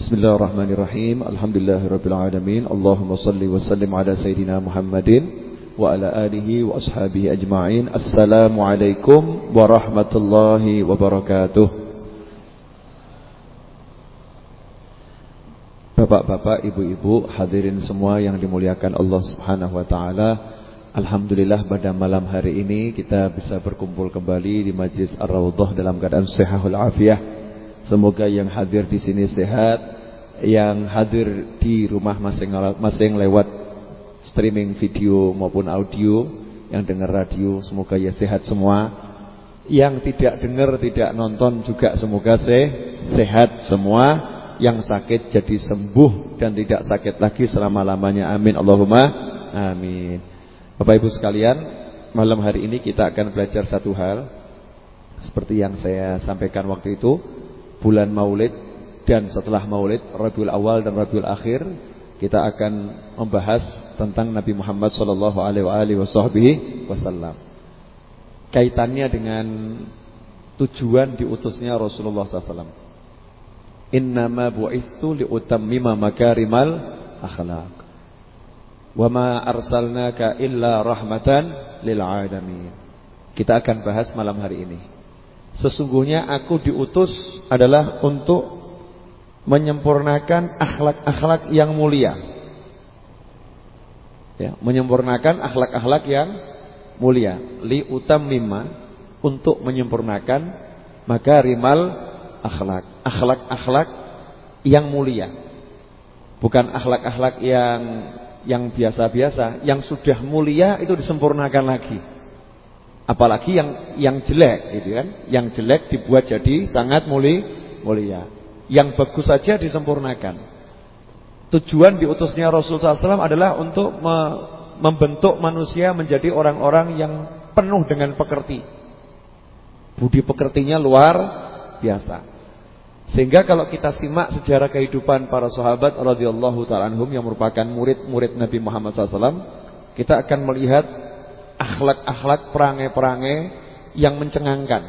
Bismillahirrahmanirrahim. Alhamdulillahirabbil alamin. Allahumma shalli wa sallim ala sayidina Muhammadin wa ala alihi wa ashabihi ajma'in. Assalamualaikum warahmatullahi wabarakatuh. Bapak-bapak, ibu-ibu, hadirin semua yang dimuliakan Allah Subhanahu wa taala. Alhamdulillah pada malam hari ini kita bisa berkumpul kembali di Majlis Ar-Raudhah dalam keadaan sehat walafiat. Semoga yang hadir di sini sehat, yang hadir di rumah masing-masing lewat streaming video maupun audio, yang dengar radio semoga ya sehat semua. Yang tidak dengar, tidak nonton juga semoga se sehat semua. Yang sakit jadi sembuh dan tidak sakit lagi selama-lamanya. Amin Allahumma amin. Bapak Ibu sekalian, malam hari ini kita akan belajar satu hal seperti yang saya sampaikan waktu itu, bulan Maulid dan setelah Maulid Rabiul Awal dan Rabiul Akhir kita akan membahas tentang Nabi Muhammad sallallahu alaihi wasallam. Kaitannya dengan tujuan diutusnya Rasulullah sallallahu Innama bu'ithu liutammima makarimal akhlaq. Wa ma arsalnaka illa rahmatan lil alamin. Kita akan bahas malam hari ini. Sesungguhnya aku diutus adalah untuk menyempurnakan akhlak-akhlak yang mulia. Ya, menyempurnakan akhlak-akhlak yang mulia. Li utammima untuk menyempurnakan makarimal akhlak. Akhlak-akhlak yang mulia. Bukan akhlak-akhlak yang yang biasa-biasa, yang sudah mulia itu disempurnakan lagi. Apalagi yang yang jelek gitu kan. Yang jelek dibuat jadi sangat muli, mulia. Yang bagus saja disempurnakan. Tujuan diutusnya Rasulullah SAW adalah untuk me membentuk manusia menjadi orang-orang yang penuh dengan pekerti. Budi pekertinya luar biasa. Sehingga kalau kita simak sejarah kehidupan para sahabat radhiyallahu taala anhum yang merupakan murid-murid Nabi Muhammad SAW, kita akan melihat akhlak-akhlak perangai-perangai yang mencengangkan.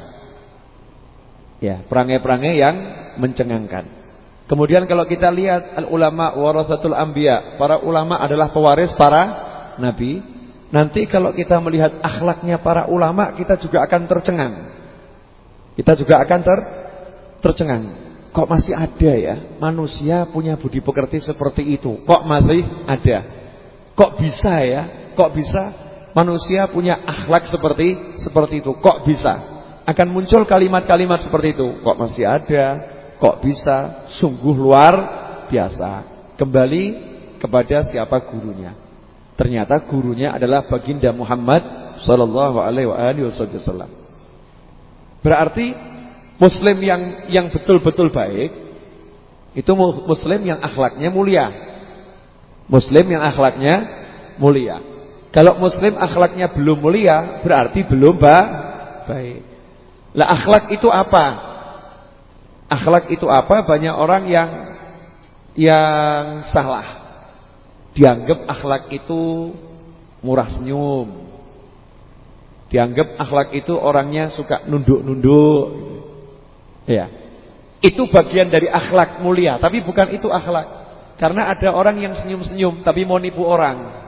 Ya, perangai-perangai yang mencengangkan. Kemudian kalau kita lihat al ulama warasatul anbiya, para ulama adalah pewaris para nabi. Nanti kalau kita melihat akhlaknya para ulama, kita juga akan tercengang. Kita juga akan ter tercengang. Kok masih ada ya manusia punya budi pekerti seperti itu? Kok masih ada? Kok bisa ya? Kok bisa manusia punya akhlak seperti seperti itu? Kok bisa? Akan muncul kalimat-kalimat seperti itu. Kok masih ada? Kok bisa? Sungguh luar biasa. Kembali kepada siapa gurunya. Ternyata gurunya adalah baginda Muhammad sallallahu alaihi wasallam. Berarti Muslim yang yang betul-betul baik itu muslim yang akhlaknya mulia. Muslim yang akhlaknya mulia. Kalau muslim akhlaknya belum mulia, berarti belum ba baik. Lah akhlak itu apa? Akhlak itu apa? Banyak orang yang yang salah. Dianggap akhlak itu murah senyum. Dianggap akhlak itu orangnya suka nunduk-nunduk Ya. Itu bagian dari akhlak mulia, tapi bukan itu akhlak. Karena ada orang yang senyum-senyum tapi mau nipu orang.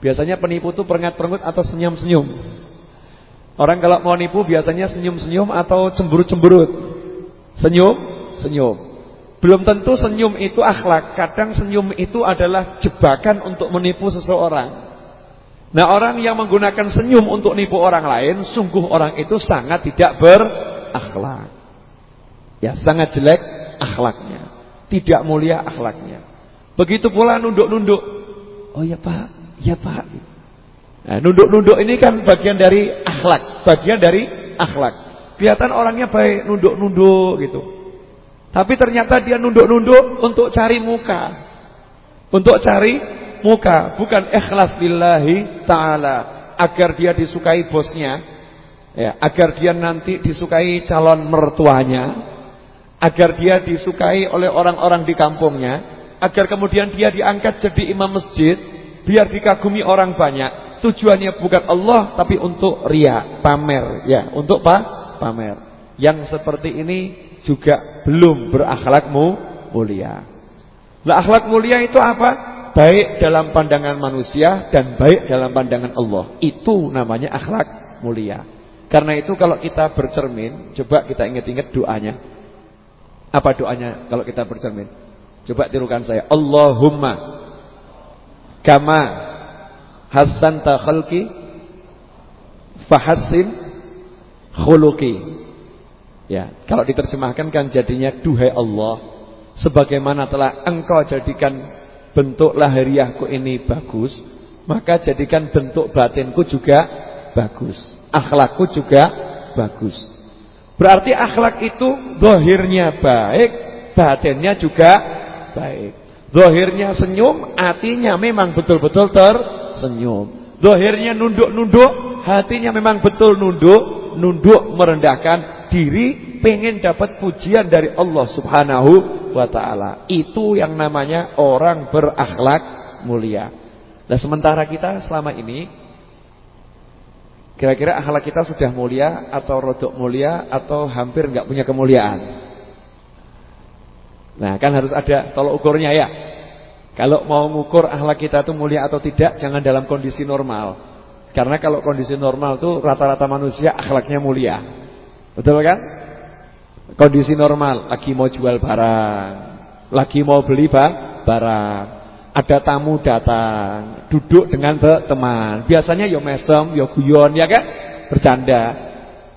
Biasanya penipu itu perengat-perengut atau senyum-senyum. Orang kalau mau nipu biasanya senyum-senyum atau cemberut-cemberut. Senyum, senyum. Belum tentu senyum itu akhlak. Kadang senyum itu adalah jebakan untuk menipu seseorang. Nah orang yang menggunakan senyum untuk nipu orang lain, sungguh orang itu sangat tidak berakhlak. Ya, sangat jelek akhlaknya. Tidak mulia akhlaknya. Begitu pula nunduk-nunduk. Oh ya Pak, ya Pak. Nah, nunduk-nunduk ini kan bagian dari akhlak, bagian dari akhlak. Kelihatan orangnya baik nunduk-nunduk gitu. Tapi ternyata dia nunduk-nunduk untuk cari muka. Untuk cari muka, bukan ikhlas lillahi taala agar dia disukai bosnya, ya, agar dia nanti disukai calon mertuanya, agar dia disukai oleh orang-orang di kampungnya, agar kemudian dia diangkat jadi imam masjid, biar dikagumi orang banyak. Tujuannya bukan Allah tapi untuk ria, pamer, ya, untuk apa? Pamer. Yang seperti ini juga belum berakhlakmu mulia. Nah, akhlak mulia itu apa? Baik dalam pandangan manusia dan baik dalam pandangan Allah. Itu namanya akhlak mulia. Karena itu kalau kita bercermin, coba kita ingat-ingat doanya. Apa doanya kalau kita bercermin? Coba tirukan saya. Allahumma kama hasanta khalqi fahassin khuluqi. Ya, kalau diterjemahkan kan jadinya duhai Allah, sebagaimana telah Engkau jadikan bentuk lahiriahku ini bagus, maka jadikan bentuk batinku juga bagus. Akhlakku juga bagus. Berarti akhlak itu dohirnya baik, batinnya juga baik. Dohirnya senyum, hatinya memang betul-betul tersenyum. Dohirnya nunduk-nunduk, hatinya memang betul nunduk, nunduk merendahkan diri, pengen dapat pujian dari Allah Subhanahu wa taala. Itu yang namanya orang berakhlak mulia. Nah, sementara kita selama ini kira-kira akhlak kita sudah mulia atau rodok mulia atau hampir nggak punya kemuliaan? Nah kan harus ada tolok ukurnya ya. Kalau mau mengukur akhlak kita itu mulia atau tidak Jangan dalam kondisi normal. Karena kalau kondisi normal itu rata-rata manusia akhlaknya mulia. Betul kan? Kondisi normal Lagi mau jual barang Lagi mau beli barang Ada tamu datang Duduk dengan teman. Biasanya yo mesem, yo guyon ya kan? Bercanda.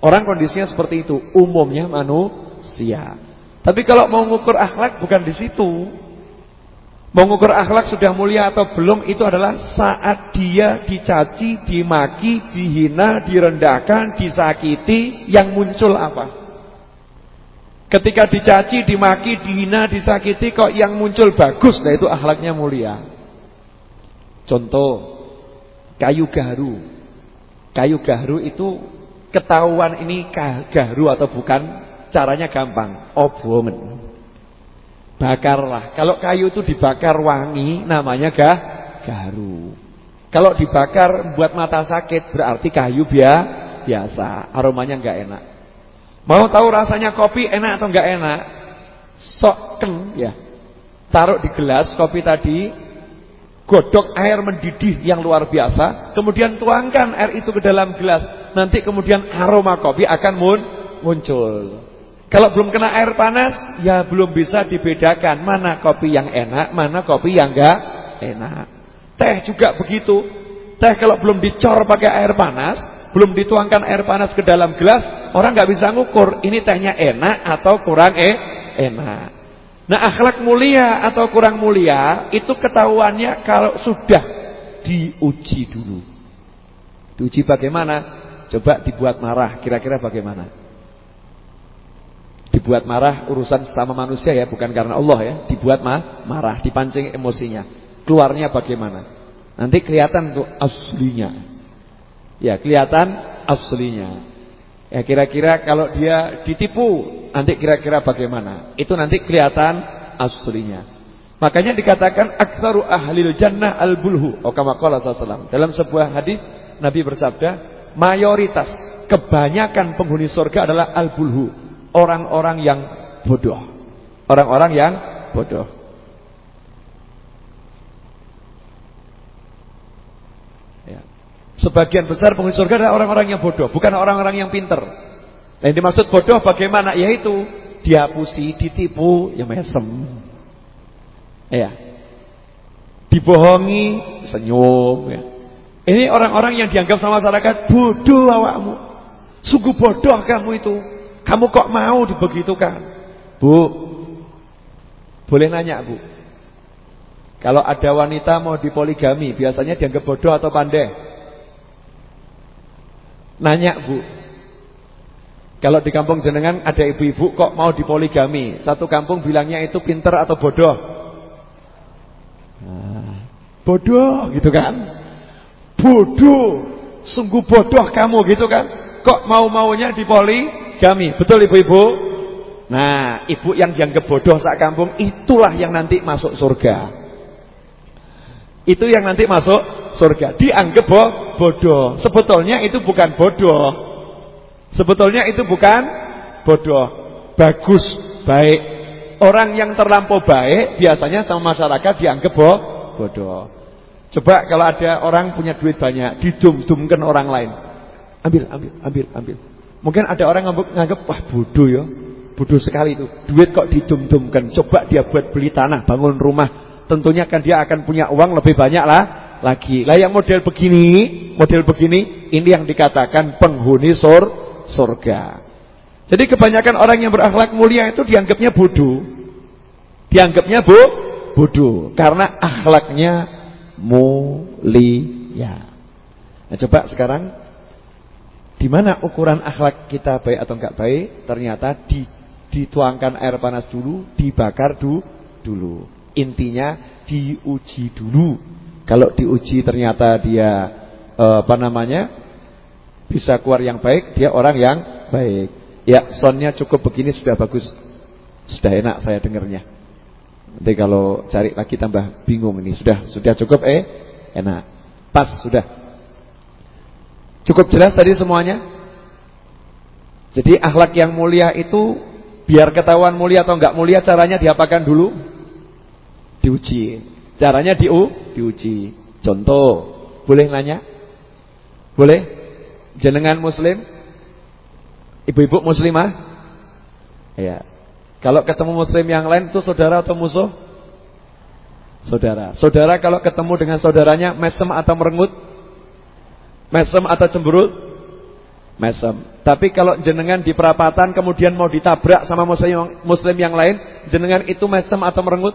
Orang kondisinya seperti itu Umumnya manusia tapi kalau mau mengukur akhlak bukan di situ. Mengukur akhlak sudah mulia atau belum itu adalah saat dia dicaci, dimaki, dihina, direndahkan, disakiti, yang muncul apa? Ketika dicaci, dimaki, dihina, disakiti kok yang muncul bagus, nah itu akhlaknya mulia. Contoh kayu garu. Kayu garu itu ketahuan ini garu atau bukan Caranya gampang, obongan. Bakarlah. Kalau kayu itu dibakar wangi, namanya gah garu. Kalau dibakar buat mata sakit, berarti kayu bia biasa. Aromanya enggak enak. Mau tahu rasanya kopi enak atau enggak enak? Sokken ya. Taruh di gelas kopi tadi, godok air mendidih yang luar biasa, kemudian tuangkan air itu ke dalam gelas. Nanti kemudian aroma kopi akan muncul. Kalau belum kena air panas, ya belum bisa dibedakan mana kopi yang enak, mana kopi yang enggak enak. Teh juga begitu. Teh kalau belum dicor pakai air panas, belum dituangkan air panas ke dalam gelas, orang nggak bisa ngukur ini tehnya enak atau kurang eh enak. Nah, akhlak mulia atau kurang mulia itu ketahuannya kalau sudah diuji dulu. Diuji bagaimana? Coba dibuat marah, kira-kira bagaimana? Dibuat marah urusan sama manusia ya, bukan karena Allah ya. Dibuat ma marah, dipancing emosinya. Keluarnya bagaimana? Nanti kelihatan tuh aslinya. Ya, kelihatan aslinya. Ya kira-kira kalau dia ditipu, nanti kira-kira bagaimana? Itu nanti kelihatan aslinya. Makanya dikatakan aksaru ahlil jannah al-bulhu. Oh kama qala Dalam sebuah hadis Nabi bersabda, mayoritas kebanyakan penghuni surga adalah al-bulhu orang-orang yang bodoh. Orang-orang yang bodoh. Ya. Sebagian besar penghuni surga adalah orang-orang yang bodoh, bukan orang-orang yang pinter. Yang dimaksud bodoh bagaimana? Yaitu dihapusi, ditipu, ya mesem. Ya. Dibohongi, senyum ya. Ini orang-orang yang dianggap sama masyarakat bodoh awakmu. Sungguh bodoh kamu itu. Kamu kok mau dibegitukan? Bu, boleh nanya bu. Kalau ada wanita mau dipoligami, biasanya dianggap bodoh atau pandai? Nanya bu. Kalau di kampung jenengan ada ibu-ibu kok mau dipoligami, satu kampung bilangnya itu pinter atau bodoh? Nah, bodoh gitu kan? Bodoh, sungguh bodoh kamu gitu kan? Kok mau-maunya dipoli kami. Betul ibu-ibu? Nah, ibu yang dianggap bodoh saat kampung itulah yang nanti masuk surga. Itu yang nanti masuk surga. Dianggap bodoh. Sebetulnya itu bukan bodoh. Sebetulnya itu bukan bodoh. Bagus, baik. Orang yang terlampau baik biasanya sama masyarakat dianggap bodoh. Coba kalau ada orang punya duit banyak, didum-dumkan orang lain. Ambil, ambil, ambil, ambil. Mungkin ada orang nganggap, wah bodoh ya. Bodoh sekali itu. Duit kok didum-dumkan. Coba dia buat beli tanah, bangun rumah. Tentunya kan dia akan punya uang lebih banyak lah lagi. Lah yang model begini, model begini, ini yang dikatakan penghuni sur, surga. Jadi kebanyakan orang yang berakhlak mulia itu dianggapnya bodoh. Dianggapnya bu, bodoh karena akhlaknya mulia. Nah, coba sekarang di mana ukuran akhlak kita baik atau enggak baik? Ternyata di, dituangkan air panas dulu, dibakar du, dulu. Intinya diuji dulu. Kalau diuji ternyata dia eh, apa namanya? bisa keluar yang baik, dia orang yang baik. Ya, sonnya cukup begini sudah bagus. Sudah enak saya dengarnya. Nanti kalau cari lagi tambah bingung ini. Sudah sudah cukup eh enak. Pas sudah. Cukup jelas tadi semuanya? Jadi akhlak yang mulia itu biar ketahuan mulia atau enggak mulia caranya diapakan dulu? Diuji. Caranya diu diuji. Contoh, boleh nanya? Boleh? Jenengan muslim? Ibu-ibu muslimah? Ya. Kalau ketemu muslim yang lain itu saudara atau musuh? Saudara. Saudara kalau ketemu dengan saudaranya mesem atau merengut? Mesem atau cemberut? Mesem. Tapi kalau jenengan di perapatan kemudian mau ditabrak sama muslim, yang lain, jenengan itu mesem atau merengut?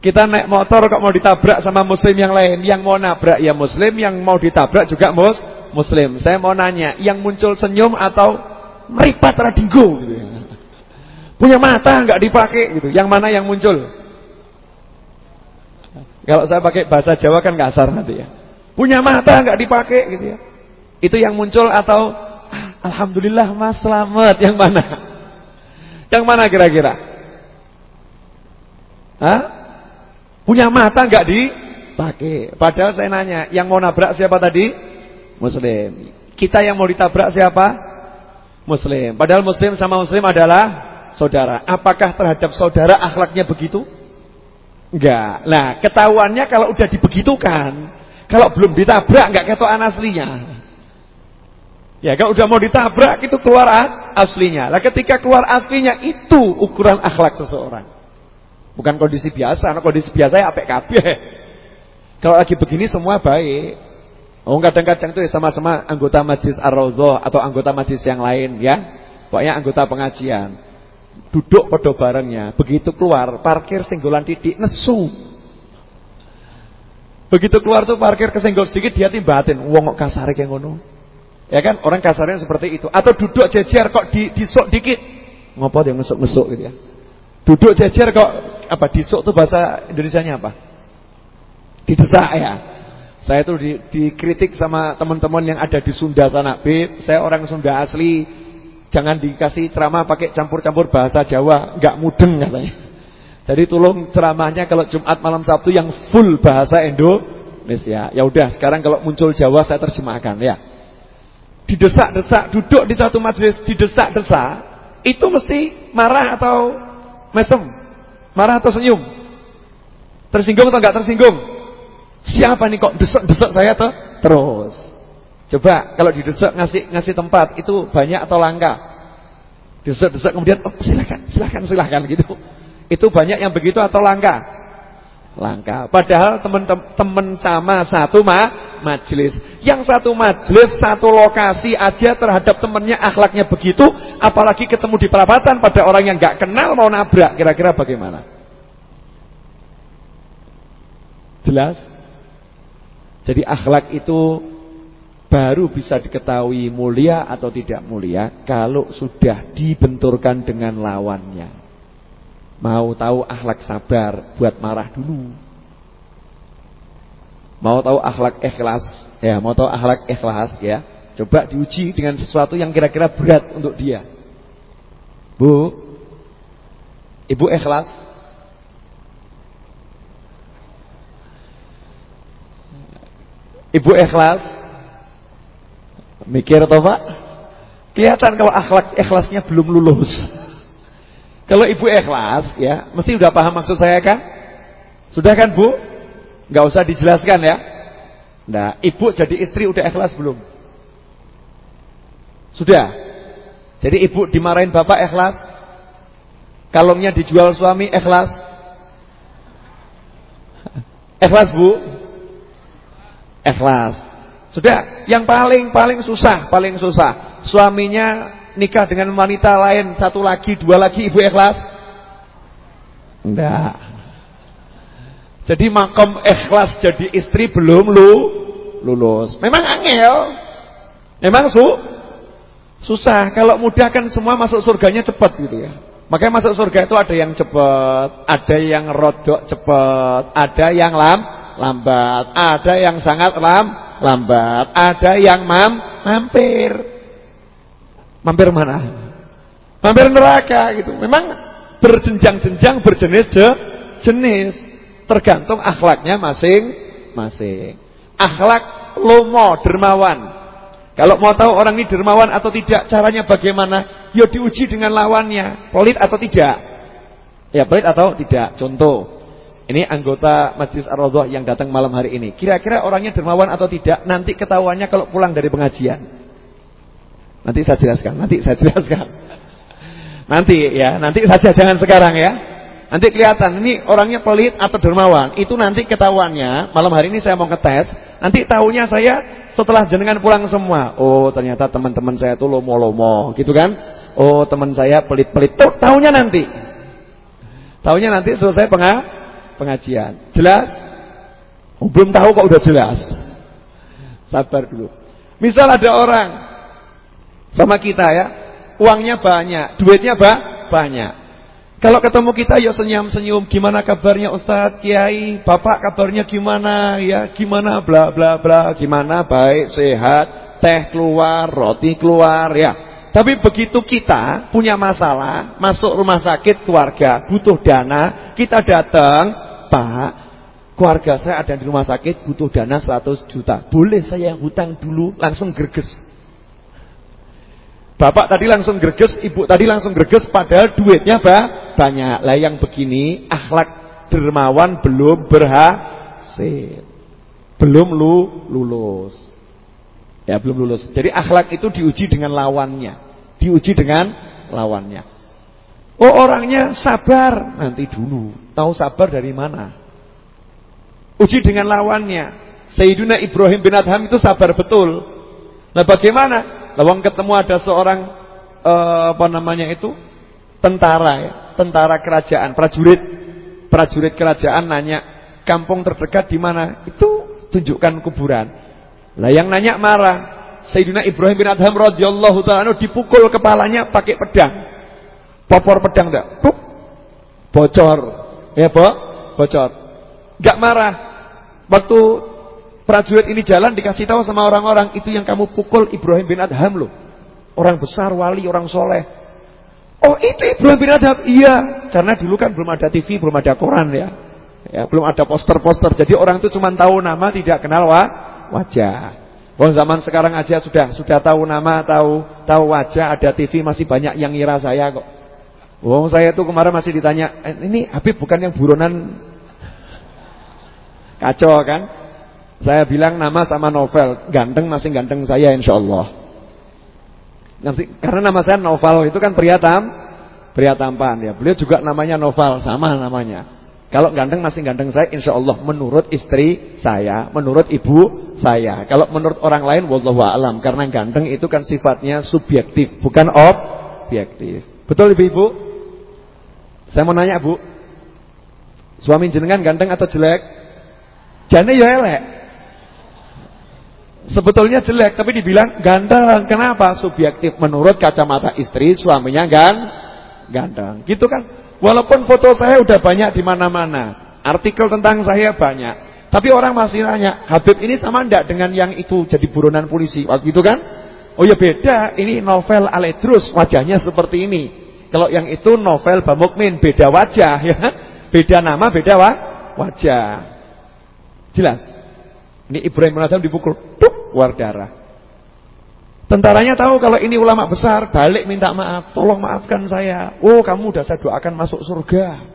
Kita naik motor kok mau ditabrak sama muslim yang lain Yang mau nabrak ya muslim Yang mau ditabrak juga mus muslim Saya mau nanya Yang muncul senyum atau Meripat radinggo gitu ya. Punya mata nggak dipakai gitu Yang mana yang muncul Kalau saya pakai bahasa Jawa kan kasar nanti ya Punya mata nggak dipakai gitu ya Itu yang muncul atau ah, Alhamdulillah mas selamat Yang mana Yang mana kira-kira Hah Punya mata nggak dipakai. Padahal saya nanya, yang mau nabrak siapa tadi? Muslim. Kita yang mau ditabrak siapa? Muslim. Padahal muslim sama muslim adalah saudara. Apakah terhadap saudara akhlaknya begitu? Enggak. Nah, ketahuannya kalau udah dibegitukan, kalau belum ditabrak enggak ketokan aslinya. Ya, kalau udah mau ditabrak itu keluar aslinya. Lah ketika keluar aslinya itu ukuran akhlak seseorang. Bukan kondisi biasa, nah kondisi biasa ya apik kabeh. Kalau lagi begini semua baik. Oh kadang-kadang tuh ya sama-sama anggota majlis ar atau anggota majlis yang lain ya. Pokoknya anggota pengajian. Duduk pada barengnya, begitu keluar parkir singgolan titik nesu. Begitu keluar tuh parkir kesenggol sedikit dia timbatin, wong kok kasar kayak ngono. Ya kan orang kasarnya seperti itu. Atau duduk jejer kok di disok dikit. Ngopo dia ngesuk-ngesuk gitu ya. Duduk jejer kok apa disuk tuh bahasa Indonesianya apa? Didesak ya. Saya tuh di, dikritik sama teman-teman yang ada di Sunda sana. B, saya orang Sunda asli. Jangan dikasih ceramah pakai campur-campur bahasa Jawa, nggak mudeng katanya. Jadi tolong ceramahnya kalau Jumat malam Sabtu yang full bahasa Indonesia. Ya udah, sekarang kalau muncul Jawa saya terjemahkan ya. Didesak-desak, duduk di satu majelis, didesak-desak, itu mesti marah atau mesem? Marah atau senyum? Tersinggung atau enggak tersinggung? Siapa nih kok desek-desek saya tuh? Terus. Coba kalau didesek ngasih ngasih tempat itu banyak atau langka? Desek-desek kemudian oh silakan, silakan, silakan gitu. Itu banyak yang begitu atau langka? Langka. Padahal teman-teman sama satu ma majelis. Yang satu majelis, satu lokasi aja terhadap temannya akhlaknya begitu, apalagi ketemu di perapatan pada orang yang nggak kenal mau nabrak, kira-kira bagaimana? Jelas? Jadi akhlak itu baru bisa diketahui mulia atau tidak mulia kalau sudah dibenturkan dengan lawannya. Mau tahu akhlak sabar, buat marah dulu. Mau tahu akhlak ikhlas, ya, mau tahu akhlak ikhlas ya. Coba diuji dengan sesuatu yang kira-kira berat untuk dia. Bu, Ibu ikhlas? Ibu ikhlas? Mikir atau Pak? Kelihatan kalau akhlak ikhlasnya belum lulus. Kalau ibu ikhlas, ya, mesti udah paham maksud saya kan? Sudah kan bu? Gak usah dijelaskan ya. Nah, ibu jadi istri udah ikhlas belum? Sudah. Jadi ibu dimarahin bapak ikhlas. Kalungnya dijual suami ikhlas. Ikhlas bu? Ikhlas. Sudah. Yang paling paling susah, paling susah. Suaminya nikah dengan wanita lain satu lagi, dua lagi ibu ikhlas? Enggak. Jadi makom ikhlas jadi istri belum lu lulus. Memang angel. Memang su susah. Kalau mudah kan semua masuk surganya cepat gitu ya. Makanya masuk surga itu ada yang cepat, ada yang rodok cepat, ada yang lam lambat, ada yang sangat lam lambat, ada yang mam mampir. Mampir mana? Mampir neraka gitu. Memang berjenjang-jenjang berjenis-jenis tergantung akhlaknya masing-masing. Akhlak lomo dermawan. Kalau mau tahu orang ini dermawan atau tidak, caranya bagaimana? Ya diuji dengan lawannya, pelit atau tidak. Ya pelit atau tidak. Contoh, ini anggota Majlis Ar-Raudhah yang datang malam hari ini. Kira-kira orangnya dermawan atau tidak? Nanti ketahuannya kalau pulang dari pengajian. Nanti saya jelaskan, nanti saya jelaskan. Nanti ya, nanti saja jangan sekarang ya. Nanti kelihatan ini orangnya pelit atau dermawan. Itu nanti ketahuannya. Malam hari ini saya mau ngetes. Nanti tahunya saya setelah jenengan pulang semua. Oh, ternyata teman-teman saya itu lomo-lomo, gitu kan? Oh, teman saya pelit-pelit. Tuh, tahunya nanti. Tahunya nanti selesai pengajian. Jelas? Oh, belum tahu kok udah jelas. Sabar dulu. Misal ada orang sama kita ya. Uangnya banyak, duitnya ba banyak. Kalau ketemu kita ya senyum-senyum, gimana kabarnya Ustadz, Kiai, Bapak kabarnya gimana ya, gimana bla bla bla, gimana baik, sehat, teh keluar, roti keluar ya. Tapi begitu kita punya masalah, masuk rumah sakit keluarga, butuh dana, kita datang, Pak, keluarga saya ada di rumah sakit, butuh dana 100 juta. Boleh saya hutang dulu, langsung gerges. Bapak tadi langsung greges, ibu tadi langsung greges padahal duitnya bah, banyak. Lah yang begini akhlak dermawan belum berhasil. Belum lu lulus. Ya, belum lulus. Jadi akhlak itu diuji dengan lawannya. Diuji dengan lawannya. Oh, orangnya sabar nanti dulu. Tahu sabar dari mana? Uji dengan lawannya. Sayyiduna Ibrahim bin Adham itu sabar betul. Nah, bagaimana? Lawang ketemu ada seorang uh, apa namanya itu tentara ya, tentara kerajaan, prajurit, prajurit kerajaan nanya kampung terdekat di mana? Itu tunjukkan kuburan. Lah yang nanya marah. Sayyidina Ibrahim bin Adham radhiyallahu taala dipukul kepalanya pakai pedang. Popor pedang enggak? Puk. Bocor. Ya, Bo? Bocor. Enggak marah. Waktu Prajurit ini jalan dikasih tahu sama orang-orang itu yang kamu pukul Ibrahim bin Adham loh. Orang besar, wali, orang soleh. Oh itu Ibrahim bin Adham? Iya. Karena dulu kan belum ada TV, belum ada koran ya. Ya, belum ada poster-poster. Jadi orang itu cuma tahu nama, tidak kenal wa wajah. Wong zaman sekarang aja sudah sudah tahu nama, tahu tahu wajah, ada TV masih banyak yang ngira saya kok. Wong saya tuh kemarin masih ditanya, eh, ini Habib bukan yang buronan kacau kan? Saya bilang nama sama novel, ganteng masih ganteng saya insya Allah. Karena nama saya novel itu kan pria tam, pria tampan ya. Beliau juga namanya novel, sama namanya. Kalau ganteng masih ganteng saya insya Allah menurut istri saya, menurut ibu saya. Kalau menurut orang lain wallahu alam karena ganteng itu kan sifatnya subjektif, bukan objektif. Betul Ibu-ibu? Saya mau nanya Bu. Suami jenengan ganteng atau jelek? Jane ya elek. Sebetulnya jelek tapi dibilang ganteng. Kenapa? Subjektif menurut kacamata istri suaminya kan ganteng. Gitu kan? Walaupun foto saya udah banyak di mana-mana, artikel tentang saya banyak, tapi orang masih nanya, Habib ini sama enggak dengan yang itu jadi buronan polisi? Waktu itu kan? Oh ya beda, ini novel Aledrus, wajahnya seperti ini. Kalau yang itu novel Bamukmin, beda wajah ya. Beda nama, beda wa wajah. Jelas? Ini Ibrahim bin Adham dipukul, tuk, keluar darah. Tentaranya tahu kalau ini ulama besar, balik minta maaf, tolong maafkan saya. Oh, kamu udah saya doakan masuk surga.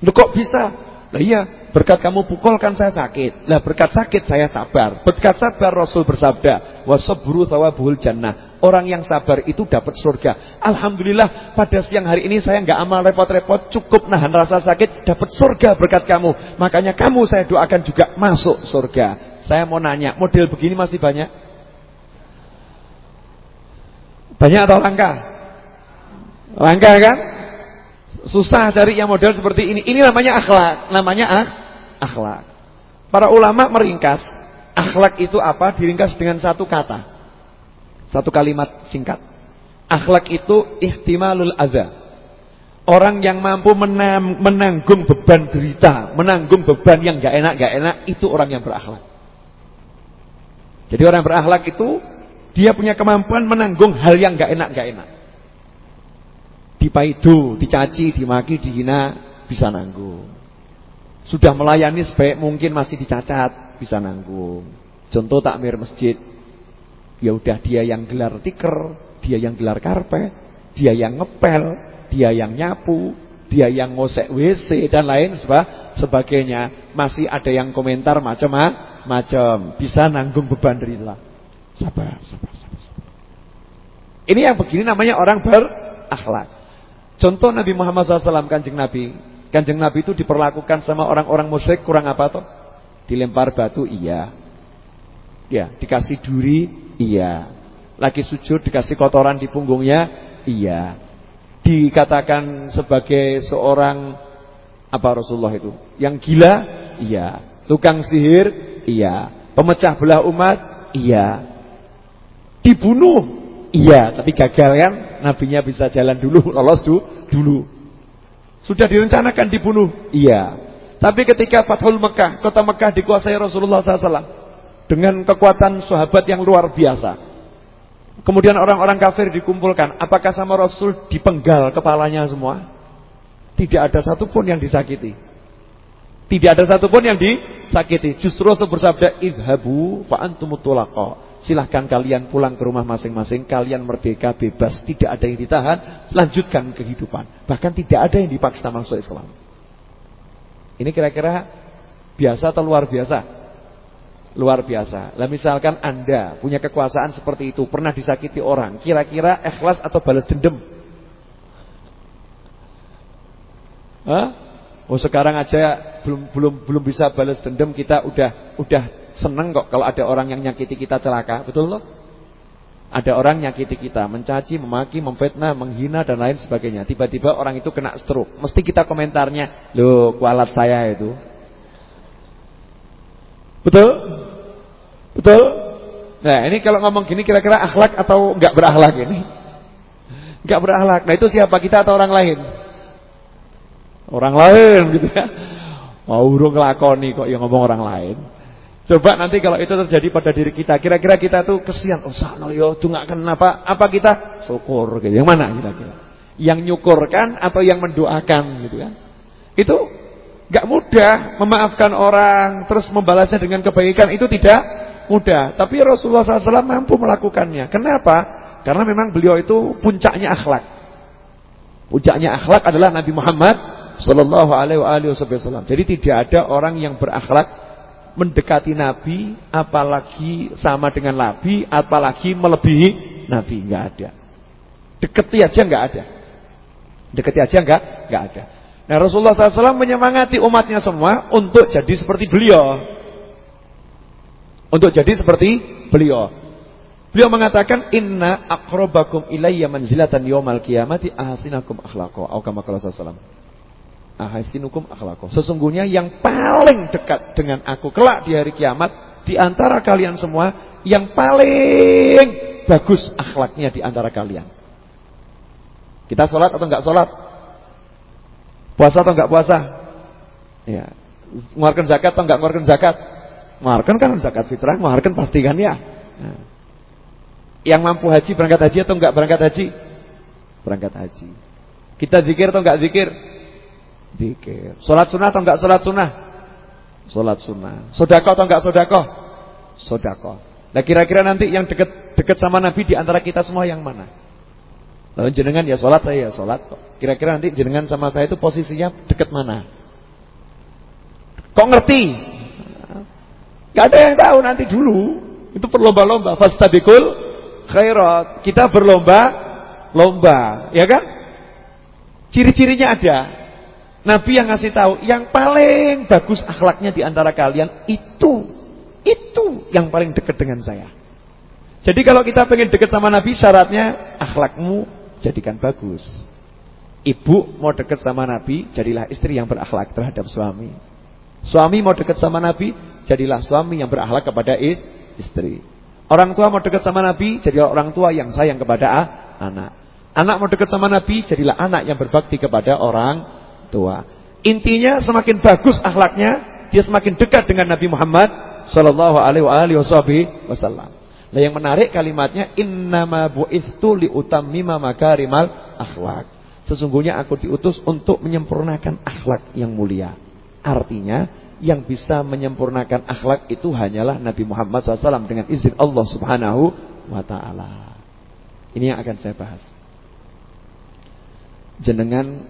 Loh kok bisa? Lah iya, berkat kamu pukulkan saya sakit. Lah berkat sakit saya sabar. Berkat sabar Rasul bersabda, wasabru thawabul jannah. Orang yang sabar itu dapat surga. Alhamdulillah pada siang hari ini saya nggak amal repot-repot, cukup nahan rasa sakit, dapat surga berkat kamu. Makanya kamu saya doakan juga masuk surga. Saya mau nanya, model begini masih banyak? Banyak atau langka? Langka kan? Susah cari yang model seperti ini. Ini namanya akhlak, namanya ah, akhlak. Para ulama meringkas, akhlak itu apa? Diringkas dengan satu kata. Satu kalimat singkat. Akhlak itu ihtimalul adza. Orang yang mampu menang, menanggung beban derita, menanggung beban yang gak enak, gak enak, itu orang yang berakhlak. Jadi orang berakhlak itu dia punya kemampuan menanggung hal yang gak enak, gak enak. Dipaidu, dicaci, dimaki, dihina, bisa nanggung. Sudah melayani sebaik mungkin masih dicacat, bisa nanggung. Contoh takmir masjid. Ya udah dia yang gelar tiker, dia yang gelar karpet, dia yang ngepel, dia yang nyapu, dia yang ngosek WC dan lain sebagainya. Masih ada yang komentar macam-macam, bisa nanggung beban derita. Sabar, sabar, sabar, sabar. Ini yang begini namanya orang berakhlak. Contoh Nabi Muhammad SAW kanjeng Nabi. Kanjeng Nabi itu diperlakukan sama orang-orang musyrik kurang apa toh? Dilempar batu, iya. Ya, dikasih duri, iya. Lagi sujud dikasih kotoran di punggungnya, iya. Dikatakan sebagai seorang apa Rasulullah itu? Yang gila, iya. Tukang sihir, iya. Pemecah belah umat, iya. Dibunuh. Iya, tapi gagal kan? Nabinya bisa jalan dulu, lolos du, dulu. Sudah direncanakan dibunuh. Iya. Tapi ketika Fathul Mekah, kota Mekah dikuasai Rasulullah SAW dengan kekuatan sahabat yang luar biasa. Kemudian orang-orang kafir dikumpulkan. Apakah sama Rasul dipenggal kepalanya semua? Tidak ada satupun yang disakiti. Tidak ada satupun yang disakiti. Justru Rasul bersabda, "Idhabu fa Silahkan kalian pulang ke rumah masing-masing, kalian merdeka, bebas, tidak ada yang ditahan, lanjutkan kehidupan. Bahkan tidak ada yang dipaksa masuk Islam. Ini kira-kira biasa atau luar biasa? Luar biasa. Lah misalkan Anda punya kekuasaan seperti itu, pernah disakiti orang, kira-kira ikhlas atau balas dendam? Hah? Oh sekarang aja belum belum belum bisa balas dendam kita udah udah senang kok kalau ada orang yang nyakiti kita celaka, betul loh? Ada orang nyakiti kita, mencaci, memaki, memfitnah, menghina dan lain sebagainya. Tiba-tiba orang itu kena stroke. Mesti kita komentarnya, "Loh, kualat saya itu." Betul? Betul? Nah, ini kalau ngomong gini kira-kira akhlak atau enggak berakhlak ini? Enggak berakhlak. Nah, itu siapa? Kita atau orang lain? Orang lain gitu ya. Mau urung ngelakoni kok yang ngomong orang lain. Coba nanti kalau itu terjadi pada diri kita, kira-kira kita tuh kesian, oh sakno yo nggak kenapa? Apa kita syukur gitu. Yang mana kira-kira? Yang nyukurkan atau yang mendoakan gitu kan? Itu nggak mudah memaafkan orang terus membalasnya dengan kebaikan itu tidak mudah. Tapi Rasulullah SAW mampu melakukannya. Kenapa? Karena memang beliau itu puncaknya akhlak. Puncaknya akhlak adalah Nabi Muhammad Sallallahu Alaihi Wasallam. Jadi tidak ada orang yang berakhlak mendekati Nabi, apalagi sama dengan Nabi, apalagi melebihi Nabi, nggak ada. Deketi aja nggak ada. Deketi aja nggak nggak ada. Nah Rasulullah SAW menyemangati umatnya semua untuk jadi seperti beliau. Untuk jadi seperti beliau. Beliau mengatakan inna akrobakum ilayya manzilatan yawmal qiyamati ahsinakum akhlaqa. Atau kama sallallahu ahasinukum akhlaqo. Sesungguhnya yang paling dekat dengan aku kelak di hari kiamat di antara kalian semua yang paling bagus akhlaknya di antara kalian. Kita sholat atau enggak sholat? Puasa atau enggak puasa? Ya. Mengeluarkan zakat atau enggak mengeluarkan zakat? Mengeluarkan kan zakat fitrah, mengeluarkan pastikan ya. Nah. Yang mampu haji berangkat haji atau enggak berangkat haji? Berangkat haji. Kita zikir atau enggak zikir? Dikir. Sholat sunnah atau enggak sholat sunnah? Sholat sunnah. Sodako atau enggak sodako? Sodako. Nah kira-kira nanti yang dekat dekat sama Nabi di antara kita semua yang mana? Lalu jenengan ya sholat saya ya sholat Kira-kira nanti jenengan sama saya itu posisinya dekat mana? Kok ngerti? Gak ada yang tahu nanti dulu. Itu berlomba-lomba. Fastabikul khairat. Kita berlomba-lomba, ya kan? Ciri-cirinya ada. Nabi yang ngasih tahu, yang paling bagus akhlaknya di antara kalian itu itu yang paling dekat dengan saya. Jadi kalau kita pengen dekat sama Nabi syaratnya akhlakmu jadikan bagus. Ibu mau dekat sama Nabi, jadilah istri yang berakhlak terhadap suami. Suami mau dekat sama Nabi, jadilah suami yang berakhlak kepada istri. Orang tua mau dekat sama Nabi, jadilah orang tua yang sayang kepada anak. Anak mau dekat sama Nabi, jadilah anak yang berbakti kepada orang tua. Intinya semakin bagus akhlaknya, dia semakin dekat dengan Nabi Muhammad sallallahu alaihi wasallam. Nah yang menarik kalimatnya innama bu'ithu liutammima makarimal akhlak. Sesungguhnya aku diutus untuk menyempurnakan akhlak yang mulia. Artinya yang bisa menyempurnakan akhlak itu hanyalah Nabi Muhammad SAW dengan izin Allah Subhanahu wa taala. Ini yang akan saya bahas. Jenengan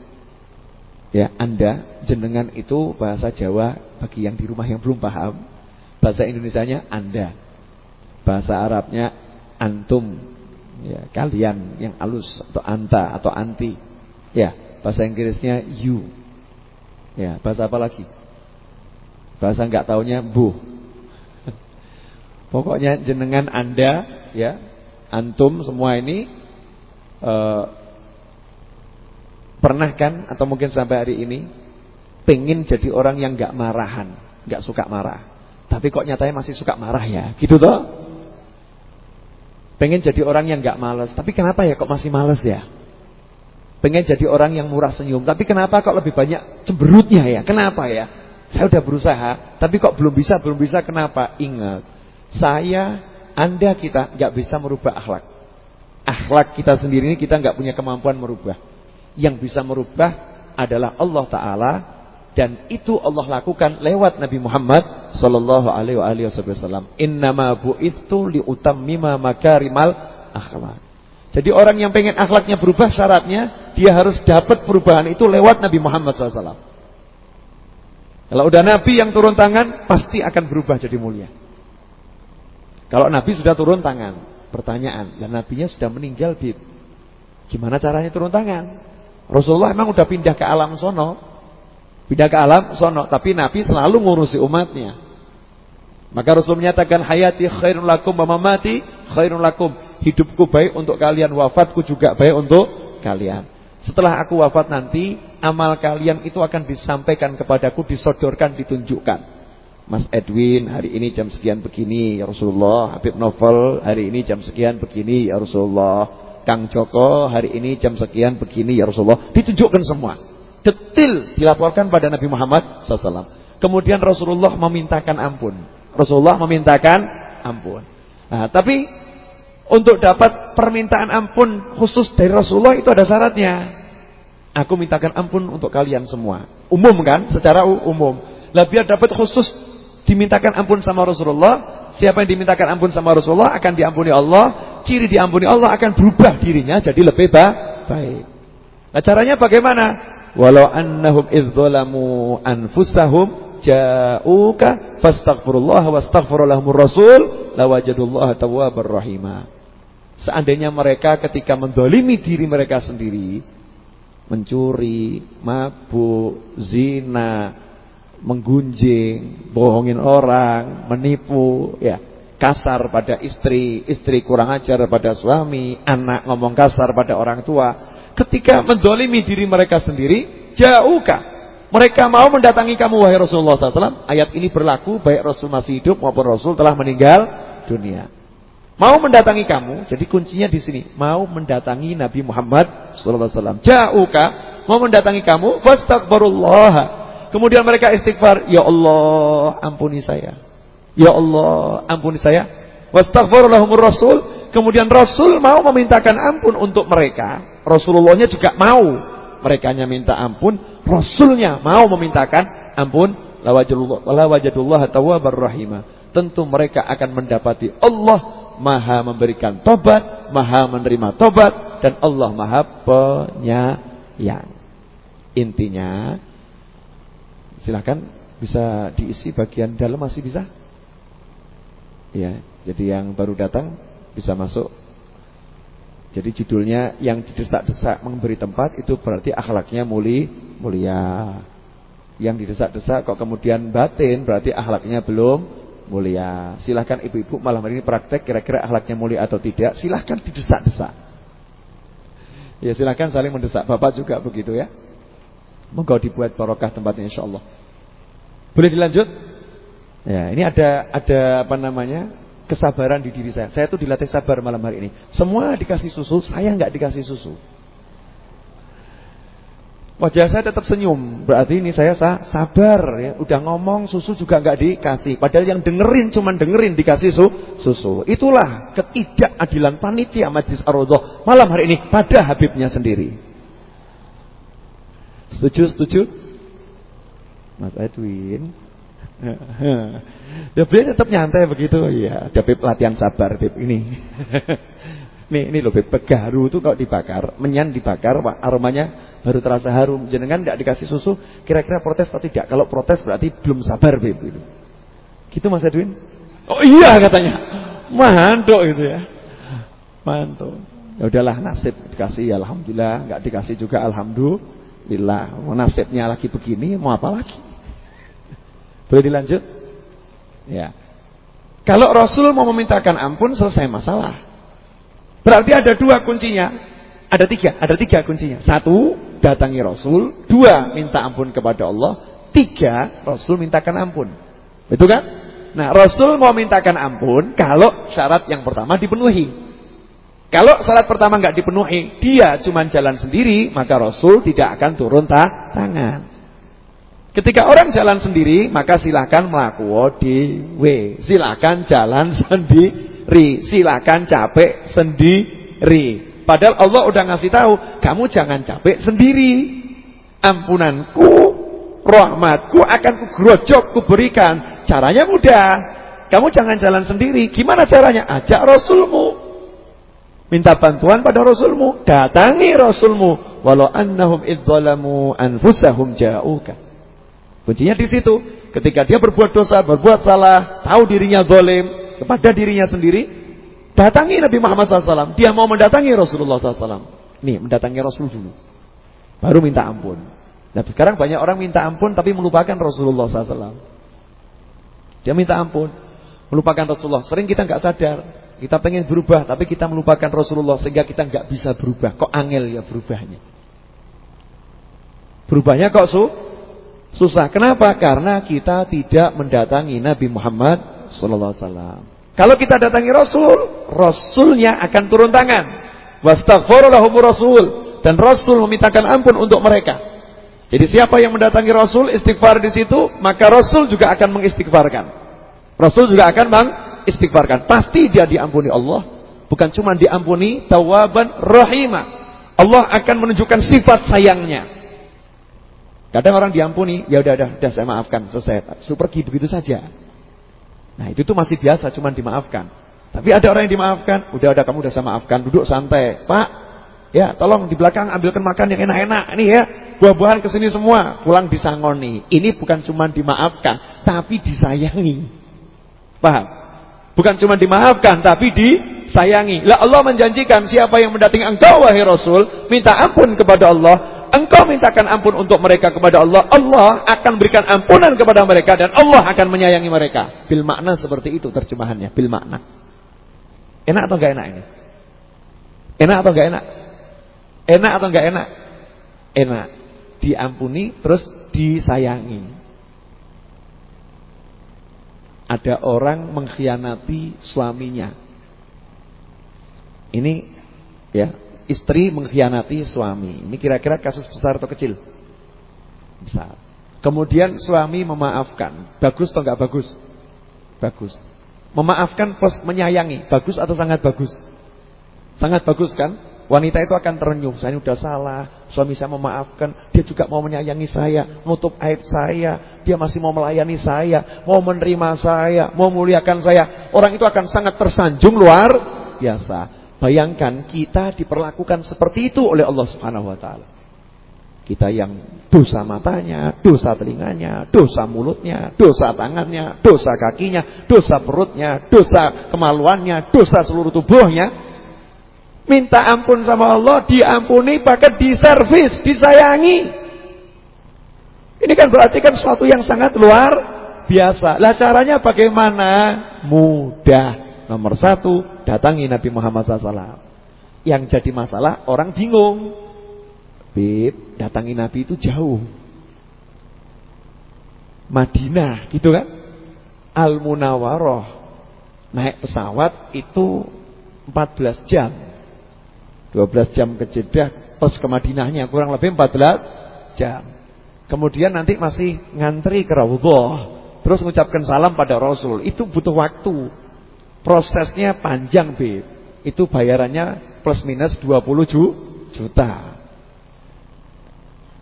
ya Anda jenengan itu bahasa Jawa bagi yang di rumah yang belum paham Bahasa Indonesianya Anda. Bahasa Arabnya antum. Ya, kalian yang alus atau anta atau anti. Ya, bahasa Inggrisnya you. Ya, bahasa apa lagi? Bahasa enggak taunya bu. Pokoknya jenengan Anda ya, antum semua ini uh, pernah kan atau mungkin sampai hari ini pengen jadi orang yang enggak marahan, enggak suka marah. Tapi kok nyatanya masih suka marah ya Gitu toh Pengen jadi orang yang gak males. Tapi kenapa ya kok masih males ya? Pengen jadi orang yang murah senyum. Tapi kenapa kok lebih banyak cemberutnya ya? Kenapa ya? Saya udah berusaha Tapi kok belum bisa belum bisa. Kenapa? Ingat Saya Anda kita gak bisa merubah akhlak. Akhlak kita sendiri ini kita gak punya kemampuan merubah. Yang bisa merubah adalah Allah Ta'ala dan itu Allah lakukan lewat Nabi Muhammad sallallahu alaihi wasallam. Innama bu'itsu liutammima makarimal akhlak. Jadi orang yang pengen akhlaknya berubah syaratnya dia harus dapat perubahan itu lewat Nabi Muhammad SAW. Kalau udah Nabi yang turun tangan pasti akan berubah jadi mulia. Kalau Nabi sudah turun tangan, pertanyaan, dan Nabinya sudah meninggal, Bib. Gimana caranya turun tangan? Rasulullah emang udah pindah ke alam sono, Pindah ke alam sono, tapi Nabi selalu ngurusi umatnya. Maka Rasul menyatakan hayati khairun lakum wa mamati khairun lakum. Hidupku baik untuk kalian, wafatku juga baik untuk kalian. Setelah aku wafat nanti, amal kalian itu akan disampaikan kepadaku, disodorkan, ditunjukkan. Mas Edwin hari ini jam sekian begini ya Rasulullah. Habib Novel hari ini jam sekian begini ya Rasulullah. Kang Joko hari ini jam sekian begini ya Rasulullah. Ditunjukkan semua. Detil dilaporkan pada Nabi Muhammad SAW. Kemudian Rasulullah memintakan ampun. Rasulullah memintakan ampun. Nah, tapi untuk dapat permintaan ampun khusus dari Rasulullah itu ada syaratnya. Aku mintakan ampun untuk kalian semua. Umum kan? Secara umum. Lah biar dapat khusus dimintakan ampun sama Rasulullah, siapa yang dimintakan ampun sama Rasulullah akan diampuni Allah, ciri diampuni Allah akan berubah dirinya jadi lebih baik. Nah, caranya bagaimana? Walau annahum idzalamu anfusahum ja'uka fastaghfirullah wastaghfir lahumur rasul lawajadullaha tawwabar rahima. Seandainya mereka ketika mendolimi diri mereka sendiri mencuri mabuk zina menggunjing bohongin orang menipu ya kasar pada istri istri kurang ajar pada suami anak ngomong kasar pada orang tua ketika mendolimi diri mereka sendiri, jauhkah? Mereka mau mendatangi kamu wahai Rasulullah SAW. Ayat ini berlaku baik Rasul masih hidup maupun Rasul telah meninggal dunia. Mau mendatangi kamu, jadi kuncinya di sini. Mau mendatangi Nabi Muhammad SAW. Jauhkah? Mau mendatangi kamu, Fastagfirullah. Kemudian mereka istighfar, Ya Allah, ampuni saya. Ya Allah, ampuni saya. Rasul. Kemudian Rasul mau memintakan ampun untuk mereka. Rasulullahnya juga mau. Mereka hanya minta ampun, Rasulnya mau memintakan ampun. La rahimah. Tentu mereka akan mendapati Allah maha memberikan tobat, maha menerima tobat dan Allah maha penyayang. Intinya silahkan bisa diisi bagian dalam masih bisa? Ya, jadi yang baru datang bisa masuk. Jadi judulnya yang didesak-desak memberi tempat itu berarti akhlaknya muli mulia. Yang didesak-desak kok kemudian batin berarti akhlaknya belum mulia. Silahkan ibu-ibu malam hari ini praktek kira-kira akhlaknya mulia atau tidak. Silahkan didesak-desak. Ya silahkan saling mendesak. Bapak juga begitu ya. Moga dibuat barokah tempatnya insya Allah. Boleh dilanjut? Ya, ini ada ada apa namanya? Kesabaran di diri saya. Saya tuh dilatih sabar malam hari ini. Semua dikasih susu, saya nggak dikasih susu. Wajah saya tetap senyum. Berarti ini saya sah, sabar ya. Udah ngomong susu juga nggak dikasih. Padahal yang dengerin cuman dengerin dikasih su, susu. Itulah ketidakadilan panitia Majlis Ar-Raudhah malam hari ini pada Habibnya sendiri. Setuju, setuju? Mas Edwin. Ya beliau tetap nyantai begitu. Iya, ada Beb latihan sabar Beb ini. nih, ini loh Beb garu itu kalau dibakar, menyan dibakar, aromanya baru terasa harum. Jenengan tidak dikasih susu, kira-kira protes atau tidak? Kalau protes berarti belum sabar Beb gitu. Gitu Mas Edwin? Oh iya katanya. Mantuk itu ya. Mantuk. Ya udahlah nasib dikasih alhamdulillah, enggak dikasih juga alhamdulillah. Nasibnya lagi begini, mau apa lagi? Boleh dilanjut? Ya. Kalau Rasul mau memintakan ampun selesai masalah. Berarti ada dua kuncinya. Ada tiga, ada tiga kuncinya. Satu, datangi Rasul. Dua, minta ampun kepada Allah. Tiga, Rasul mintakan ampun. Betul kan? Nah, Rasul mau mintakan ampun kalau syarat yang pertama dipenuhi. Kalau syarat pertama nggak dipenuhi, dia cuma jalan sendiri, maka Rasul tidak akan turun ta tangan. Ketika orang jalan sendiri, maka silakan melakukan w. Silakan jalan sendiri, silakan capek sendiri. Padahal Allah udah ngasih tahu, kamu jangan capek sendiri. Ampunanku, rahmatku akan kugrojok, kuberikan. Caranya mudah. Kamu jangan jalan sendiri. Gimana caranya? Ajak Rasulmu. Minta bantuan pada Rasulmu. Datangi Rasulmu. Walau annahum idzalamu anfusahum ja'uka. Kuncinya di situ. Ketika dia berbuat dosa, berbuat salah, tahu dirinya zalim kepada dirinya sendiri, datangi Nabi Muhammad SAW. Dia mau mendatangi Rasulullah SAW. Nih, mendatangi Rasul dulu. Baru minta ampun. Nah, sekarang banyak orang minta ampun tapi melupakan Rasulullah SAW. Dia minta ampun, melupakan Rasulullah. Sering kita nggak sadar. Kita pengen berubah, tapi kita melupakan Rasulullah sehingga kita nggak bisa berubah. Kok angel ya berubahnya? Berubahnya kok su? Susah. Kenapa? Karena kita tidak mendatangi Nabi Muhammad sallallahu alaihi wasallam. Kalau kita datangi Rasul, Rasulnya akan turun tangan. Rasul dan Rasul memintakan ampun untuk mereka. Jadi siapa yang mendatangi Rasul istighfar di situ, maka Rasul juga akan mengistighfarkan. Rasul juga akan mengistighfarkan. Pasti dia diampuni Allah, bukan cuma diampuni tawaban rahimah. Allah akan menunjukkan sifat sayangnya. Kadang orang diampuni, ya udah udah, udah saya maafkan, selesai. Su pergi begitu saja. Nah, itu tuh masih biasa, cuman dimaafkan. Tapi ada orang yang dimaafkan, udah udah kamu udah saya maafkan, duduk santai. Pak, ya tolong di belakang ambilkan makan yang enak-enak. Ini ya, buah-buahan ke sini semua, pulang disangoni. Ini bukan cuma dimaafkan, tapi disayangi. Paham? Bukan cuma dimaafkan, tapi disayangi. Lah Allah menjanjikan siapa yang mendatangi engkau wahai Rasul, minta ampun kepada Allah, engkau mintakan ampun untuk mereka kepada Allah, Allah akan berikan ampunan kepada mereka dan Allah akan menyayangi mereka. Bil makna seperti itu terjemahannya, bil makna. Enak atau enggak enak ini? Enak atau enggak enak? Enak atau enggak enak? Enak. Diampuni terus disayangi. Ada orang mengkhianati suaminya. Ini ya, istri mengkhianati suami. Ini kira-kira kasus besar atau kecil? Besar. Kemudian suami memaafkan. Bagus atau enggak bagus? Bagus. Memaafkan plus menyayangi. Bagus atau sangat bagus? Sangat bagus kan? Wanita itu akan terenyuh. Saya sudah salah. Suami saya memaafkan. Dia juga mau menyayangi saya. Nutup aib saya. dia masih mau melayani saya, mau menerima saya, mau muliakan saya. Orang itu akan sangat tersanjung luar biasa. Bayangkan kita diperlakukan seperti itu oleh Allah Subhanahu wa taala. Kita yang dosa matanya, dosa telinganya, dosa mulutnya, dosa tangannya, dosa kakinya, dosa perutnya, dosa kemaluannya, dosa seluruh tubuhnya. Minta ampun sama Allah, diampuni, bahkan diservis, disayangi. Ini kan berarti kan sesuatu yang sangat luar biasa. Lah caranya bagaimana? Mudah. Nomor satu, datangi Nabi Muhammad SAW. Yang jadi masalah, orang bingung. Bib, datangi Nabi itu jauh. Madinah, gitu kan? Al Munawaroh naik pesawat itu 14 jam. 12 jam ke Jeddah plus ke Madinahnya kurang lebih 14 jam. Kemudian nanti masih ngantri ke Raudhah, terus mengucapkan salam pada Rasul. Itu butuh waktu. Prosesnya panjang, Bib. Itu bayarannya plus minus 20 juta.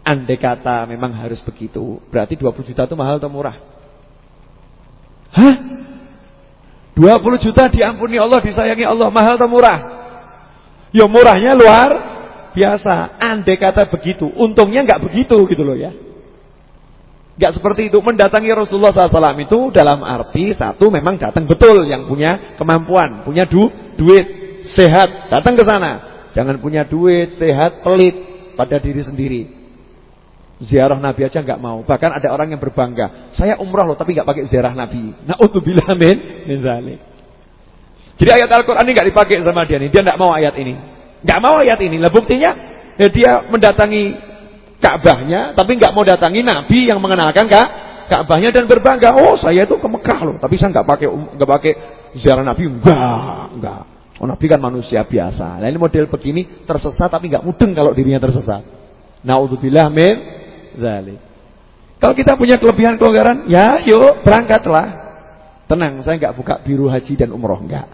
Andai kata memang harus begitu, berarti 20 juta itu mahal atau murah? Hah? 20 juta diampuni Allah, disayangi Allah, mahal atau murah? Ya murahnya luar biasa. Andai kata begitu, untungnya nggak begitu gitu loh ya. Nggak seperti itu. Mendatangi Rasulullah SAW itu dalam arti satu memang datang betul yang punya kemampuan, punya du duit, sehat, datang ke sana. Jangan punya duit, sehat, pelit pada diri sendiri. Ziarah Nabi aja nggak mau. Bahkan ada orang yang berbangga, saya umrah loh tapi nggak pakai ziarah Nabi. Nah min min zalik. Jadi ayat Al-Qur'an ini nggak dipakai sama dia nih. Dia nggak mau ayat ini. nggak mau ayat ini. Lah buktinya ya dia mendatangi Ka'bahnya tapi nggak mau datangi Nabi yang mengenalkan Kak Ka'bahnya dan berbangga, "Oh, saya itu ke Mekah loh, tapi saya nggak pakai nggak pakai ziarah Nabi." Enggak, enggak. Oh, Nabi kan manusia biasa. Nah, ini model begini tersesat tapi nggak mudeng kalau dirinya tersesat. Nauzubillah min zalik. Kalau kita punya kelebihan kelonggaran, ya yuk berangkatlah. Tenang, saya nggak buka biru haji dan umroh enggak.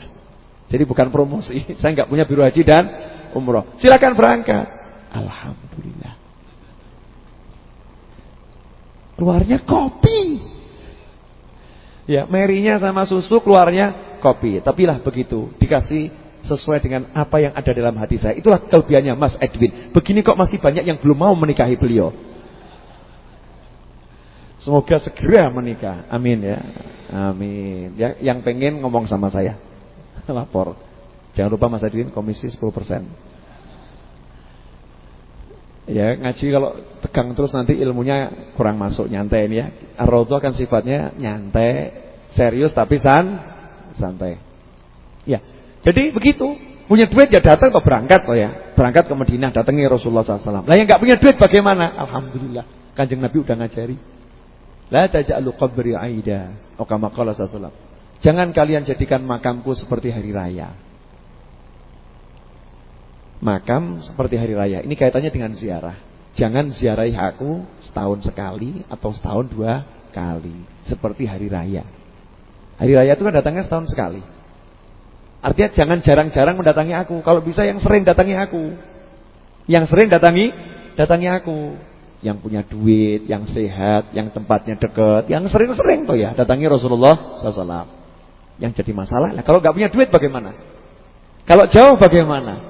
Jadi bukan promosi, saya nggak punya biru haji dan umroh. Silakan berangkat. Alhamdulillah. Keluarnya kopi. Ya, merinya sama susu keluarnya kopi. Tapi lah begitu, dikasih sesuai dengan apa yang ada dalam hati saya. Itulah kelebihannya Mas Edwin. Begini kok masih banyak yang belum mau menikahi beliau. Semoga segera menikah. Amin ya. Amin. Ya, yang pengen ngomong sama saya. Lapor. Jangan lupa Mas Adwin komisi 10%. Ya, ngaji kalau tegang terus nanti ilmunya kurang masuk nyantai ini ya. ar akan sifatnya nyantai, serius tapi san santai. Ya. Jadi begitu. Punya duit ya datang atau berangkat kok ya. Berangkat ke Madinah datangi Rasulullah SAW. Lah yang nggak punya duit bagaimana? Alhamdulillah. Kanjeng Nabi udah ngajari. La taj'alu qabri aida. Oh kama qala sallallahu Jangan kalian jadikan makamku seperti hari raya. Makam seperti hari raya. Ini kaitannya dengan ziarah. Jangan ziarahi aku setahun sekali atau setahun dua kali. Seperti hari raya. Hari raya itu kan datangnya setahun sekali. Artinya jangan jarang-jarang mendatangi aku. Kalau bisa yang sering datangi aku. Yang sering datangi, datangi aku yang punya duit, yang sehat, yang tempatnya dekat, yang sering-sering tuh ya datangi Rasulullah SAW. Yang jadi masalah, lah kalau nggak punya duit bagaimana? Kalau jauh bagaimana?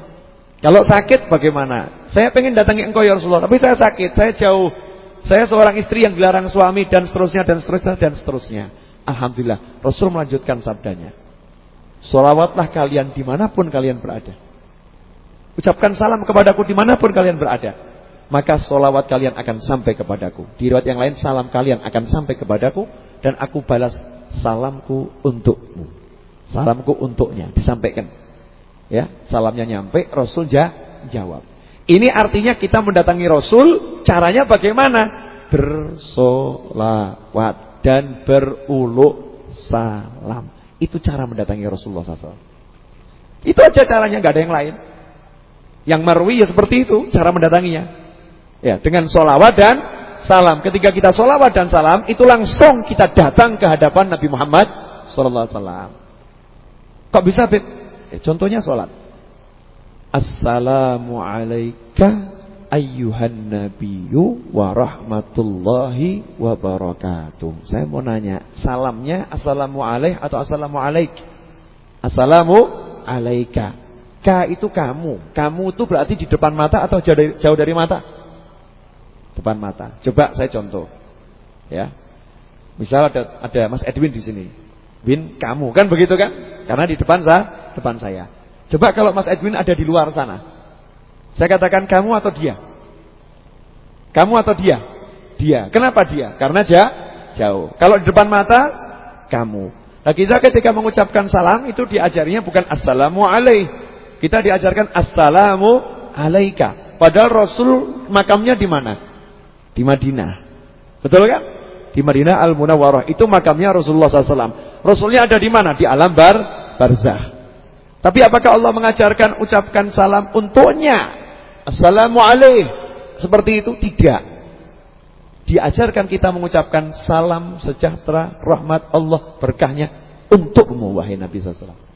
Kalau sakit bagaimana? Saya pengen datangi engkau ya Rasulullah, tapi saya sakit, saya jauh. Saya seorang istri yang dilarang suami dan seterusnya dan seterusnya dan seterusnya. Alhamdulillah, Rasul melanjutkan sabdanya. Salawatlah kalian di mana pun kalian berada. Ucapkan salam kepadaku di mana pun kalian berada maka solawat kalian akan sampai kepadaku. Di riwayat yang lain, salam kalian akan sampai kepadaku dan aku balas salamku untukmu. Salamku untuknya disampaikan. Ya, salamnya nyampe, Rasul ja, jawab. Ini artinya kita mendatangi Rasul, caranya bagaimana? Bersolawat dan beruluk salam. Itu cara mendatangi Rasulullah SAW. Itu aja caranya, nggak ada yang lain. Yang marwi ya seperti itu cara mendatanginya. Ya, dengan solawat dan salam. Ketika kita solawat dan salam, itu langsung kita datang ke hadapan Nabi Muhammad Wasallam. Kok bisa? Ya, contohnya sholat. Assalamualaikum ayyuhan nabiyyu wa rahmatullahi wa barakatuh. Saya mau nanya, salamnya assalamu alaih atau assalamu alaik? Assalamu alaika. Ka itu kamu. Kamu itu berarti di depan mata atau jauh dari, jauh dari mata? Depan mata. Coba saya contoh. Ya. Misal ada ada Mas Edwin di sini. Win kamu kan begitu kan? Karena di depan saya, depan saya. Coba kalau Mas Edwin ada di luar sana. Saya katakan kamu atau dia? Kamu atau dia? Dia. Kenapa dia? Karena dia jauh. Kalau di depan mata, kamu. Nah kita ketika mengucapkan salam itu diajarinya bukan assalamu alaih. Kita diajarkan assalamu alaika. Padahal Rasul makamnya di mana? Di Madinah. Betul kan? Di Madinah Al-Munawwarah. Itu makamnya Rasulullah SAW. Rasulnya ada di mana? Di alam bar barzah. Tapi apakah Allah mengajarkan ucapkan salam untuknya? Assalamualaikum. Seperti itu tidak. Diajarkan kita mengucapkan salam sejahtera, rahmat Allah, berkahnya untukmu wahai Nabi sallallahu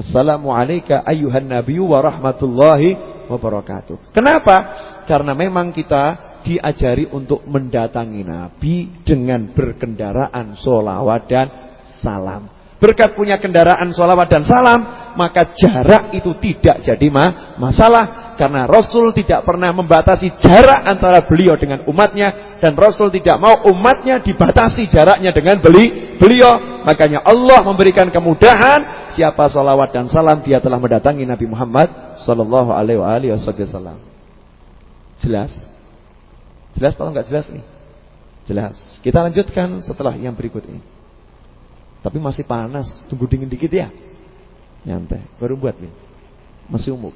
Assalamualaikum ayuhan nabiyyu wa rahmatullahi wa barakatuh. Kenapa? Karena memang kita diajari untuk mendatangi Nabi dengan berkendaraan solawat dan salam. Berkat punya kendaraan solawat dan salam, maka jarak itu tidak jadi masalah karena Rasul tidak pernah membatasi jarak antara beliau dengan umatnya dan Rasul tidak mau umatnya dibatasi jaraknya dengan beli beliau. Makanya Allah memberikan kemudahan siapa salawat dan salam dia telah mendatangi Nabi Muhammad sallallahu alaihi wasallam. Jelas? Jelas atau enggak jelas nih? Jelas. Kita lanjutkan setelah yang berikut ini. Tapi masih panas, tunggu dingin dikit ya. Nyantai, baru buat nih. Masih umum.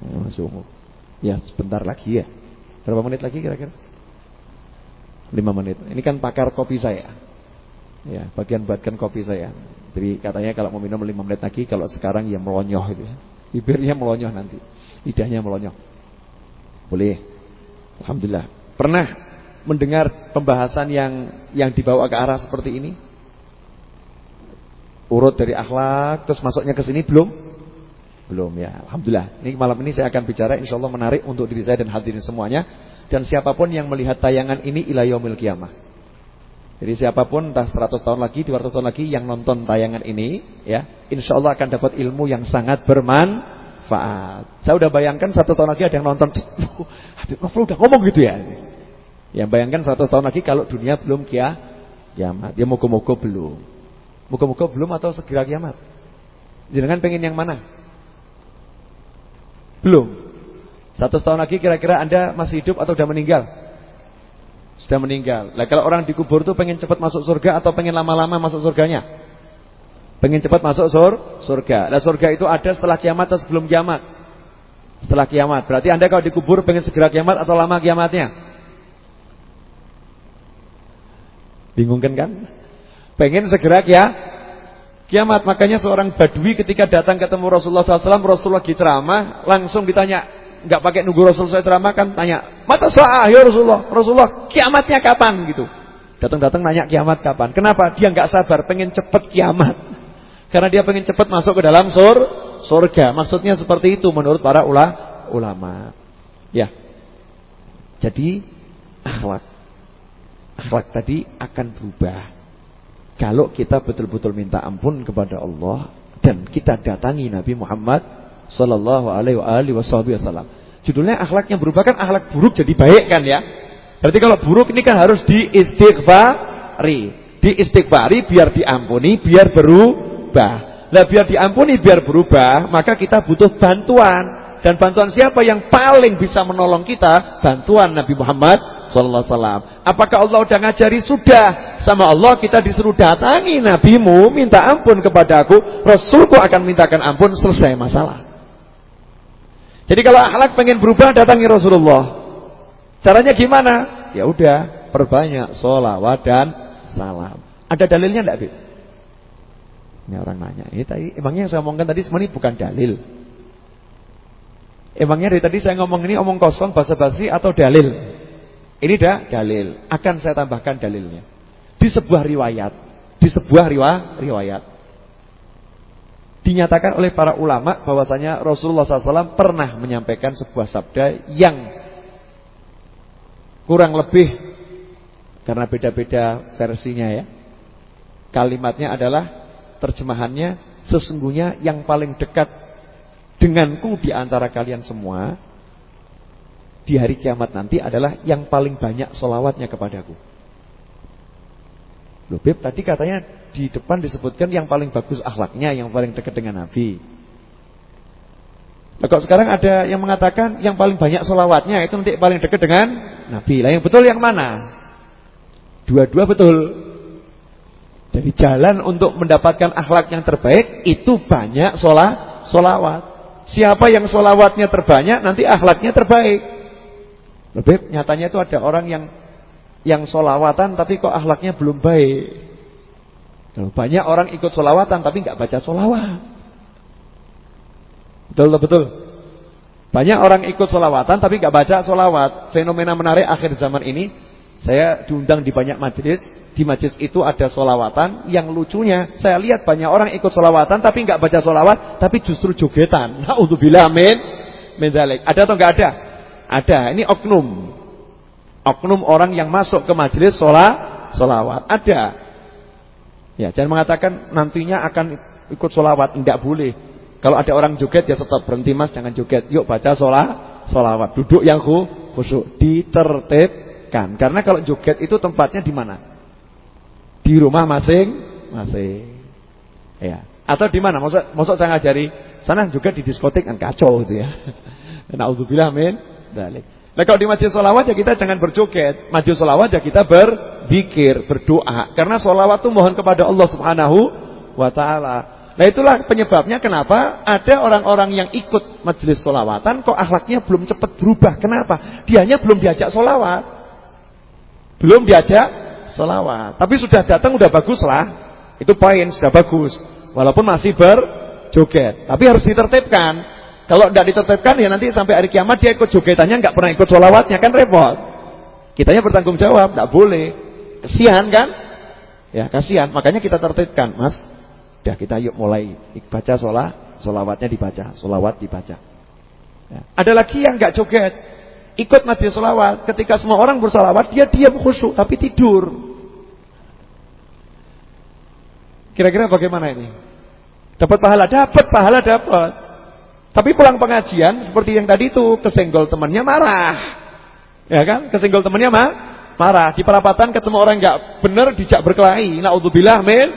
Ya, masih umum. Ya, sebentar lagi ya. Berapa menit lagi kira-kira? 5 menit. Ini kan pakar kopi saya. Ya, bagian buatkan kopi saya. Jadi katanya kalau mau minum 5 menit lagi, kalau sekarang ya melonyoh itu ya. Bibirnya melonyoh nanti. Lidahnya melonyoh. Boleh. Alhamdulillah. Pernah mendengar pembahasan yang yang dibawa ke arah seperti ini? Urut dari akhlak terus masuknya ke sini belum? Belum ya, Alhamdulillah. Ini malam ini saya akan bicara insya Allah menarik untuk diri saya dan hadirin semuanya. Dan siapa pun yang melihat tayangan ini ilayomil kiamah. Jadi siapa pun entah 100 tahun lagi, 200 tahun lagi yang nonton tayangan ini ya, Insya Allah akan dapat ilmu yang sangat bermanfaat. Saya udah bayangkan 100 tahun lagi ada yang nonton Habib Novel udah ngomong gitu ya. Yang bayangkan 100 tahun lagi kalau dunia belum kia, kiamat. Dia moga-moga belum Moga-moga belum atau segera kiamat Jangan pengen yang mana? Belum. Satu tahun lagi kira-kira Anda masih hidup atau sudah meninggal? Sudah meninggal. Nah kalau orang dikubur tuh pengen cepat masuk surga atau pengen lama-lama masuk surganya? Pengen cepat masuk sur surga. Nah surga itu ada setelah kiamat atau sebelum kiamat? Setelah kiamat. Berarti Anda kalau dikubur pengen segera kiamat atau lama kiamatnya? Bingung kan kan? Pengen segera ya Kiamat makanya seorang badui ketika datang ketemu Rasulullah SAW, Rasulullah lagi ceramah, langsung ditanya, nggak pakai nunggu Rasulullah ceramah kan, tanya, mata sah ya Rasulullah, Rasulullah kiamatnya kapan gitu. Datang-datang nanya kiamat kapan. Kenapa? Dia nggak sabar, pengen cepet kiamat. Karena dia pengen cepet masuk ke dalam sur surga. Maksudnya seperti itu menurut para ula, ulama. Ya. Jadi akhlak akhlak tadi akan berubah. Kalau kita betul-betul minta ampun kepada Allah dan kita datangi Nabi Muhammad sallallahu alaihi wasallam. Judulnya akhlaknya berubah kan akhlak buruk jadi baik kan ya? Berarti kalau buruk ini kan harus diistighfari. Diistighfari biar diampuni, biar berubah. Lah biar diampuni, biar berubah, maka kita butuh bantuan. Dan bantuan siapa yang paling bisa menolong kita? Bantuan Nabi Muhammad sallallahu wasallam. Apakah Allah udah ngajari? Sudah. Sama Allah kita disuruh datangi nabimu, minta ampun kepada aku, Rasulku akan mintakan ampun, selesai masalah. Jadi kalau akhlak pengen berubah datangi Rasulullah. Caranya gimana? Ya udah, perbanyak sholawat dan salam. Ada dalilnya enggak? Ini orang nanya. Ini tadi emangnya yang saya omongkan tadi semuanya bukan dalil. Emangnya dari tadi saya ngomong ini omong kosong basa-basi atau dalil? Ini dah dalil. Akan saya tambahkan dalilnya. Di sebuah riwayat, di sebuah riwa, riwayat. dinyatakan oleh para ulama bahwasanya Rasulullah SAW pernah menyampaikan sebuah sabda yang kurang lebih karena beda-beda versinya ya. Kalimatnya adalah terjemahannya sesungguhnya yang paling dekat denganku di antara kalian semua di hari kiamat nanti adalah yang paling banyak solawatnya kepadaku. Loh Beb, tadi katanya di depan disebutkan yang paling bagus akhlaknya, yang paling dekat dengan Nabi. Nah, kok sekarang ada yang mengatakan yang paling banyak solawatnya itu nanti paling dekat dengan Nabi. Lah yang betul yang mana? Dua-dua betul. Jadi jalan untuk mendapatkan akhlak yang terbaik itu banyak sholat, solawat. Siapa yang solawatnya terbanyak nanti akhlaknya terbaik. Lebih nyatanya itu ada orang yang yang solawatan tapi kok akhlaknya belum baik. Banyak orang ikut solawatan tapi nggak baca solawat. Betul betul. Banyak orang ikut solawatan tapi nggak baca solawat. Fenomena menarik akhir zaman ini, saya diundang di banyak majelis. Di majelis itu ada solawatan. Yang lucunya, saya lihat banyak orang ikut solawatan tapi nggak baca solawat, tapi justru jogetan. Naudzubillah min min Ada atau nggak ada? Ada. Ini oknum. Oknum orang yang masuk ke majelis sholat, sholawat. Ada. Ya, jangan mengatakan nantinya akan ikut sholawat. Tidak boleh. Kalau ada orang joget ya stop. Berhenti mas, jangan joget. Yuk baca sholat, sholawat. Duduk yang khusyuk. Ditertibkan. Karena kalau joget itu tempatnya di mana? Di rumah masing-masing. Ya. Atau di mana? Maksud, maksud saya ngajari sana juga di diskotik kan kacau gitu ya. Nauzubillah min Nah kalau di majlis solawat ya kita jangan berjoget. Majlis solawat ya kita berzikir, berdoa. Karena solawat itu mohon kepada Allah subhanahu wa ta'ala. Nah itulah penyebabnya kenapa ada orang-orang yang ikut majlis solawatan kok akhlaknya belum cepat berubah. Kenapa? Dianya belum diajak solawat. Belum diajak solawat. Tapi sudah datang udah bagus lah. Itu poin sudah bagus. Walaupun masih berjoget. Tapi harus ditertibkan. Kalau tidak ditertibkan ya nanti sampai hari kiamat dia ikut jogetannya nggak pernah ikut sholawatnya kan repot. Kitanya bertanggung jawab, tidak boleh. Kasihan kan? Ya kasihan. Makanya kita tertibkan, Mas. Udah kita yuk mulai baca sholat, sholawatnya dibaca, sholawat dibaca. Ya. Ada lagi yang nggak joget, ikut majlis sholawat. Ketika semua orang bersolawat, dia diam khusyuk tapi tidur. Kira-kira bagaimana ini? Dapat pahala? Dapat pahala, dapat. Tapi pulang pengajian seperti yang tadi itu kesenggol temannya marah. Ya kan? Kesenggol temannya mah marah. Di perapatan ketemu orang enggak benar dijak berkelahi. Nauzubillah min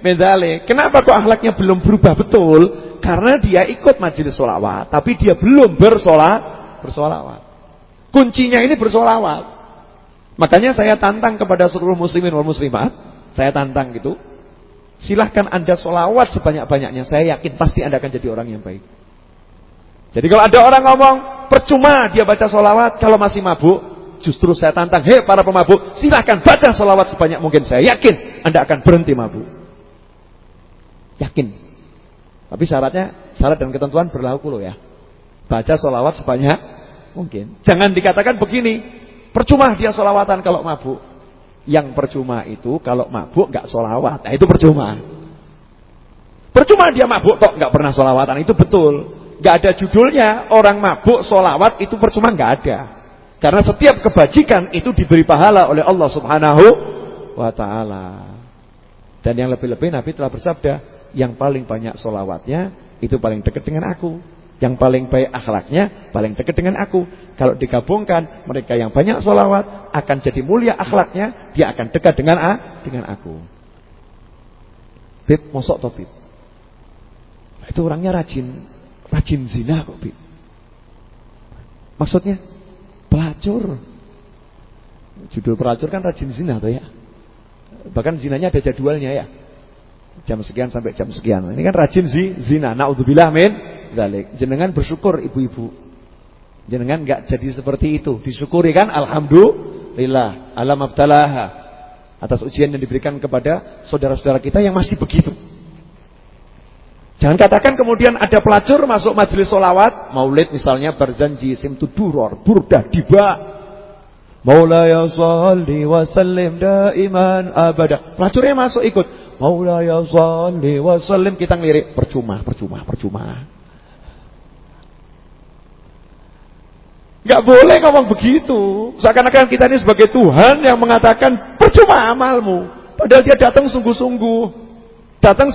min Kenapa kok akhlaknya belum berubah betul? Karena dia ikut majelis solawat, tapi dia belum bersolat bersolawat. Kuncinya ini bersolawat. Makanya saya tantang kepada seluruh muslimin wal muslimat, saya tantang gitu. Silahkan anda solawat sebanyak-banyaknya. Saya yakin pasti anda akan jadi orang yang baik. Jadi kalau ada orang ngomong percuma dia baca solawat kalau masih mabuk, justru saya tantang, hei para pemabuk, silahkan baca solawat sebanyak mungkin. Saya yakin anda akan berhenti mabuk. Yakin. Tapi syaratnya, syarat dan ketentuan berlaku loh ya. Baca solawat sebanyak mungkin. Jangan dikatakan begini, percuma dia solawatan kalau mabuk. Yang percuma itu kalau mabuk nggak solawat, nah itu percuma. Percuma dia mabuk kok nggak pernah solawatan, itu betul nggak ada judulnya orang mabuk solawat itu percuma nggak ada. Karena setiap kebajikan itu diberi pahala oleh Allah Subhanahu wa taala. Dan yang lebih-lebih Nabi telah bersabda, yang paling banyak solawatnya itu paling dekat dengan aku. Yang paling baik akhlaknya paling dekat dengan aku. Kalau digabungkan mereka yang banyak solawat akan jadi mulia akhlaknya, dia akan dekat dengan a, dengan aku. Bib, mosok topik. Itu orangnya rajin Rajin zina kok, Bi. Maksudnya pelacur. Judul pelacur kan rajin zina tuh ya. Bahkan zinanya ada jadwalnya ya. Jam sekian sampai jam sekian. Ini kan rajin zi, zina. Naudzubillah min dzalik. Jenengan bersyukur ibu-ibu. Jenengan enggak jadi seperti itu. Disyukuri kan alhamdulillah. Alam abtalaha. Atas ujian yang diberikan kepada saudara-saudara kita yang masih begitu. Jangan katakan kemudian ada pelacur masuk majelis solawat, maulid misalnya berjanji simtu duror, burdah, diba. Maulaya salli wa sallim daiman abada. Pelacurnya masuk ikut. Maulaya sholli wa sallim kita ngelirik percuma, percuma, percuma. Gak boleh ngomong begitu. Seakan-akan kita ini sebagai Tuhan yang mengatakan percuma amalmu. Padahal dia datang sungguh-sungguh. Datang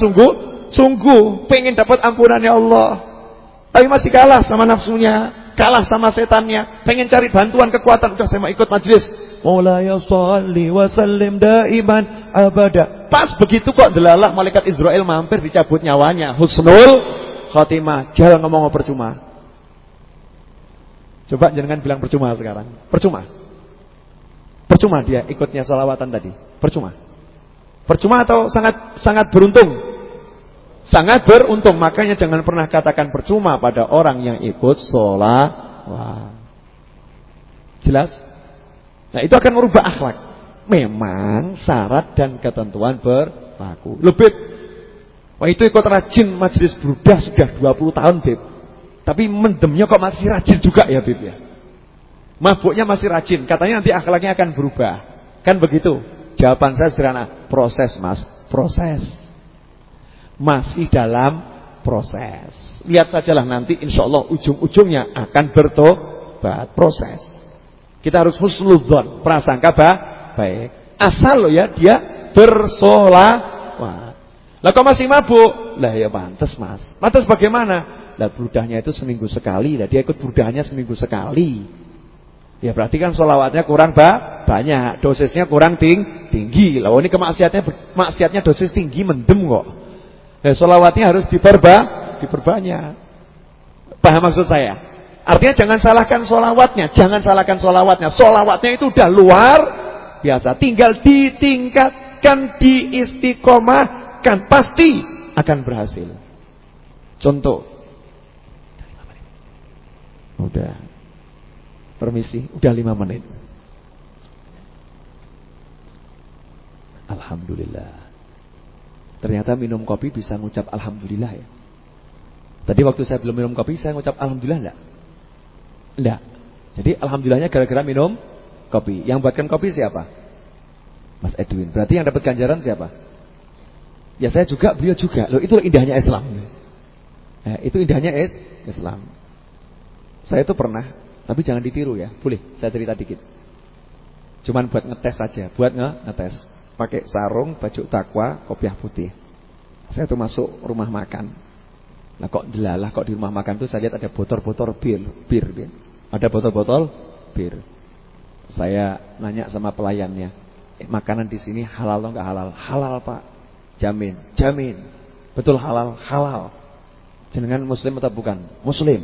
sungguh-sungguh. Pengen dapat ampunannya Allah. Tapi masih kalah sama nafsunya. Kalah sama setannya. Pengen cari bantuan kekuatan. Udah saya mau ikut majelis. Maulaya salli wa sallim daiman abada. Pas begitu kok delalah malaikat Israel mampir dicabut nyawanya. Husnul khotimah. Jangan ngomong percuma. Coba jangan bilang percuma sekarang. Percuma. Percuma dia ikutnya salawatan tadi. Percuma. Percuma atau sangat sangat beruntung? Sangat beruntung. Makanya jangan pernah katakan percuma pada orang yang ikut sholawat. Jelas? Nah itu akan merubah akhlak. Memang syarat dan ketentuan berlaku. Lebih. Wah itu ikut rajin majelis brudah sudah 20 tahun, Beb. Tapi mendemnya kok masih rajin juga ya Bib ya. Mabuknya masih rajin. Katanya nanti akhlaknya akan berubah. Kan begitu? Jawaban saya sederhana. Proses mas. Proses. Masih dalam proses. Lihat sajalah nanti insya Allah ujung-ujungnya akan bertobat. Proses. Kita harus husnudzon. Prasangka baik. Asal loh ya dia bersolawat. Lah kok masih mabuk? Lah ya pantas mas. Pantas bagaimana? Lah brudahnya itu seminggu sekali, lah dia ikut brudahnya seminggu sekali. Ya berarti kan solawatnya kurang ba banyak, dosisnya kurang ting tinggi. Lah ini kemaksiatnya maksiatnya dosis tinggi mendem kok. Ya solawatnya harus diperba diperbanyak. Paham maksud saya? Artinya jangan salahkan solawatnya, jangan salahkan solawatnya. Solawatnya itu udah luar biasa, tinggal ditingkatkan, diistiqomahkan, pasti akan berhasil. Contoh, Udah. Permisi, udah lima menit. Alhamdulillah. Ternyata minum kopi bisa ngucap Alhamdulillah ya. Tadi waktu saya belum minum kopi, saya ngucap Alhamdulillah enggak? Enggak. Jadi Alhamdulillahnya gara-gara minum kopi. Yang buatkan kopi siapa? Mas Edwin. Berarti yang dapat ganjaran siapa? Ya saya juga, beliau juga. Loh, itu indahnya Islam. Eh, itu indahnya Islam. Saya itu pernah, tapi jangan ditiru ya. Boleh, saya cerita dikit. Cuman buat ngetes saja, buat nge ngetes. Pakai sarung, baju takwa, kopiah putih. Saya tuh masuk rumah makan. Nah kok jelalah kok di rumah makan tuh saya lihat ada botol-botol bir, bir, bir. Ada botol-botol bir. Saya nanya sama pelayannya, eh, makanan di sini halal atau enggak halal? Halal pak, jamin, jamin, betul halal, halal. Jenengan muslim atau bukan? Muslim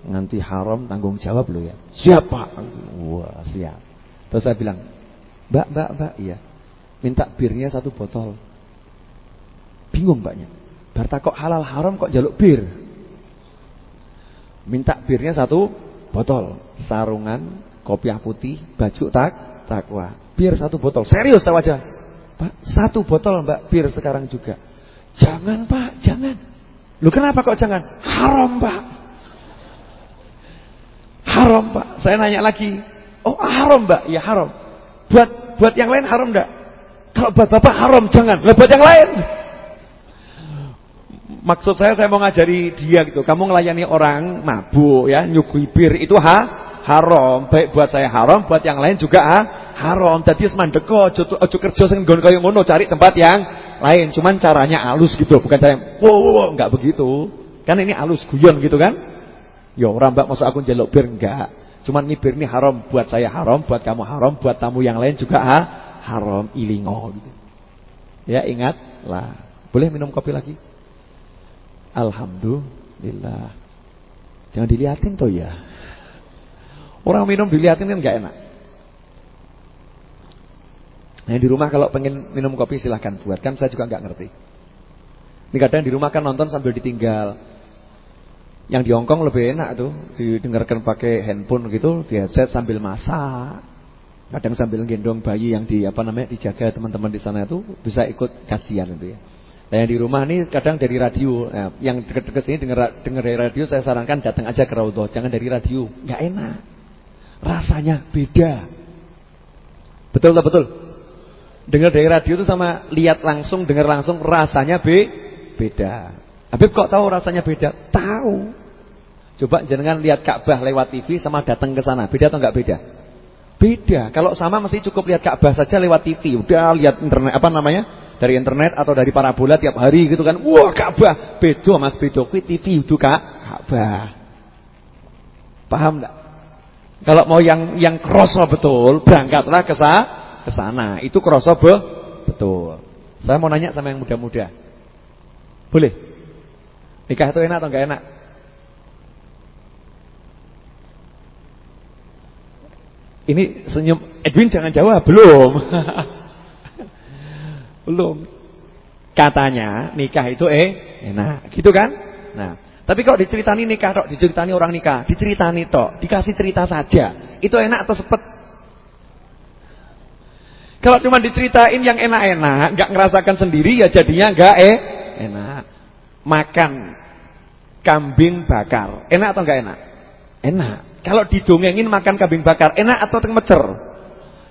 nanti haram tanggung jawab lo ya. Siapa? Wah, siap. Terus saya bilang, "Mbak, Mbak, Mbak, iya. Minta birnya satu botol." Bingung mbaknya. Barta kok halal haram kok jaluk bir? Minta birnya satu botol, sarungan, kopiah putih, baju tak takwa. Bir satu botol. Serius tahu aja. Pak, satu botol Mbak bir sekarang juga. Jangan, Pak, jangan. Lu kenapa kok jangan? Haram, Pak. Haram pak. Saya nanya lagi. Oh haram mbak? Ya haram. Buat buat yang lain haram enggak? Kalau buat bapak haram jangan. Lah buat yang lain. Maksud saya saya mau ngajari dia gitu. Kamu ngelayani orang mabuk ya, nyugui bir itu ha haram. Baik buat saya haram, buat yang lain juga ha haram. Tadi semandeko aja aja kerja sing nggon kaya ngono, cari tempat yang lain. Cuman caranya halus gitu, bukan cara wow, wow, wow enggak begitu. Kan ini halus guyon gitu kan? Ya orang mbak masuk aku jaluk bir enggak. Cuman ini bir ini haram buat saya haram, buat kamu haram, buat tamu yang lain juga ha, haram ilingo gitu. Ya ingatlah. Boleh minum kopi lagi? Alhamdulillah. Jangan dilihatin toh ya. Orang minum dilihatin kan enggak enak. Nah di rumah kalau pengen minum kopi silahkan buat kan saya juga enggak ngerti. Ini kadang di rumah kan nonton sambil ditinggal. Yang di Hongkong lebih enak tuh, didengarkan pakai handphone gitu, di headset sambil masak. Kadang sambil gendong bayi yang di apa namanya dijaga teman-teman di sana itu bisa ikut kajian itu ya. Nah yang di rumah ini kadang dari radio. Nah, yang dekat-dekat sini dengar dengar dari radio saya sarankan datang aja ke Raudhah, jangan dari radio. nggak enak. Rasanya beda. Betul tak betul? dengar dari radio itu sama lihat langsung, dengar langsung rasanya be beda. Habib kok tahu rasanya beda? Tahu. Coba jenengan lihat Ka'bah lewat TV sama datang ke sana, beda atau enggak beda? Beda. Kalau sama mesti cukup lihat Ka'bah saja lewat TV. Udah lihat internet apa namanya? Dari internet atau dari parabola tiap hari gitu kan. Wah, Ka'bah. Beda Mas, beda kuwi TV itu Ka'bah. Paham enggak? Kalau mau yang yang kroso betul, berangkatlah ke ke sana. Itu kroso be betul. Saya mau nanya sama yang muda-muda. Boleh? Nikah itu enak atau enggak enak? Ini senyum Edwin jangan jawab, belum. belum. Katanya nikah itu eh enak, gitu kan? Nah, tapi kalau diceritani nikah tok, diceritani orang nikah, diceritani tok, dikasih cerita saja. Itu enak atau sepet? Kalau cuma diceritain yang enak-enak, nggak ngerasakan sendiri ya jadinya nggak eh enak. Makan kambing bakar, enak atau nggak enak? Enak. Kalau didongengin makan kambing bakar, enak atau mecer?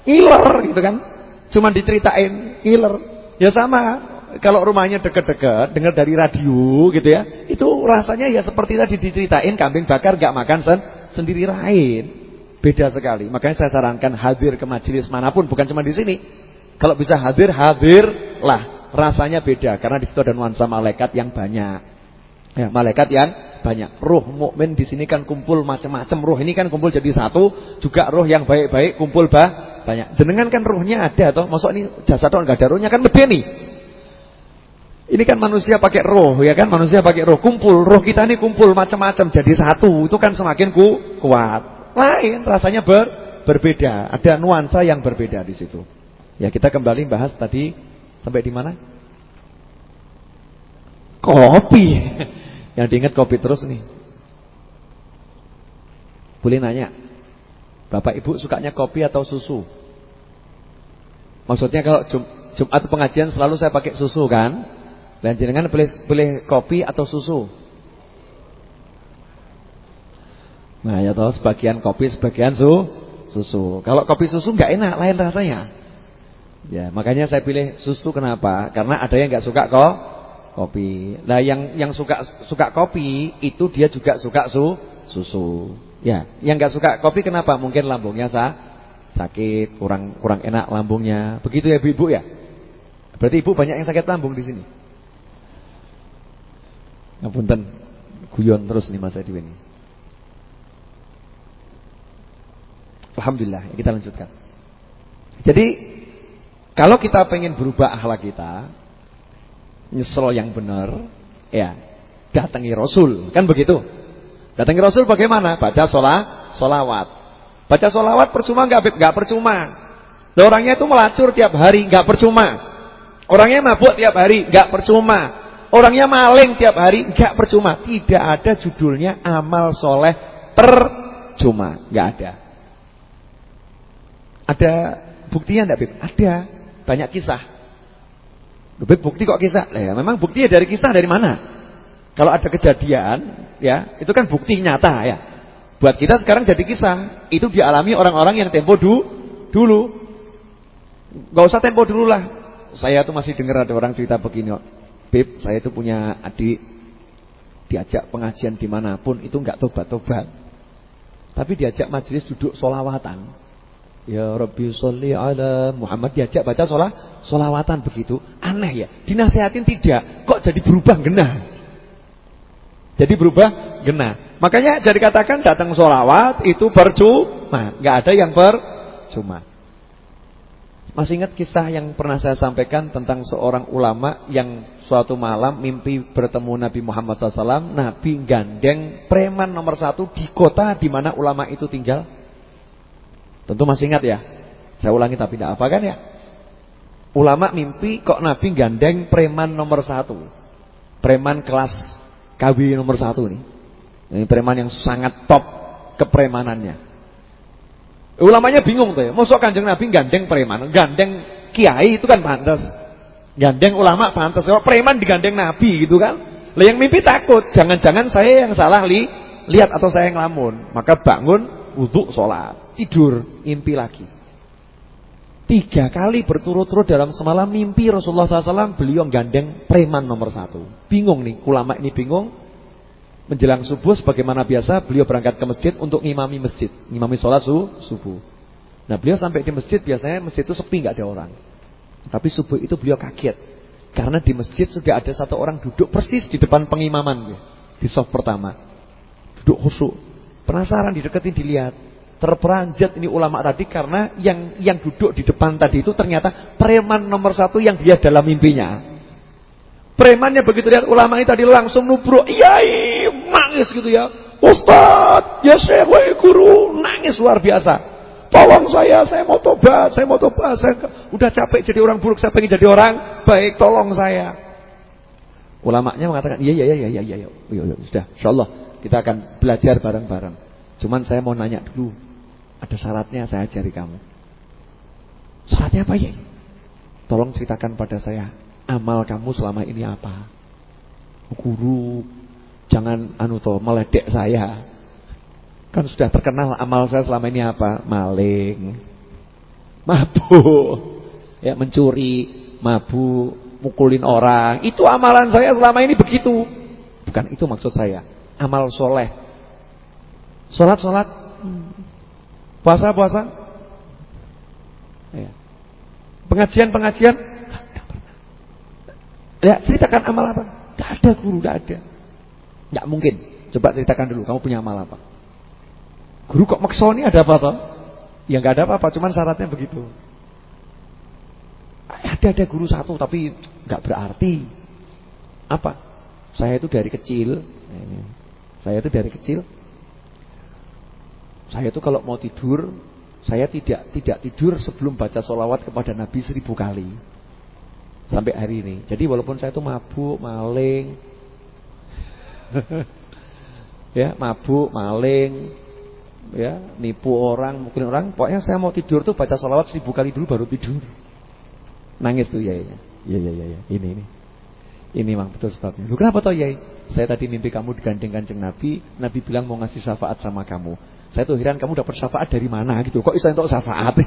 Ngiler gitu kan. Cuma diceritain, ngiler. Ya sama, kalau rumahnya deket-deket, dengar dari radio gitu ya, itu rasanya ya seperti tadi diceritain kambing bakar nggak makan sen sendiri lain. Beda sekali. Makanya saya sarankan hadir ke majelis mana pun, bukan cuma di sini. Kalau bisa hadir, hadirlah. Rasanya beda karena di situ ada nuansa malaikat yang banyak. Ya, malaikat yang banyak. Ruh mukmin di sini kan kumpul macam-macam. Ruh ini kan kumpul jadi satu, juga ruh yang baik-baik kumpul bah banyak. Jenengan kan ruhnya ada toh. Masuk ini jasad enggak ada ruhnya kan medeni. Ini kan manusia pakai roh ya kan, manusia pakai roh kumpul, roh kita ini kumpul macam-macam jadi satu, itu kan semakin ku, kuat. Lain, rasanya ber, berbeda. Ada nuansa yang berbeda di situ. Ya, kita kembali bahas tadi sampai di mana? Kopi. Yang diingat kopi terus nih. Boleh nanya. Bapak Ibu sukanya kopi atau susu? Maksudnya kalau Jum Jumat pengajian selalu saya pakai susu kan? Dan jenengan pilih, pilih kopi atau susu? Nah ya tahu sebagian kopi, sebagian su, susu. Kalau kopi susu nggak enak, lain rasanya. Ya makanya saya pilih susu kenapa? Karena ada yang nggak suka kok kopi. Nah yang yang suka suka kopi itu dia juga suka su, susu. Ya, yang nggak suka kopi kenapa? Mungkin lambungnya sa, sakit, kurang kurang enak lambungnya. Begitu ya ibu ya? Berarti ibu banyak yang sakit lambung di sini. Ngapunten, guyon terus nih Mas Edi. Alhamdulillah, kita lanjutkan. Jadi kalau kita pengen berubah akhlak kita, nyesel yang benar, ya datangi Rasul, kan begitu? Datangi Rasul bagaimana? Baca sholat, sholawat. Baca sholawat percuma nggak? Nggak percuma. Orangnya itu melacur tiap hari, nggak percuma. Orangnya mabuk tiap hari, nggak percuma. Orangnya maling tiap hari, nggak percuma. Tidak ada judulnya amal soleh percuma, nggak ada. Ada buktinya enggak, Bib? Ada. Banyak kisah. Bib, bukti kok kisah? Nah, ya, memang buktinya dari kisah dari mana? Kalau ada kejadian, ya, itu kan bukti nyata ya. Buat kita sekarang jadi kisah. Itu dialami orang-orang yang tempo du, dulu. Gak usah tempo dulu lah. Saya tuh masih dengar ada orang cerita begini. Bib, saya itu punya adik diajak pengajian di mana pun itu nggak tobat-tobat. Tapi diajak majelis duduk solawatan. Ya Rabbi sholli ala Muhammad. Diajak baca sholat Sholawatan begitu. Aneh ya Dinasehatin tidak. Kok jadi berubah genah Jadi berubah genah Makanya jadi katakan datang sholawat Itu percuma. Gak ada yang percuma. Masih ingat kisah yang pernah saya sampaikan Tentang seorang ulama Yang suatu malam mimpi bertemu Nabi Muhammad SAW Nabi gandeng preman nomor satu Di kota di mana ulama itu tinggal Tentu masih ingat ya. Saya ulangi tapi tidak apa kan ya. Ulama mimpi kok Nabi gandeng preman nomor satu. Preman kelas KB nomor satu nih. Ini preman yang sangat top kepremanannya. Ulamanya bingung tuh ya. Masa kanjeng Nabi gandeng preman. Gandeng kiai itu kan pantas. Gandeng ulama pantas. Kalau preman digandeng Nabi gitu kan. Lah yang mimpi takut. Jangan-jangan saya yang salah li, lihat atau saya yang ngelamun. Maka bangun wudhu sholat tidur, impi lagi. Tiga kali berturut-turut dalam semalam mimpi Rasulullah SAW beliau gandeng preman nomor satu. Bingung nih, ulama ini bingung. Menjelang subuh sebagaimana biasa beliau berangkat ke masjid untuk ngimami masjid. Ngimami sholat subuh. Nah beliau sampai di masjid biasanya masjid itu sepi nggak ada orang. Tapi subuh itu beliau kaget. Karena di masjid sudah ada satu orang duduk persis di depan pengimaman. Di soft pertama. Duduk khusyuk. Penasaran dideketin dilihat. Terperanjat ini ulama tadi karena yang yang duduk di depan tadi itu ternyata preman nomor satu yang dia dalam mimpinya. Premannya begitu lihat ulama ini tadi langsung nubruk, iyai, nangis gitu ya. Ustaz, ya saya guru, nangis luar biasa. Tolong saya, saya mau tobat, saya mau tobat, saya udah capek jadi orang buruk, saya pengen jadi orang baik, tolong saya. Ulamanya mengatakan, iya, iya, iya, iya, iya, iya, iya, sudah, insyaallah kita akan belajar bareng-bareng. Cuman saya mau nanya dulu, ada syaratnya saya ajari kamu. Syaratnya apa ya? Tolong ceritakan pada saya amal kamu selama ini apa? Guru, jangan anu toh meledek saya. Kan sudah terkenal amal saya selama ini apa? Maling, mabuk, ya mencuri, mabuk, mukulin orang. Itu amalan saya selama ini begitu. Bukan itu maksud saya. Amal soleh. Sholat-sholat. Puasa-puasa. Ya. Pengajian-pengajian Ya, ceritakan amal apa? Tidak ada guru, tidak ada. Tidak mungkin. Coba ceritakan dulu, kamu punya amal apa? Guru kok maksoni ada apa toh? Ya nggak ada apa-apa, cuman syaratnya begitu. Ada ada guru satu tapi nggak berarti. Apa? Saya itu dari kecil, saya itu dari kecil. Saya itu kalau mau tidur, saya tidak tidak tidur sebelum baca solawat kepada Nabi seribu kali sampai hari ini. Jadi walaupun saya itu mabuk, maling, ya mabuk, maling, ya nipu orang, mungkin orang, pokoknya saya mau tidur tuh baca salawat seribu kali dulu baru tidur. Nangis tuh ya, ya, ya, ya, ini ini. Ini memang betul sebabnya. Lu kenapa toh Yai? Saya tadi mimpi kamu digandeng kancing Nabi, Nabi bilang mau ngasih syafaat sama kamu. Saya tuh heran kamu dapat syafaat dari mana gitu. Kok bisa untuk syafaat?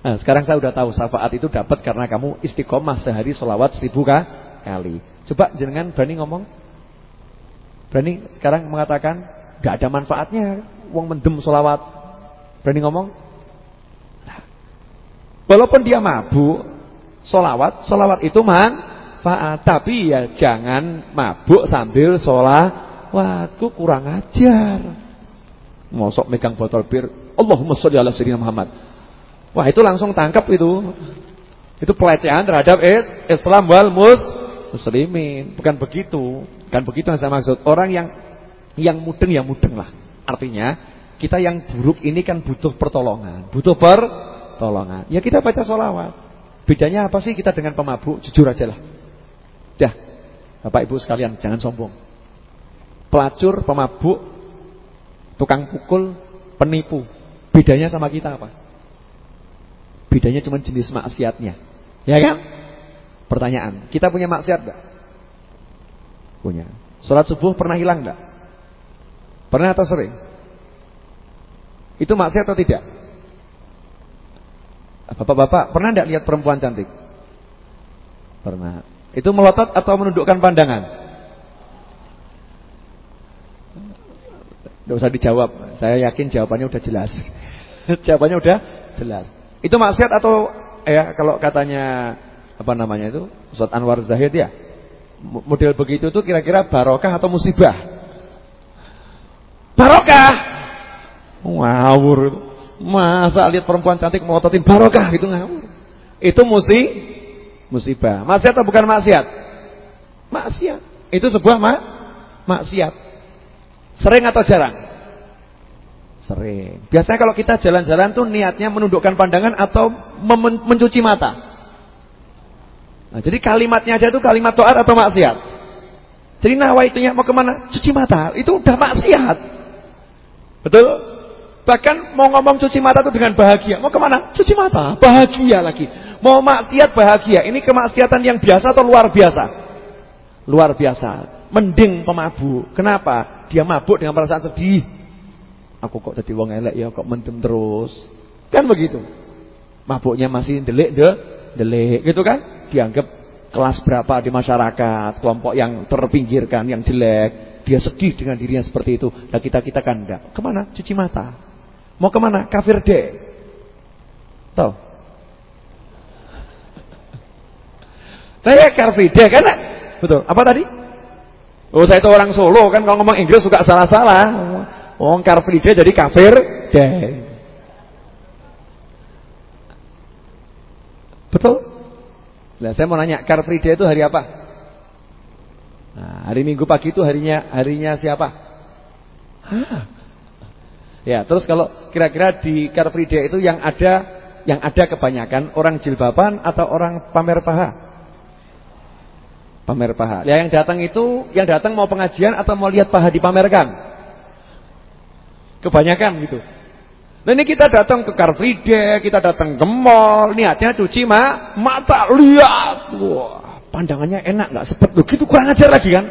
Nah, sekarang saya udah tahu syafaat itu dapat karena kamu istiqomah sehari solawat seribu kali. Coba jenengan berani ngomong? Berani sekarang mengatakan gak ada manfaatnya wong mendem solawat. Berani ngomong? Walaupun dia mabuk, solawat, solawat itu manfaat. Tapi ya jangan mabuk sambil solawat. Ku kurang ajar. Mosok megang botol bir. Allahumma sholli ala sayyidina Muhammad. Wah itu langsung tangkap itu. Itu pelecehan terhadap Islam wal mus muslimin. Bukan begitu. Bukan begitu yang saya maksud. Orang yang yang mudeng ya mudeng lah. Artinya kita yang buruk ini kan butuh pertolongan. Butuh pertolongan. Ya kita baca sholawat. Bedanya apa sih kita dengan pemabuk? Jujur aja lah. Dah. Bapak Ibu sekalian jangan sombong. Pelacur, pemabuk, tukang pukul, penipu. Bedanya sama kita apa? Bedanya cuma jenis maksiatnya. Ya kan? Pertanyaan, kita punya maksiat enggak? Punya. Salat subuh pernah hilang enggak? Pernah atau sering? Itu maksiat atau tidak? Bapak-bapak, pernah enggak lihat perempuan cantik? Pernah. Itu melotot atau menundukkan pandangan? Tidak usah dijawab. Saya yakin jawabannya udah jelas. jawabannya udah jelas. Itu maksiat atau ya kalau katanya apa namanya itu Ustaz Anwar Zahid ya. Model begitu tuh kira-kira barokah atau musibah? Barokah. Ngawur itu. Masa lihat perempuan cantik melototin barokah gitu ngawur. Itu musi musibah. Maksiat atau bukan maksiat? Maksiat. Itu sebuah ma maksiat. Sering atau jarang? Sering. Biasanya kalau kita jalan-jalan tuh niatnya menundukkan pandangan atau mencuci mata. Nah, jadi kalimatnya aja tuh kalimat to'at atau maksiat. Jadi nawaitunya mau ke mana? Cuci mata. Itu udah maksiat. Betul? Bahkan mau ngomong cuci mata tuh dengan bahagia. Mau ke mana? Cuci mata. Bahagia lagi. Mau maksiat bahagia. Ini kemaksiatan yang biasa atau luar biasa? Luar biasa. Mending pemabuk. Kenapa? Dia mabuk dengan perasaan sedih. Aku kok jadi wong elek ya kok mendem terus. Kan begitu. Mabuknya masih delik de, delik gitu kan? Dianggap kelas berapa di masyarakat, kelompok yang terpinggirkan, yang jelek. Dia sedih dengan dirinya seperti itu. Nah kita-kita kan enggak. Ke mana? Cuci mata. Mau ke mana? Kafir deh. Tahu? Nah ya kafir deh kan? Betul. Apa tadi? Oh saya itu orang Solo kan kalau ngomong Inggris suka salah-salah. Wong Car Free Day jadi kafir day. Betul? Nah, saya mau nanya, Car Free Day itu hari apa? Nah, hari Minggu pagi itu harinya harinya siapa? Hah. Ya, terus kalau kira-kira di Car Free Day itu yang ada yang ada kebanyakan orang jilbaban atau orang pamer paha? Pamer paha. Ya yang datang itu yang datang mau pengajian atau mau lihat paha dipamerkan? Kebanyakan gitu. Nah ini kita datang ke Car Free Day, kita datang ke mall, niatnya cuci ma, mata lihat. Wah, pandangannya enak nggak sepet tuh. Gitu kurang ajar lagi kan.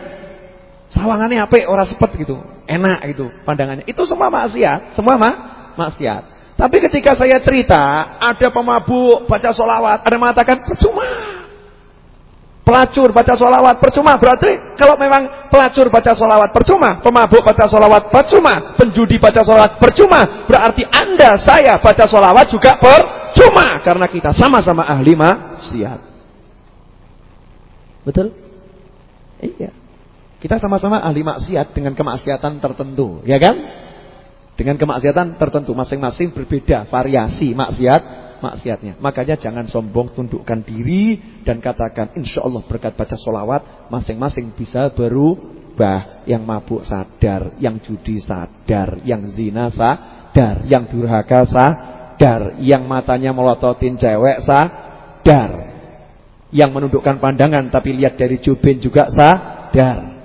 Sawangannya apa orang sepet gitu. Enak gitu pandangannya. Itu semua maksiat, semua ma maksiat. Tapi ketika saya cerita, ada pemabuk baca solawat, ada mengatakan percuma. Pelacur baca solawat percuma Berarti kalau memang pelacur baca solawat percuma Pemabuk baca solawat percuma Penjudi baca solawat percuma Berarti anda, saya baca solawat juga percuma Karena kita sama-sama ahli maksiat Betul? Iya Kita sama-sama ahli maksiat dengan kemaksiatan tertentu Ya kan? Dengan kemaksiatan tertentu Masing-masing berbeda variasi maksiat maksiatnya. Makanya jangan sombong, tundukkan diri dan katakan insya Allah berkat baca solawat masing-masing bisa berubah. Yang mabuk sadar, yang judi sadar, yang zina sadar, yang durhaka sadar, yang matanya melototin cewek sadar, yang menundukkan pandangan tapi lihat dari jubin juga sadar.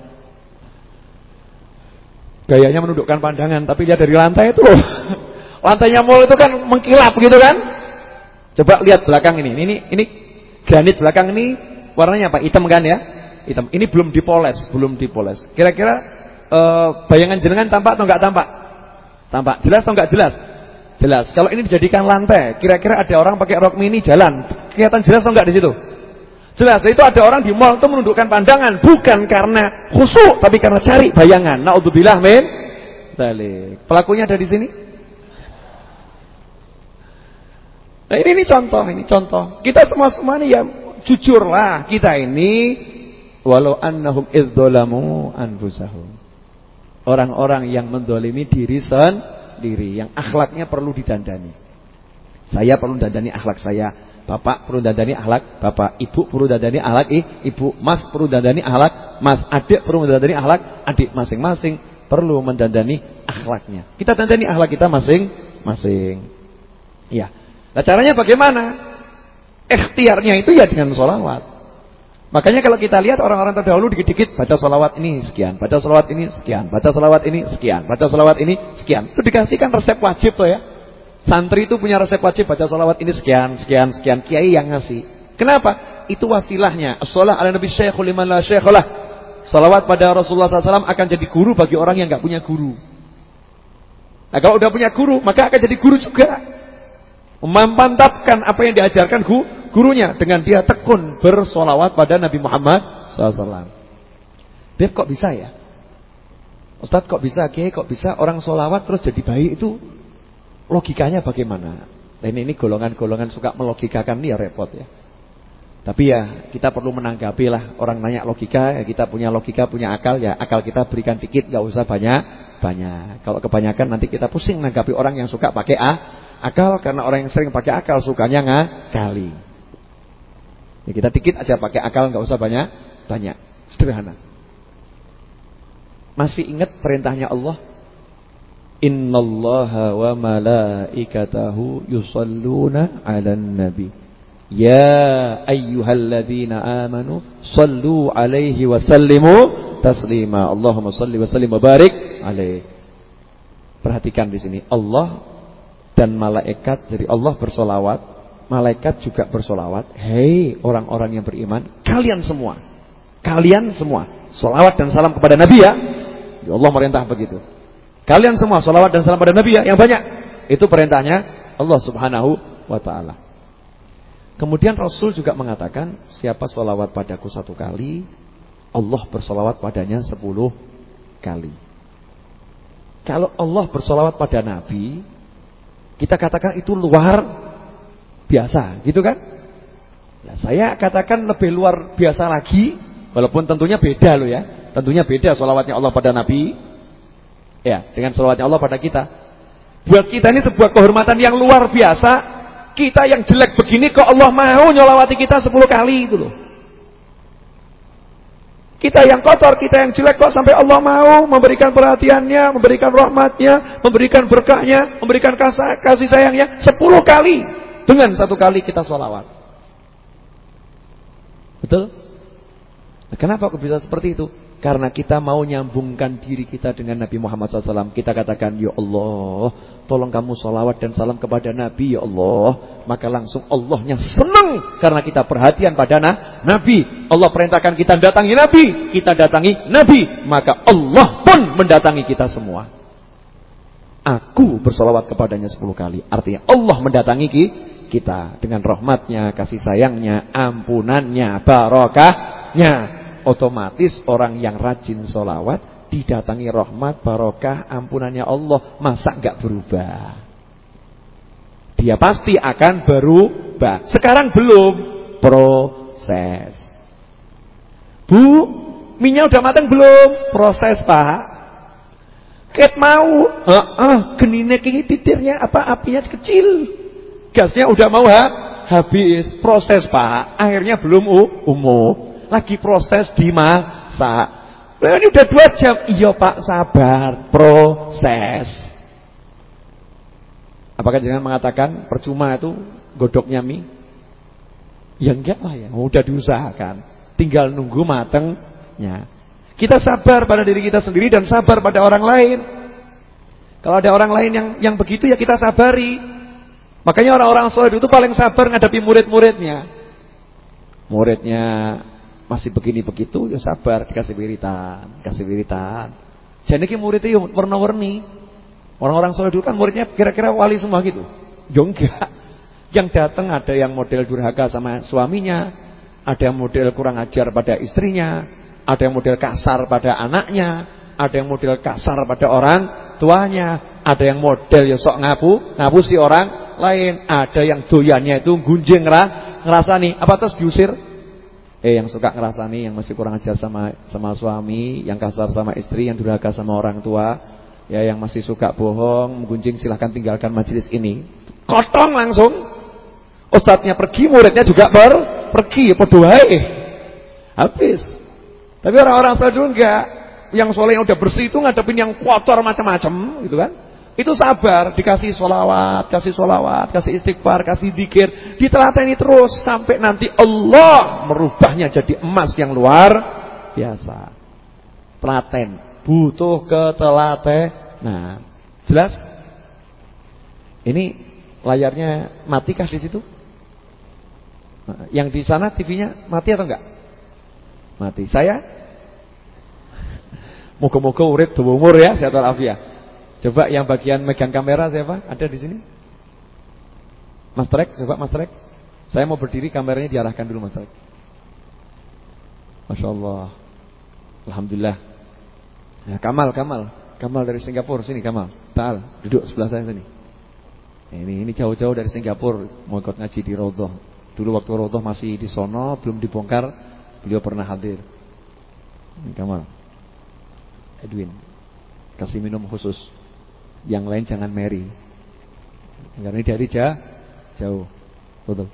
Gayanya menundukkan pandangan tapi lihat dari lantai itu loh. Lantainya mall itu kan mengkilap gitu kan? Coba lihat belakang ini. Ini ini granit belakang ini warnanya apa? Hitam kan ya? Hitam. Ini belum dipoles, belum dipoles. Kira-kira uh, bayangan jenengan tampak atau enggak tampak? Tampak. Jelas atau enggak jelas? Jelas. Kalau ini dijadikan lantai, kira-kira ada orang pakai rok mini jalan, kelihatan jelas atau enggak di situ? Jelas. Itu ada orang di mall itu menundukkan pandangan bukan karena khusyuk, tapi karena cari bayangan. Nauzubillah min dzalik. Pelakunya ada di sini? Nah ini, ini contoh, ini contoh. Kita semua-semua ini ya jujurlah kita ini walau annahum idzalamu anfusahum. Orang-orang yang mendolimi diri sendiri, yang akhlaknya perlu didandani. Saya perlu dandani akhlak saya, bapak perlu dandani akhlak bapak, ibu perlu dandani akhlak ibu, mas perlu dandani akhlak mas, adik perlu dandani akhlak adik masing-masing perlu mendandani akhlaknya. Kita dandani akhlak kita masing-masing. Ya. Nah caranya bagaimana? Ikhtiarnya itu ya dengan solawat. Makanya kalau kita lihat orang-orang terdahulu dikit-dikit baca solawat ini sekian, baca solawat ini sekian, baca solawat ini sekian, baca solawat ini sekian. Itu dikasihkan resep wajib tuh ya. Santri itu punya resep wajib baca solawat ini sekian, sekian, sekian. Kiai yang ngasih. Kenapa? Itu wasilahnya. Sholat ala Nabi Syekhul liman la syekhullah. Salawat pada Rasulullah SAW akan jadi guru bagi orang yang nggak punya guru. Nah kalau udah punya guru, maka akan jadi guru juga memantapkan apa yang diajarkan gurunya dengan dia tekun bersolawat pada Nabi Muhammad SAW. Beb kok bisa ya? Ustadz kok bisa? Kiai kok bisa orang solawat terus jadi baik itu logikanya bagaimana? Nah ini, golongan-golongan suka melogikakan ini ya repot ya. Tapi ya kita perlu menanggapi lah orang nanya logika ya kita punya logika punya akal ya akal kita berikan dikit nggak usah banyak banyak. Kalau kebanyakan nanti kita pusing menanggapi orang yang suka pakai A akal karena orang yang sering pakai akal sukanya ngakali. Ya kita dikit aja pakai akal nggak usah banyak banyak. Sederhana. Masih ingat perintahnya Allah? Innallaha wa malaikatahu yusalluna 'alan nabi. Ya ayyuhalladzina amanu sallu 'alaihi wa sallimu taslima. Allahumma salli wa sallim wa barik alaihi. Perhatikan di sini. Allah dan malaikat jadi Allah bersolawat malaikat juga bersolawat. Hei orang-orang yang beriman kalian semua kalian semua solawat dan salam kepada Nabi ya. Allah merintah begitu. Kalian semua solawat dan salam pada Nabi ya yang banyak. Itu perintahnya Allah subhanahu wa ta'ala. Kemudian Rasul juga mengatakan, siapa solawat padaku satu kali, Allah bersolawat padanya sepuluh kali. Kalau Allah bersolawat pada Nabi, kita katakan itu luar biasa, gitu kan? Nah, saya katakan lebih luar biasa lagi, walaupun tentunya beda loh ya. Tentunya beda solawatnya Allah pada Nabi, ya, dengan solawatnya Allah pada kita. Buat kita ini sebuah kehormatan yang luar biasa kita yang jelek begini kok Allah mau nyolawati kita 10 kali itu loh. Kita yang kotor, kita yang jelek kok sampai Allah mau memberikan perhatiannya, memberikan rahmatnya, memberikan berkahnya, memberikan kasih sayangnya 10 kali. Dengan satu kali kita sholawat. Betul? Nah, kenapa kok bisa seperti itu? Karena kita mau nyambungkan diri kita dengan Nabi Muhammad SAW Kita katakan Ya Allah Tolong kamu salawat dan salam kepada Nabi Ya Allah. Maka langsung Allahnya senang Karena kita perhatian pada Nabi. Allah perintahkan kita datangi Nabi Kita datangi Nabi. Maka Allah pun mendatangi kita semua. Aku bersolawat kepadanya 10 kali. Artinya Allah mendatangi kita Dengan rahmatnya, kasih sayangnya Ampunannya, barokahnya Otomatis orang yang rajin solawat didatangi rahmat, barokah, ampunannya Allah. Masa nggak berubah? Dia pasti akan berubah. Sekarang belum proses. Bu, minyak udah matang belum? Proses, Pak. Ket mau, uh, uh, genine kini titirnya apa apinya kecil. Gasnya udah mau ha? habis. Proses, Pak. Akhirnya belum umum lagi proses dimasak. Nah, ini udah dua jam. Iya Pak, sabar, proses. Apakah jangan mengatakan percuma itu godoknya mie? Ya enggak lah ya, udah diusahakan. Tinggal nunggu matengnya. Kita sabar pada diri kita sendiri dan sabar pada orang lain. Kalau ada orang lain yang yang begitu ya kita sabari. Makanya orang-orang soleh itu paling sabar ngadapi murid-muridnya. Muridnya masih begini begitu ya sabar dikasih wiritan, kasih wiritan. Jadi ki muridnya yo warna-warni. Orang-orang soleh dulu kan muridnya kira-kira wali semua gitu. Enggak. Yang datang ada yang model durhaka sama suaminya, ada yang model kurang ajar pada istrinya, ada yang model kasar pada anaknya, ada yang model kasar pada orang tuanya, ada yang model ya sok ngapu, ngapu si orang lain, ada yang doyannya itu gunjing ngerasa nih, apa terus diusir? Eh yang suka ngerasani yang masih kurang ajar sama sama suami, yang kasar sama istri, yang durhaka sama orang tua, ya yang masih suka bohong, menggunjing silahkan tinggalkan majelis ini. Kotong langsung. Ustadznya pergi, muridnya juga ber pergi, padha Habis. Tapi orang-orang dulu enggak. Yang soleh yang udah bersih itu ngadepin yang kotor macam-macam, gitu kan? Itu sabar, dikasih solawat, kasih solawat, kasih istighfar, kasih dikir. Ditelateni terus sampai nanti Allah merubahnya jadi emas yang luar biasa. Telaten, butuh Nah, Jelas? Ini layarnya matikah di situ? Yang di sana TV-nya mati atau enggak? Mati. Saya Moga-moga urip tubuh umur ya, sehat walafiat. Coba yang bagian megang kamera siapa? Ada di sini? Mas Trek, coba Mas Trek. Saya mau berdiri kameranya diarahkan dulu Mas Trek. Masya Allah. Alhamdulillah. Ya, Kamal, Kamal. Kamal dari Singapura sini Kamal. Tal, duduk sebelah saya sini. Ini ini jauh-jauh dari Singapura mau ikut ngaji di Rodoh. Dulu waktu Rodoh masih di sono, belum dibongkar, beliau pernah hadir. Ini Kamal. Edwin. Kasih minum khusus. Yang lain jangan Mary. Karena ini dari jauh. jauh. Betul.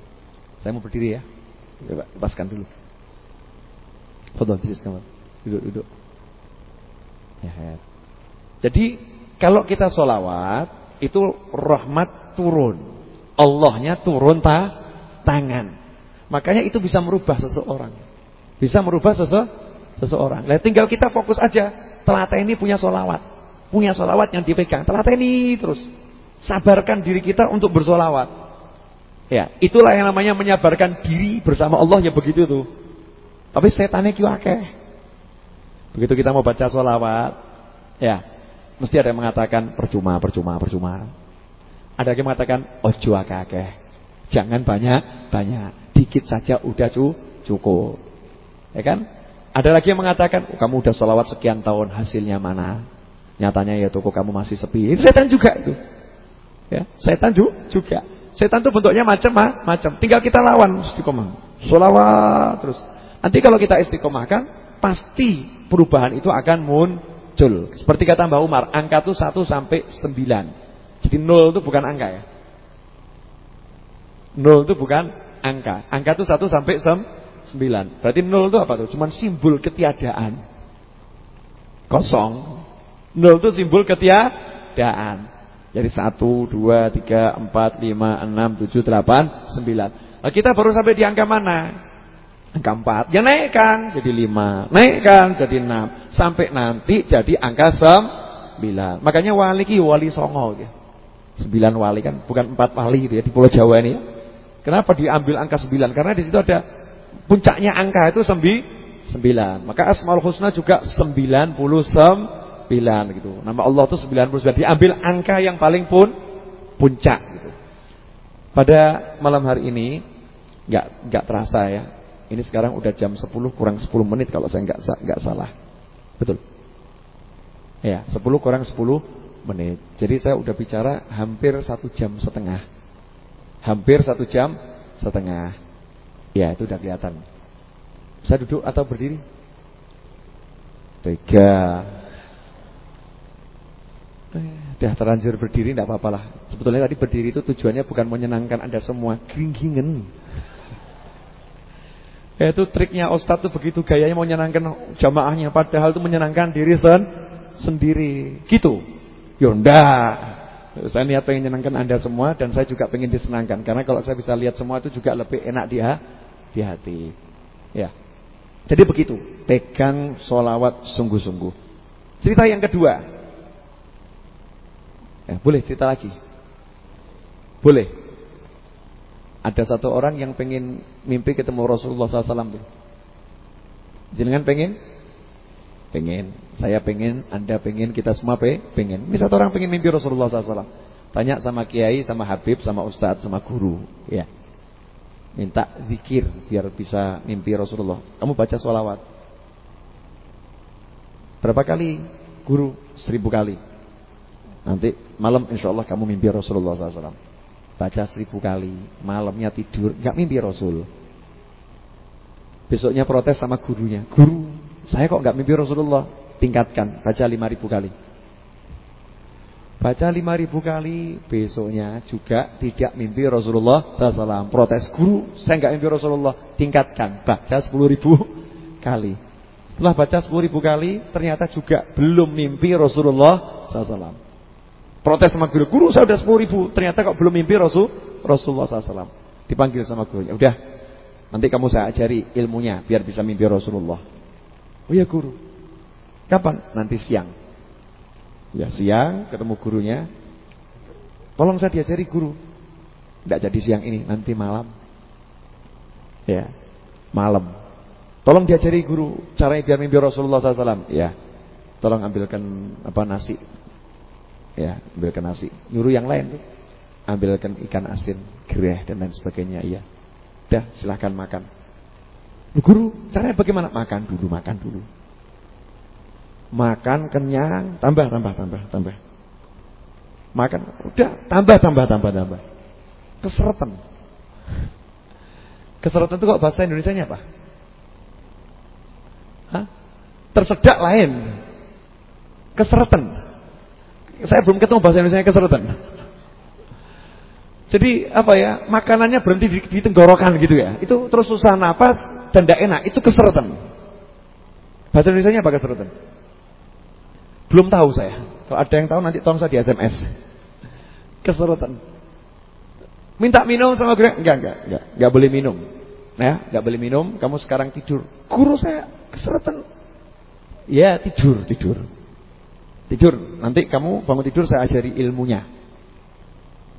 Saya mau berdiri ya. Lepaskan dulu. Kamu. Duduk, duduk. Ya, ya. Jadi kalau kita solawat itu rahmat turun, Allahnya turun ta tangan. Makanya itu bisa merubah seseorang, bisa merubah sese seseorang. Nah, tinggal kita fokus aja. Telaten ini punya solawat. Punya solawat yang dipegang. Telateni terus. Sabarkan diri kita untuk bersolawat. Ya, itulah yang namanya menyabarkan diri bersama Allah ya begitu tuh. Tapi setannya kiwake. Begitu kita mau baca solawat, ya, mesti ada yang mengatakan percuma, percuma, percuma. Ada yang mengatakan ojo akeh. Jangan banyak-banyak. Dikit saja udah cukup. Ya kan? Ada lagi yang mengatakan, oh, kamu udah sholawat sekian tahun, hasilnya mana? Nyatanya ya toko kamu masih sepi. Itu setan juga itu. Ya, setan juga. Setan itu bentuknya macam-macam. Tinggal kita lawan istiqomah. Sholawat terus. Nanti kalau kita istiqomahkan, pasti perubahan itu akan muncul. Seperti kata Mbak Umar, angka itu 1 sampai 9. Jadi 0 itu bukan angka ya. 0 itu bukan angka. Angka itu 1 sampai 9. Berarti 0 itu apa tuh? Cuman simbol ketiadaan. Kosong. 0 itu simbol ketiadaan. Jadi 1, 2, 3, 4, 5, 6, 7, 8, 9. Nah, kita baru sampai di angka mana? Angka 4. Ya naikkan jadi 5. Naikkan jadi 6. Sampai nanti jadi angka 9. Makanya wali ki wali songo. Ya. 9 wali kan. Bukan 4 wali gitu ya di Pulau Jawa ini. Ya. Kenapa diambil angka 9? Karena di situ ada puncaknya angka itu 9. Maka Asmaul Husna juga 99 gitu. Nama Allah itu 99. Diambil angka yang paling pun puncak gitu. Pada malam hari ini nggak nggak terasa ya. Ini sekarang udah jam 10 kurang 10 menit kalau saya nggak nggak salah. Betul. Ya, 10 kurang 10 menit. Jadi saya udah bicara hampir satu jam setengah. Hampir satu jam setengah. Ya, itu udah kelihatan. Saya duduk atau berdiri? Tiga, Udah terlanjur berdiri tidak apa-apa lah. Sebetulnya tadi berdiri itu tujuannya bukan menyenangkan Anda semua, gringgingen. Itu triknya Ustadz tuh begitu gayanya mau menyenangkan jamaahnya padahal itu menyenangkan diri sen sendiri. Gitu. Yonda. Ya saya niat pengen menyenangkan Anda semua dan saya juga pengen disenangkan karena kalau saya bisa lihat semua itu juga lebih enak dia di hati. Ya. Jadi begitu, pegang solawat sungguh-sungguh. Cerita yang kedua, Ya, boleh cerita lagi. Boleh. Ada satu orang yang pengen mimpi ketemu Rasulullah SAW. Jangan pengen? Pengen. Saya pengen, Anda pengen, kita semua pe pengen. Ini satu orang pengen mimpi Rasulullah SAW. Tanya sama kiai, sama habib, sama ustadz, sama guru. Ya. Minta zikir biar bisa mimpi Rasulullah. Kamu baca sholawat. Berapa kali? Guru, seribu kali. Nanti malam insya Allah kamu mimpi Rasulullah SAW. Baca seribu kali. Malamnya tidur. Gak mimpi Rasul. Besoknya protes sama gurunya. Guru, saya kok gak mimpi Rasulullah? Tingkatkan. Baca lima ribu kali. Baca lima ribu kali. Besoknya juga tidak mimpi Rasulullah SAW. Protes. Guru, saya gak mimpi Rasulullah. Tingkatkan. Baca sepuluh ribu kali. Setelah baca sepuluh ribu kali, ternyata juga belum mimpi Rasulullah SAW. Protes sama guru, guru saya udah sepuluh ribu, ternyata kok belum mimpi Rasul Rasulullah SAW. Dipanggil sama gurunya, udah, nanti kamu saya ajari ilmunya biar bisa mimpi Rasulullah. Oh ya guru, kapan? Nanti siang. Ya siang, ketemu gurunya. Tolong saya diajari guru. Tidak jadi siang ini, nanti malam. Ya, malam. Tolong diajari guru caranya biar mimpi Rasulullah SAW. Ya, tolong ambilkan apa nasi Ya, ambilkan nasi. Nyuruh yang lain tuh. Ambilkan ikan asin, gereh dan lain sebagainya. Iya. Udah, silahkan makan. Guru, caranya bagaimana? Makan dulu, makan dulu. Makan kenyang, tambah, tambah, tambah, tambah. Makan, udah, tambah, tambah, tambah, tambah. Keseretan. Keseretan itu kok bahasa Indonesia-nya apa? Hah? Tersedak lain. Keseretan. Saya belum ketemu bahasa Indonesia keserutan. Jadi apa ya makanannya berhenti di, di tenggorokan gitu ya. Itu terus susah napas dan tidak enak. Itu keserutan. Bahasa Indonesia apa keserutan? Belum tahu saya. Kalau ada yang tahu nanti tolong saya di SMS. Keserutan. Minta minum sama gue enggak enggak enggak enggak boleh minum. Ya, enggak boleh minum. Kamu sekarang tidur. Guru saya keserutan. Ya tidur tidur. Tidur, nanti kamu bangun tidur saya ajari ilmunya.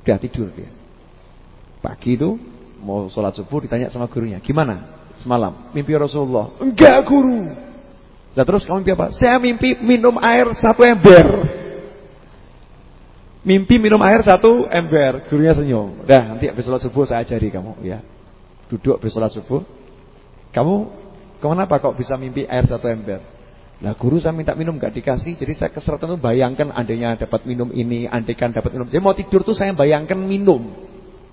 Udah tidur dia. Pagi itu mau sholat subuh ditanya sama gurunya, gimana semalam? Mimpi Rasulullah? Enggak guru. Nah terus kamu mimpi apa? Saya mimpi minum air satu ember. Mimpi minum air satu ember, gurunya senyum. Dah, nanti habis sholat subuh saya ajari kamu, ya. Duduk habis subuh. Kamu kenapa kok bisa mimpi air satu ember? Lah guru saya minta minum gak dikasih, jadi saya keseret itu bayangkan andainya dapat minum ini, andaikan dapat minum. Jadi mau tidur tuh saya bayangkan minum.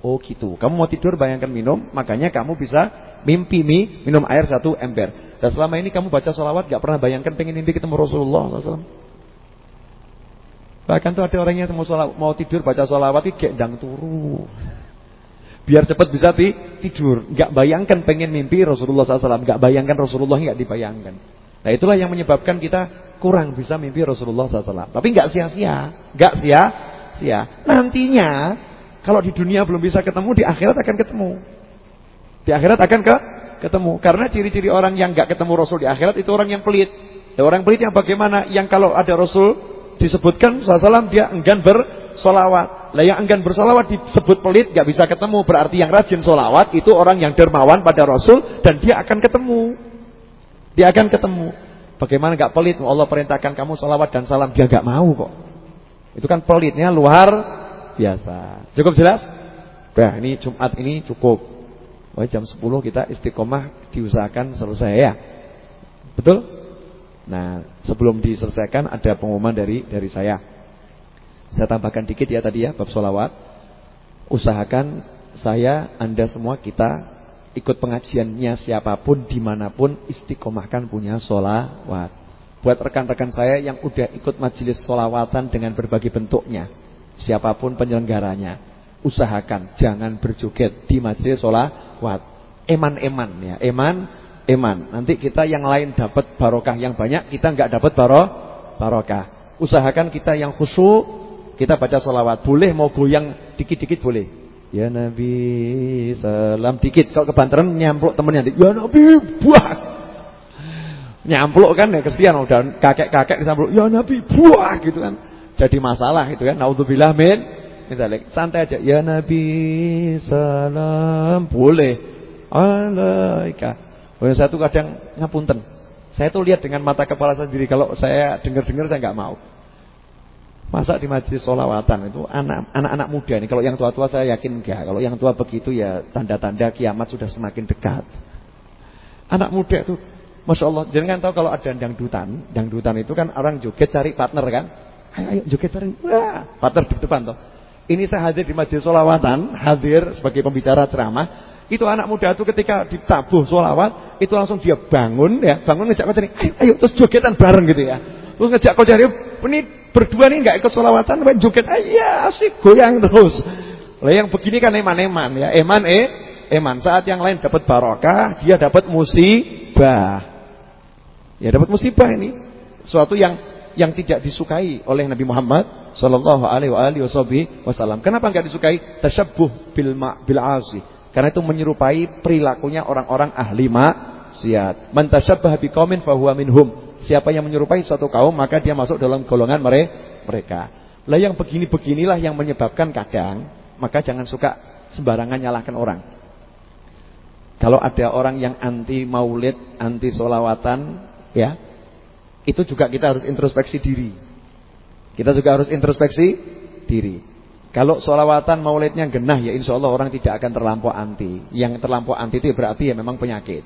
Oh gitu. Kamu mau tidur bayangkan minum, makanya kamu bisa mimpi mi, minum air satu ember. Dan selama ini kamu baca sholawat gak pernah bayangkan pengen mimpi ketemu Rasulullah SAW. Bahkan tuh ada orang yang mau, sholawat, mau tidur baca sholawat itu gendang turu. Biar cepat bisa ti, tidur. Gak bayangkan pengen mimpi Rasulullah SAW. Gak bayangkan Rasulullah gak dibayangkan. Nah itulah yang menyebabkan kita kurang bisa mimpi Rasulullah SAW. Tapi gak sia-sia. Gak sia-sia. Nantinya kalau di dunia belum bisa ketemu, di akhirat akan ketemu. Di akhirat akan ke ketemu. Karena ciri-ciri orang yang gak ketemu Rasul di akhirat itu orang yang pelit. Ya, orang pelit yang bagaimana? Yang kalau ada Rasul disebutkan SAW dia enggan bersolawat. Lah yang enggan bersolawat disebut pelit, gak bisa ketemu. Berarti yang rajin solawat itu orang yang dermawan pada Rasul dan dia akan ketemu. Dia akan ketemu. Bagaimana gak pelit? Allah perintahkan kamu solawat dan salam dia gak mau kok. Itu kan pelitnya luar biasa. Cukup jelas? Nah ini Jumat ini cukup. Oh, jam 10 kita istiqomah diusahakan selesai ya. Betul? Nah, sebelum diselesaikan ada pengumuman dari dari saya. Saya tambahkan dikit ya tadi ya bab solawat. Usahakan saya, anda semua kita ikut pengajiannya siapa pun di mana pun istiqomahkan punya solawat. Buat rekan-rekan saya yang udah ikut majelis solawatan dengan berbagai bentuknya, siapa pun penyelenggaranya, usahakan jangan berjoget di majelis solawat. Eman-eman ya, eman iman. Nanti kita yang lain dapat barokah yang banyak, kita nggak dapat baro barokah. Usahakan kita yang khusyuk, kita baca sholawat. Boleh mau goyang dikit-dikit boleh. Ya Nabi salam dikit. Kalau kebanteran nyampluk temennya. Ya Nabi buah. Nyampluk kan ya kesian udah kakek-kakek disampluk. Ya Nabi buah gitu kan. Jadi masalah itu kan. Naudzubillah min Santai aja. Ya Nabi salam boleh. Alaika saya tuh kadang ngapunten. Saya tuh lihat dengan mata kepala sendiri. Kalau saya dengar-dengar saya nggak mau. Masa di majelis solawatan itu anak-anak muda ini. Kalau yang tua-tua saya yakin enggak. Kalau yang tua begitu ya tanda-tanda kiamat sudah semakin dekat. Anak muda itu, masya Allah. Jangan tahu kalau ada dangdutan, dangdutan itu kan orang joget cari partner kan. Ayo, ayo joget bareng. Wah, partner di depan toh. Ini saya hadir di majelis solawatan, hadir sebagai pembicara ceramah. Itu anak muda itu ketika ditabuh sholawat Itu langsung dia bangun ya Bangun ngejak cari ayo, ayo terus jogetan bareng gitu ya Terus ngejak kau cari Ini berdua nih gak ikut sholawatan Main joget ayo asik goyang terus Lah yang begini kan eman-eman ya Eman eh Eman saat yang lain dapat barokah Dia dapat musibah Ya dapat musibah ini Suatu yang yang tidak disukai oleh Nabi Muhammad sallallahu alaihi wasallam. Kenapa enggak disukai? Tasyabbuh bil ma bil asi. Karena itu menyerupai perilakunya orang-orang ahli maksiat. Man tasyabbaha biqaumin fahuwa minhum. Siapa yang menyerupai suatu kaum maka dia masuk dalam golongan mereka. Lah yang begini-beginilah yang menyebabkan kadang maka jangan suka sembarangan nyalahkan orang. Kalau ada orang yang anti maulid, anti solawatan, ya, itu juga kita harus introspeksi diri. Kita juga harus introspeksi diri. Kalau solawatan maulidnya genah ya insya Allah orang tidak akan terlampau anti. Yang terlampau anti itu berarti ya memang penyakit.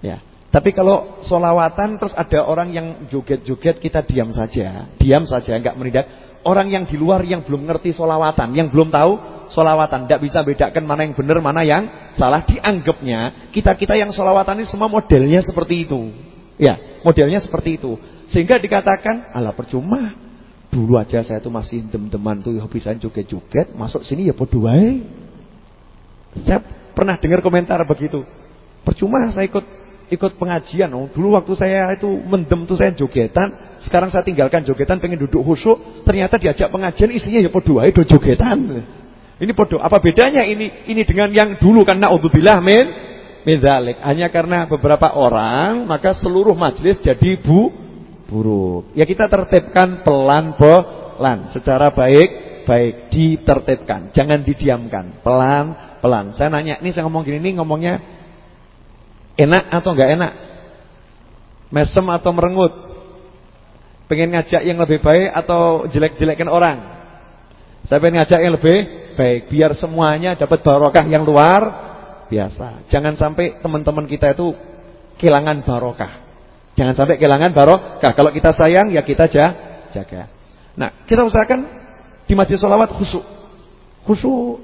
Ya. Tapi kalau solawatan terus ada orang yang joget-joget kita diam saja, diam saja nggak menindak. Orang yang di luar yang belum ngerti solawatan, yang belum tahu solawatan, tidak bisa bedakan mana yang benar mana yang salah. Dianggapnya kita kita yang solawatan ini semua modelnya seperti itu. Ya, modelnya seperti itu. Sehingga dikatakan, ala percuma Dulu aja saya tuh masih dem-deman tuh hobi saya joget-joget, masuk sini ya wae. Saya pernah dengar komentar begitu. Percuma saya ikut ikut pengajian. Oh, dulu waktu saya itu mendem tuh saya jogetan, sekarang saya tinggalkan jogetan pengen duduk khusyuk, ternyata diajak pengajian isinya ya podo wae do jogetan. Ini podo. Apa bedanya ini ini dengan yang dulu kan naudzubillah min min Hanya karena beberapa orang maka seluruh majelis jadi bu buruk. Ya kita tertibkan pelan-pelan secara baik baik ditertibkan, jangan didiamkan, pelan-pelan. Saya nanya, ini saya ngomong gini ini ngomongnya enak atau enggak enak? Mesem atau merengut? Pengen ngajak yang lebih baik atau jelek-jelekin orang? Saya pengen ngajak yang lebih baik biar semuanya dapat barokah yang luar biasa. Jangan sampai teman-teman kita itu kehilangan barokah. Jangan sampai kehilangan barokah. Kalau kita sayang ya kita jaga. Nah, kita usahakan di majlis sholawat khusyuk. Khusyuk.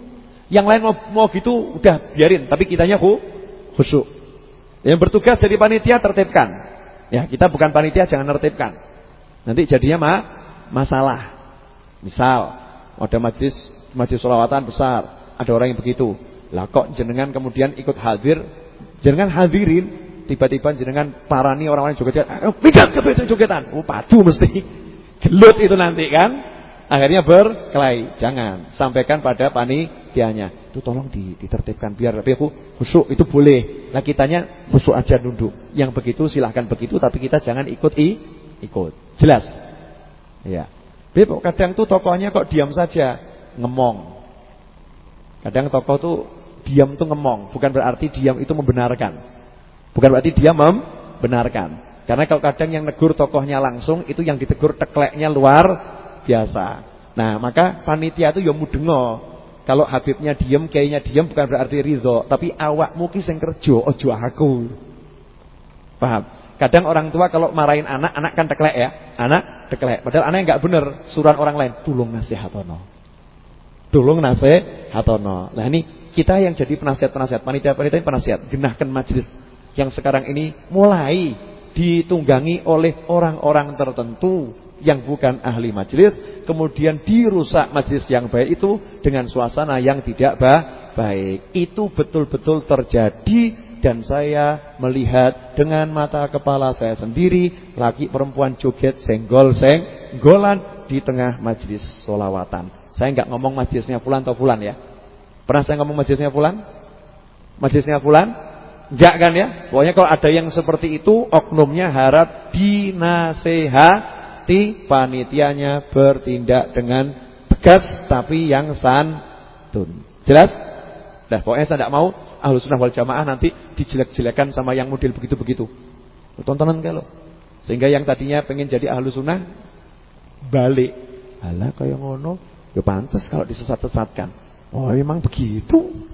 Yang lain mau, mau gitu udah biarin, tapi kitanya khusyuk. Yang bertugas jadi panitia tertibkan. Ya, kita bukan panitia jangan tertibkan. Nanti jadinya ma masalah. Misal ada majlis majlis solawatan besar, ada orang yang begitu. Lah kok jenengan kemudian ikut hadir, jenengan hadirin, tiba-tiba jenengan parani orang-orang joget, eh, pegang ke jogetan. Oh, padu mesti. Gelut itu nanti kan. Akhirnya berkelahi. Jangan sampaikan pada panitianya. Itu tolong ditertibkan biar lebih khusyuk itu boleh. Lah kitanya khusyuk aja nunduk. Yang begitu silahkan begitu tapi kita jangan ikut i ikut. Jelas? Ya. Beb, kadang tuh tokohnya kok diam saja, ngemong. Kadang tokoh tuh diam tuh ngemong, bukan berarti diam itu membenarkan. Bukan berarti dia membenarkan. Karena kalau kadang yang negur tokohnya langsung itu yang ditegur tekleknya luar biasa. Nah, maka panitia itu ya mudengo. Kalau Habibnya diam, kayaknya diam bukan berarti ridho, tapi awakmu ki sing kerja, ojo aku. Paham? Kadang orang tua kalau marahin anak, anak kan teklek ya. Anak teklek. Padahal anak enggak benar. Suruhan orang lain, tulung nasihatono. Tulung nasihatono. Nah ini kita yang jadi penasihat-penasihat, panitia-panitia penasihat, genahkan majelis yang sekarang ini mulai ditunggangi oleh orang-orang tertentu yang bukan ahli majelis, kemudian dirusak majelis yang baik itu dengan suasana yang tidak baik. Itu betul-betul terjadi dan saya melihat dengan mata kepala saya sendiri laki perempuan joget senggol senggolan di tengah majlis solawatan. Saya nggak ngomong majlisnya pulan atau pulan ya. Pernah saya ngomong majlisnya pulan? Majlisnya pulan? Enggak kan ya? Pokoknya kalau ada yang seperti itu oknumnya harap dinasehati panitianya bertindak dengan tegas tapi yang santun. Jelas? Nah, pokoknya saya tidak mau ahlu sunnah wal jamaah nanti dijelek-jelekan sama yang model begitu-begitu. Tontonan kalau. Sehingga yang tadinya pengen jadi ahlu sunnah balik. Alah kayak ngono, ya pantas kalau disesat-sesatkan. Oh, memang begitu.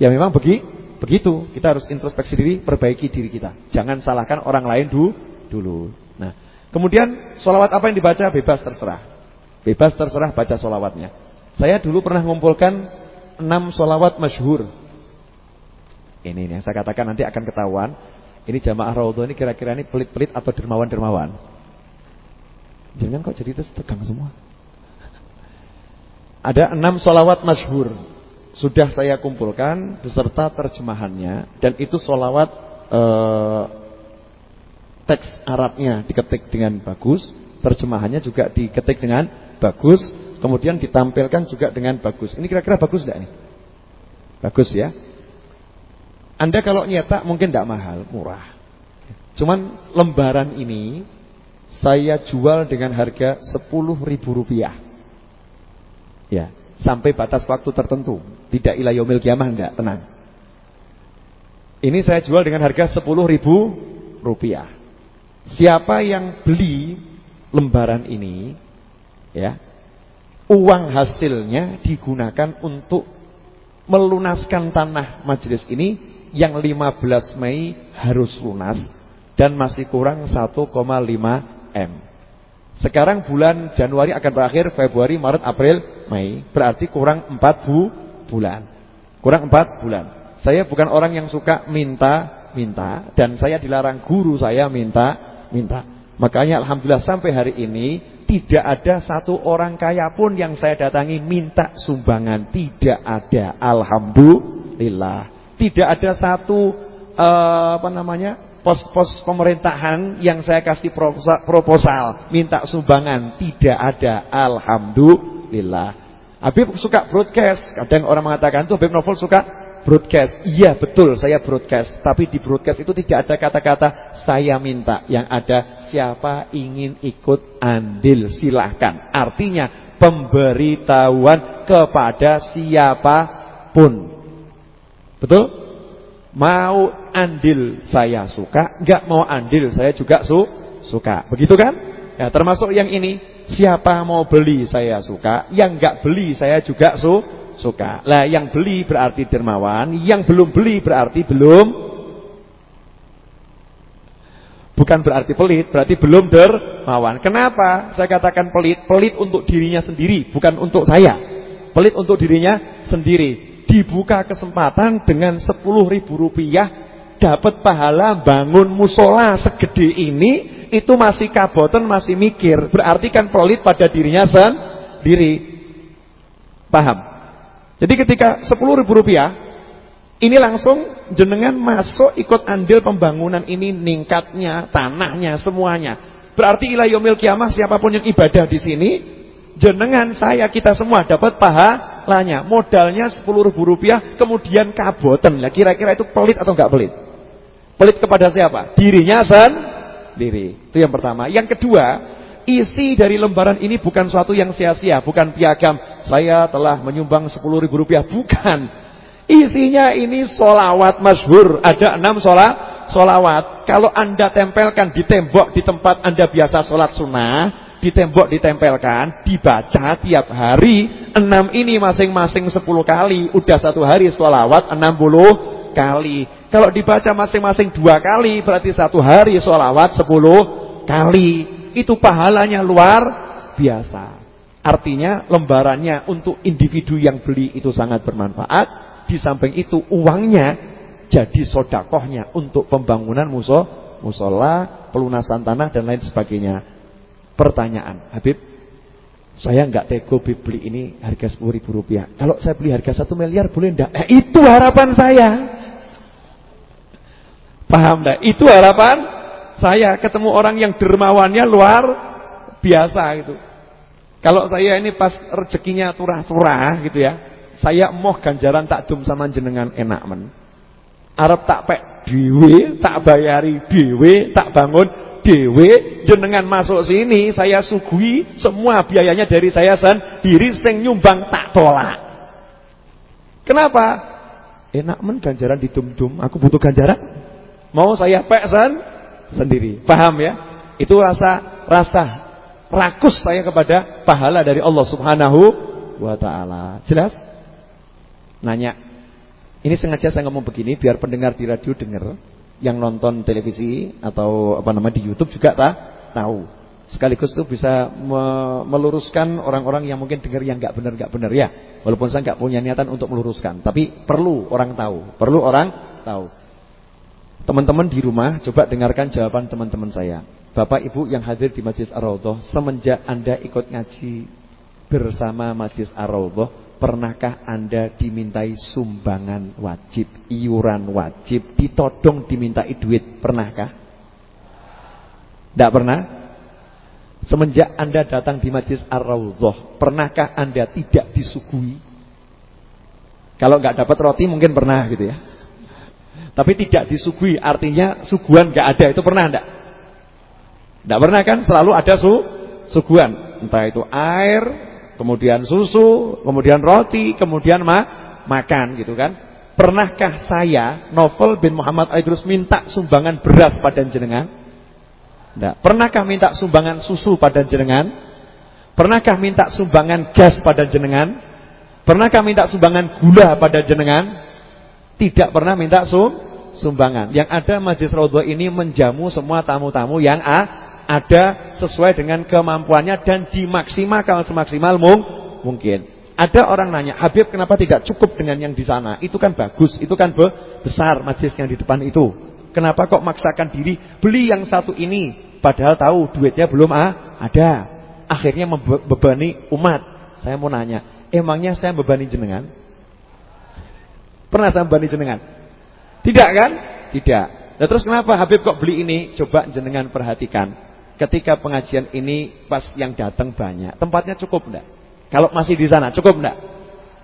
Ya memang begi, begitu. Kita harus introspeksi diri, perbaiki diri kita. Jangan salahkan orang lain du, dulu. Nah, kemudian solawat apa yang dibaca bebas terserah. Bebas terserah baca solawatnya. Saya dulu pernah mengumpulkan enam solawat masyhur. Ini, yang saya katakan nanti akan ketahuan. Ini jamaah raudhah ini kira-kira ini pelit-pelit atau dermawan-dermawan. Jangan kok jadi terus tegang semua. Ada enam solawat masyhur. Sudah saya kumpulkan beserta terjemahannya. Dan itu solawat eh, teks Arabnya diketik dengan bagus. Terjemahannya juga diketik dengan bagus. Kemudian ditampilkan juga dengan bagus. Ini kira-kira bagus tidak ini? Bagus ya. Anda kalau nyetak mungkin tidak mahal, murah. Cuman lembaran ini saya jual dengan harga ribu rupiah. Ya, sampai batas waktu tertentu. Tidak ilayomil kiamah enggak, tenang. Ini saya jual dengan harga ribu rupiah. Siapa yang beli lembaran ini, ya, uang hasilnya digunakan untuk melunaskan tanah majelis ini yang 15 Mei harus lunas dan masih kurang 1,5 M. Sekarang bulan Januari akan berakhir Februari, Maret, April, Mei. Berarti kurang 4 bu bulan. Kurang 4 bulan. Saya bukan orang yang suka minta-minta dan saya dilarang guru saya minta-minta. Makanya alhamdulillah sampai hari ini tidak ada satu orang kaya pun yang saya datangi minta sumbangan. Tidak ada. Alhamdulillah. Tidak ada satu uh, apa namanya pos-pos pemerintahan yang saya kasih proposal minta sumbangan. Tidak ada. Alhamdulillah. Habib suka broadcast. Kadang orang mengatakan tuh Habib Novel suka broadcast. Iya betul saya broadcast. Tapi di broadcast itu tidak ada kata-kata saya minta. Yang ada siapa ingin ikut andil silahkan. Artinya pemberitahuan kepada siapa pun. Betul? Mau andil saya suka, nggak mau andil saya juga su suka. Begitu kan? Ya, termasuk yang ini Siapa mau beli saya suka, yang enggak beli saya juga su suka. Lah yang beli berarti dermawan, yang belum beli berarti belum bukan berarti pelit, berarti belum dermawan. Kenapa saya katakan pelit? Pelit untuk dirinya sendiri, bukan untuk saya. Pelit untuk dirinya sendiri. Dibuka kesempatan dengan sepuluh ribu rupiah dapat pahala bangun musola segede ini itu masih kaboten masih mikir berarti kan pelit pada dirinya sendiri paham jadi ketika sepuluh ribu rupiah ini langsung jenengan masuk ikut andil pembangunan ini ningkatnya tanahnya semuanya berarti ilayomil kiamah siapa pun yang ibadah di sini jenengan saya kita semua dapat pahalanya modalnya sepuluh ribu rupiah kemudian kaboten kira-kira itu pelit atau enggak pelit Pelit kepada siapa? Dirinya sendiri. Itu yang pertama. Yang kedua, isi dari lembaran ini bukan suatu yang sia-sia, bukan piagam. Saya telah menyumbang 10 ribu rupiah, bukan. Isinya ini solawat masyhur. Ada enam sholat, solawat. Kalau anda tempelkan di tembok di tempat anda biasa sholat sunnah, di tembok ditempelkan, dibaca tiap hari. Enam ini masing-masing sepuluh kali. Udah satu hari solawat enam puluh kali. Kalau dibaca masing-masing dua kali berarti satu hari sholawat sepuluh kali. Itu pahalanya luar biasa. Artinya lembarannya untuk individu yang beli itu sangat bermanfaat. Di samping itu uangnya jadi sodakohnya untuk pembangunan muso, musola, pelunasan tanah dan lain sebagainya. Pertanyaan, Habib, saya enggak tego beli ini harga 10 ribu rupiah. Kalau saya beli harga 1 miliar boleh enggak? Eh, itu harapan saya. Paham enggak? Itu harapan saya ketemu orang yang dermawannya luar biasa gitu. Kalau saya ini pas rezekinya turah-turah gitu ya. Saya moh ganjaran tak dum sama jenengan enak men. Arab tak pek dhewe, tak bayari dhewe, tak bangun dhewe, jenengan masuk sini saya sugui semua biayanya dari saya sendiri sing nyumbang tak tolak. Kenapa? Enak men ganjaran didum-dum, aku butuh ganjaran. Mau saya peksan sendiri. Paham ya? Itu rasa rasa rakus saya kepada pahala dari Allah Subhanahu wa taala. Jelas? Nanya. Ini sengaja saya ngomong begini biar pendengar di radio dengar, yang nonton televisi atau apa nama di YouTube juga tak tahu. Sekaligus itu bisa me meluruskan orang-orang yang mungkin dengar yang enggak benar enggak benar ya. Walaupun saya enggak punya niatan untuk meluruskan, tapi perlu orang tahu, perlu orang tahu. Teman-teman di rumah coba dengarkan jawaban teman-teman saya. Bapak Ibu yang hadir di Majlis Ar-Raudhah, semenjak Anda ikut ngaji bersama Majlis Ar-Raudhah, pernahkah Anda dimintai sumbangan wajib, iuran wajib, ditodong dimintai duit, pernahkah? Tidak pernah? Semenjak Anda datang di Majlis Ar-Raudhah, pernahkah Anda tidak disuguhi? Kalau nggak dapat roti mungkin pernah gitu ya. Tapi tidak disuguhi, artinya suguhan gak ada. Itu pernah enggak? Enggak pernah kan? Selalu ada su suguhan. Entah itu air, kemudian susu, kemudian roti, kemudian ma makan gitu kan. Pernahkah saya, Novel bin Muhammad Aidrus minta sumbangan beras pada jenengan? Enggak. Pernahkah minta sumbangan susu pada jenengan? Pernahkah minta sumbangan gas pada jenengan? Pernahkah minta sumbangan gula pada jenengan? Tidak pernah minta sum sumbangan. Yang ada Majlis Raudhah ini menjamu semua tamu-tamu yang A, ada sesuai dengan kemampuannya dan dimaksimalkan semaksimal mung, mungkin. Ada orang nanya, Habib kenapa tidak cukup dengan yang di sana? Itu kan bagus, itu kan be besar majlis yang di depan itu. Kenapa kok maksakan diri beli yang satu ini? Padahal tahu duitnya belum ah, ada. Akhirnya membebani umat. Saya mau nanya, emangnya saya bebani jenengan? Pernah saya membebani jenengan? Tidak kan? Tidak. Nah terus kenapa Habib kok beli ini? Coba jenengan perhatikan. Ketika pengajian ini pas yang datang banyak, tempatnya cukup enggak? Kalau masih di sana cukup enggak?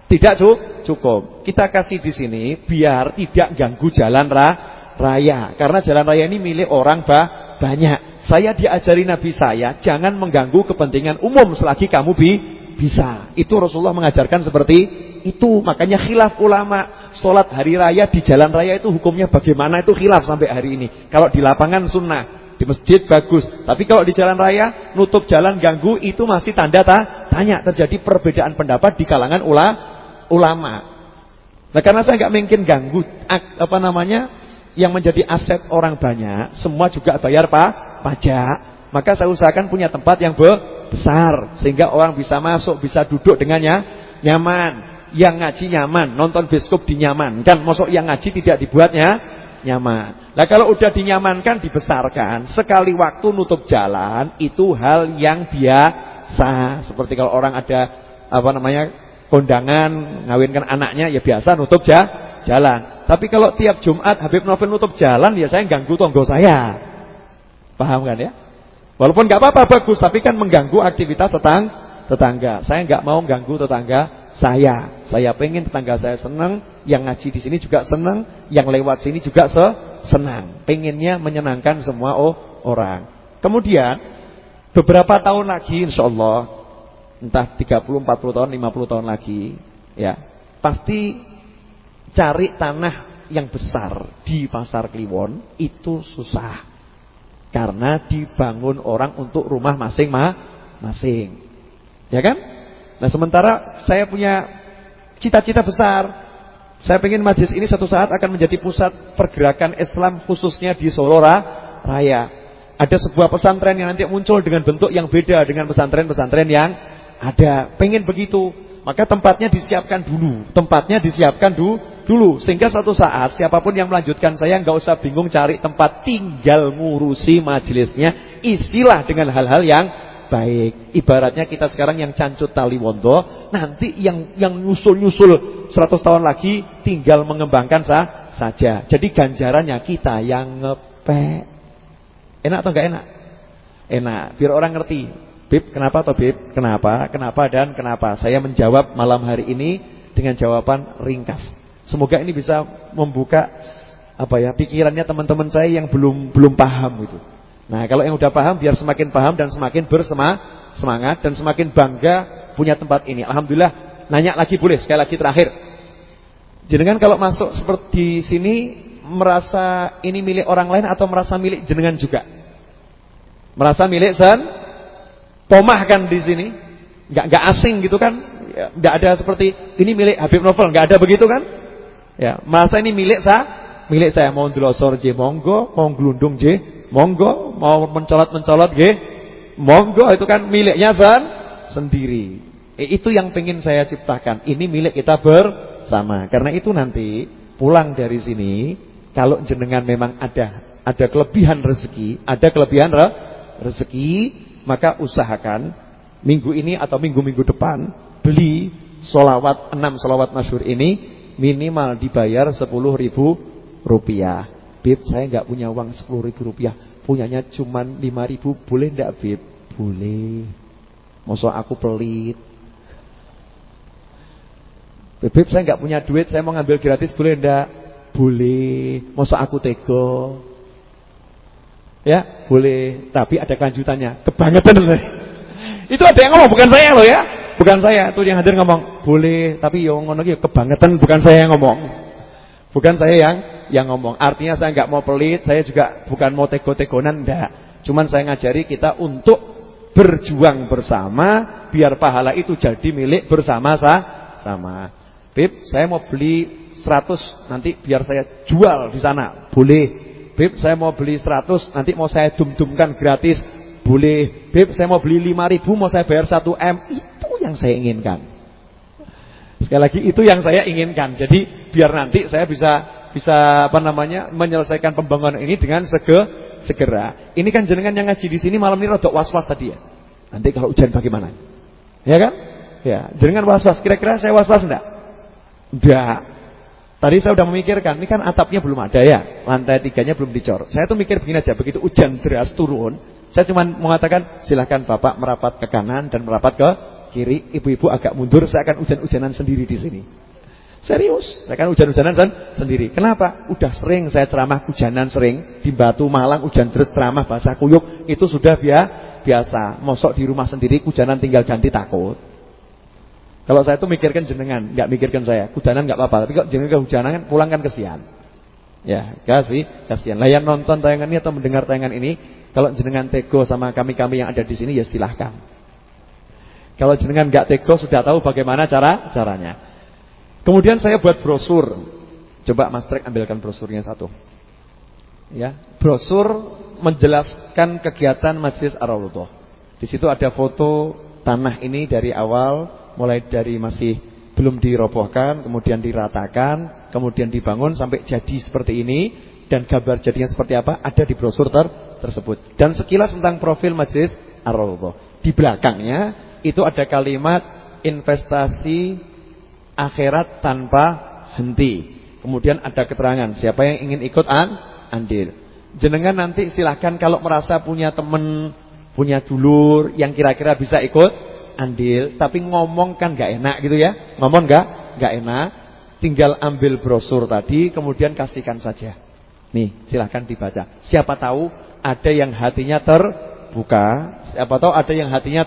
Tidak cu cukup. Kita kasih di sini biar tidak ganggu jalan ra raya. Karena jalan raya ini milik orang ba banyak. Saya diajari Nabi saya jangan mengganggu kepentingan umum selagi kamu bi bisa. Itu Rasulullah mengajarkan seperti itu. Makanya khilaf ulama Sholat hari raya di jalan raya itu hukumnya bagaimana itu khilaf sampai hari ini. Kalau di lapangan sunnah, di masjid bagus. Tapi kalau di jalan raya nutup jalan ganggu itu masih tanda ta tanya terjadi perbedaan pendapat di kalangan ula ulama. Nah, karena saya nggak mungkin ganggu apa namanya yang menjadi aset orang banyak, semua juga bayar pak pajak. Maka saya usahakan punya tempat yang besar sehingga orang bisa masuk, bisa duduk dengannya nyaman. Yang ngaji nyaman, nonton bioskop dinyaman. Kan masuk yang ngaji tidak dibuatnya nyaman. Nah kalau udah dinyamankan, dibesarkan, sekali waktu nutup jalan itu hal yang biasa. Seperti kalau orang ada apa namanya kondangan ngawinkan anaknya ya biasa nutup ja, jalan. Tapi kalau tiap Jumat Habib Novel nutup jalan ya saya ganggu tonggo saya. Paham kan ya? Walaupun nggak apa-apa bagus, tapi kan mengganggu aktivitas tetang, tetangga. Saya nggak mau ganggu tetangga saya. Saya pengen tetangga saya senang, yang ngaji di sini juga senang, yang lewat sini juga se senang. Pengennya menyenangkan semua oh, orang. Kemudian beberapa tahun lagi insya Allah, entah 30, 40 tahun, 50 tahun lagi, ya pasti cari tanah yang besar di Pasar Kliwon itu susah. Karena dibangun orang untuk rumah masing-masing. Ya kan? Nah sementara saya punya cita-cita besar. Saya ingin majlis ini satu saat akan menjadi pusat pergerakan Islam khususnya di Solo Raya. Ada sebuah pesantren yang nanti muncul dengan bentuk yang beda dengan pesantren-pesantren yang ada. Pengen begitu. Maka tempatnya disiapkan dulu. Tempatnya disiapkan dulu, dulu. Sehingga suatu saat siapa pun yang melanjutkan saya nggak usah bingung cari tempat tinggal ngurusi majelisnya. Isilah dengan hal-hal yang baik. Ibaratnya kita sekarang yang cancut tali wondo, nanti yang yang nyusul-nyusul 100 tahun lagi tinggal mengembangkan sah, saja. Jadi ganjarannya kita yang ngepek. Enak atau enggak enak? Enak, biar orang ngerti. Bib, kenapa atau Bib? Kenapa? Kenapa dan kenapa? Saya menjawab malam hari ini dengan jawaban ringkas. Semoga ini bisa membuka apa ya pikirannya teman-teman saya yang belum belum paham itu. Nah kalau yang udah paham biar semakin paham dan semakin bersemangat dan semakin bangga punya tempat ini. Alhamdulillah nanya lagi boleh sekali lagi terakhir. Jenengan kalau masuk seperti sini merasa ini milik orang lain atau merasa milik jenengan juga? Merasa milik sen? Pomah kan di sini? Gak, gak asing gitu kan? Ya, gak ada seperti ini milik Habib Novel, gak ada begitu kan? Ya, merasa ini milik saya? Milik saya mau ndelosor J monggo, mau glundung J Monggo mau mencolot-mencolot nggih. Monggo itu kan miliknya sen sendiri. Eh, itu yang pengen saya ciptakan. Ini milik kita bersama. Karena itu nanti pulang dari sini kalau jenengan memang ada ada kelebihan rezeki, ada kelebihan re, rezeki, maka usahakan minggu ini atau minggu-minggu depan beli solawat enam solawat masyur ini minimal dibayar sepuluh ribu rupiah. Bib, saya nggak punya uang sepuluh ribu rupiah. Punyanya cuma lima ribu. Boleh nggak Bib? Boleh. Masa aku pelit. Bib, saya nggak punya duit. Saya mau ngambil gratis. Boleh nggak? Boleh. Masa aku tego? Ya, boleh. Tapi ada kelanjutannya. Kebangetan. Itu ada yang ngomong, bukan saya loh ya. Bukan saya. Itu yang hadir ngomong, boleh. Tapi yang ngomong lagi kebangetan, bukan saya yang ngomong. Bukan saya yang yang ngomong. Artinya saya nggak mau pelit, saya juga bukan mau tego-tegonan, enggak. Cuman saya ngajari kita untuk berjuang bersama biar pahala itu jadi milik bersama sama. Bib, saya mau beli 100 nanti biar saya jual di sana. Boleh. Bib, saya mau beli 100 nanti mau saya dum-dumkan gratis. Boleh. Bib, saya mau beli 5000 mau saya bayar 1 M. Itu yang saya inginkan. Sekali lagi itu yang saya inginkan. Jadi biar nanti saya bisa bisa apa namanya menyelesaikan pembangunan ini dengan sege, segera. Ini kan jenengan yang ngaji di sini malam ini rodok was-was tadi ya. Nanti kalau hujan bagaimana? Ya kan? Ya, jenengan was-was. Kira-kira saya was-was enggak? Enggak. Tadi saya sudah memikirkan, ini kan atapnya belum ada ya, lantai tiganya belum dicor. Saya tuh mikir begini aja, begitu hujan deras turun, saya cuma mengatakan silahkan bapak merapat ke kanan dan merapat ke kiri, ibu-ibu agak mundur, saya akan hujan-hujanan sendiri di sini. Serius, saya kan hujan-hujanan kan sendiri. Kenapa? Udah sering saya ceramah hujanan sering di Batu Malang hujan deras ceramah bahasa kuyuk itu sudah biasa. Mosok di rumah sendiri hujanan tinggal ganti takut. Kalau saya tuh mikirkan jenengan, nggak mikirkan saya. Hujanan nggak apa-apa, tapi kok jenengan kehujanan kan pulang kan kesian. Ya, kasih, kasihan. Lah yang nonton tayangan ini atau mendengar tayangan ini Kalau jenengan tego sama kami-kami yang ada di sini ya silahkan. Kalau jenengan nggak tego sudah tahu bagaimana cara caranya. Kemudian saya buat brosur. Coba Mas Trek ambilkan brosurnya satu. Ya, brosur menjelaskan kegiatan Majelis Ar-Raudhah. Di situ ada foto tanah ini dari awal mulai dari masih belum dirobohkan, kemudian diratakan, kemudian dibangun sampai jadi seperti ini dan gambar jadinya seperti apa ada di brosur ter tersebut. Dan sekilas tentang profil Majelis Ar-Raudhah. Di belakangnya itu ada kalimat investasi akhirat tanpa henti. Kemudian ada keterangan siapa yang ingin ikut an andil. Jenengan nanti silahkan kalau merasa punya teman, punya dulur yang kira-kira bisa ikut andil, tapi ngomong kan gak enak gitu ya. Ngomong gak? Gak enak. Tinggal ambil brosur tadi kemudian kasihkan saja. Nih, silahkan dibaca. Siapa tahu ada yang hatinya terbuka, siapa tahu ada yang hatinya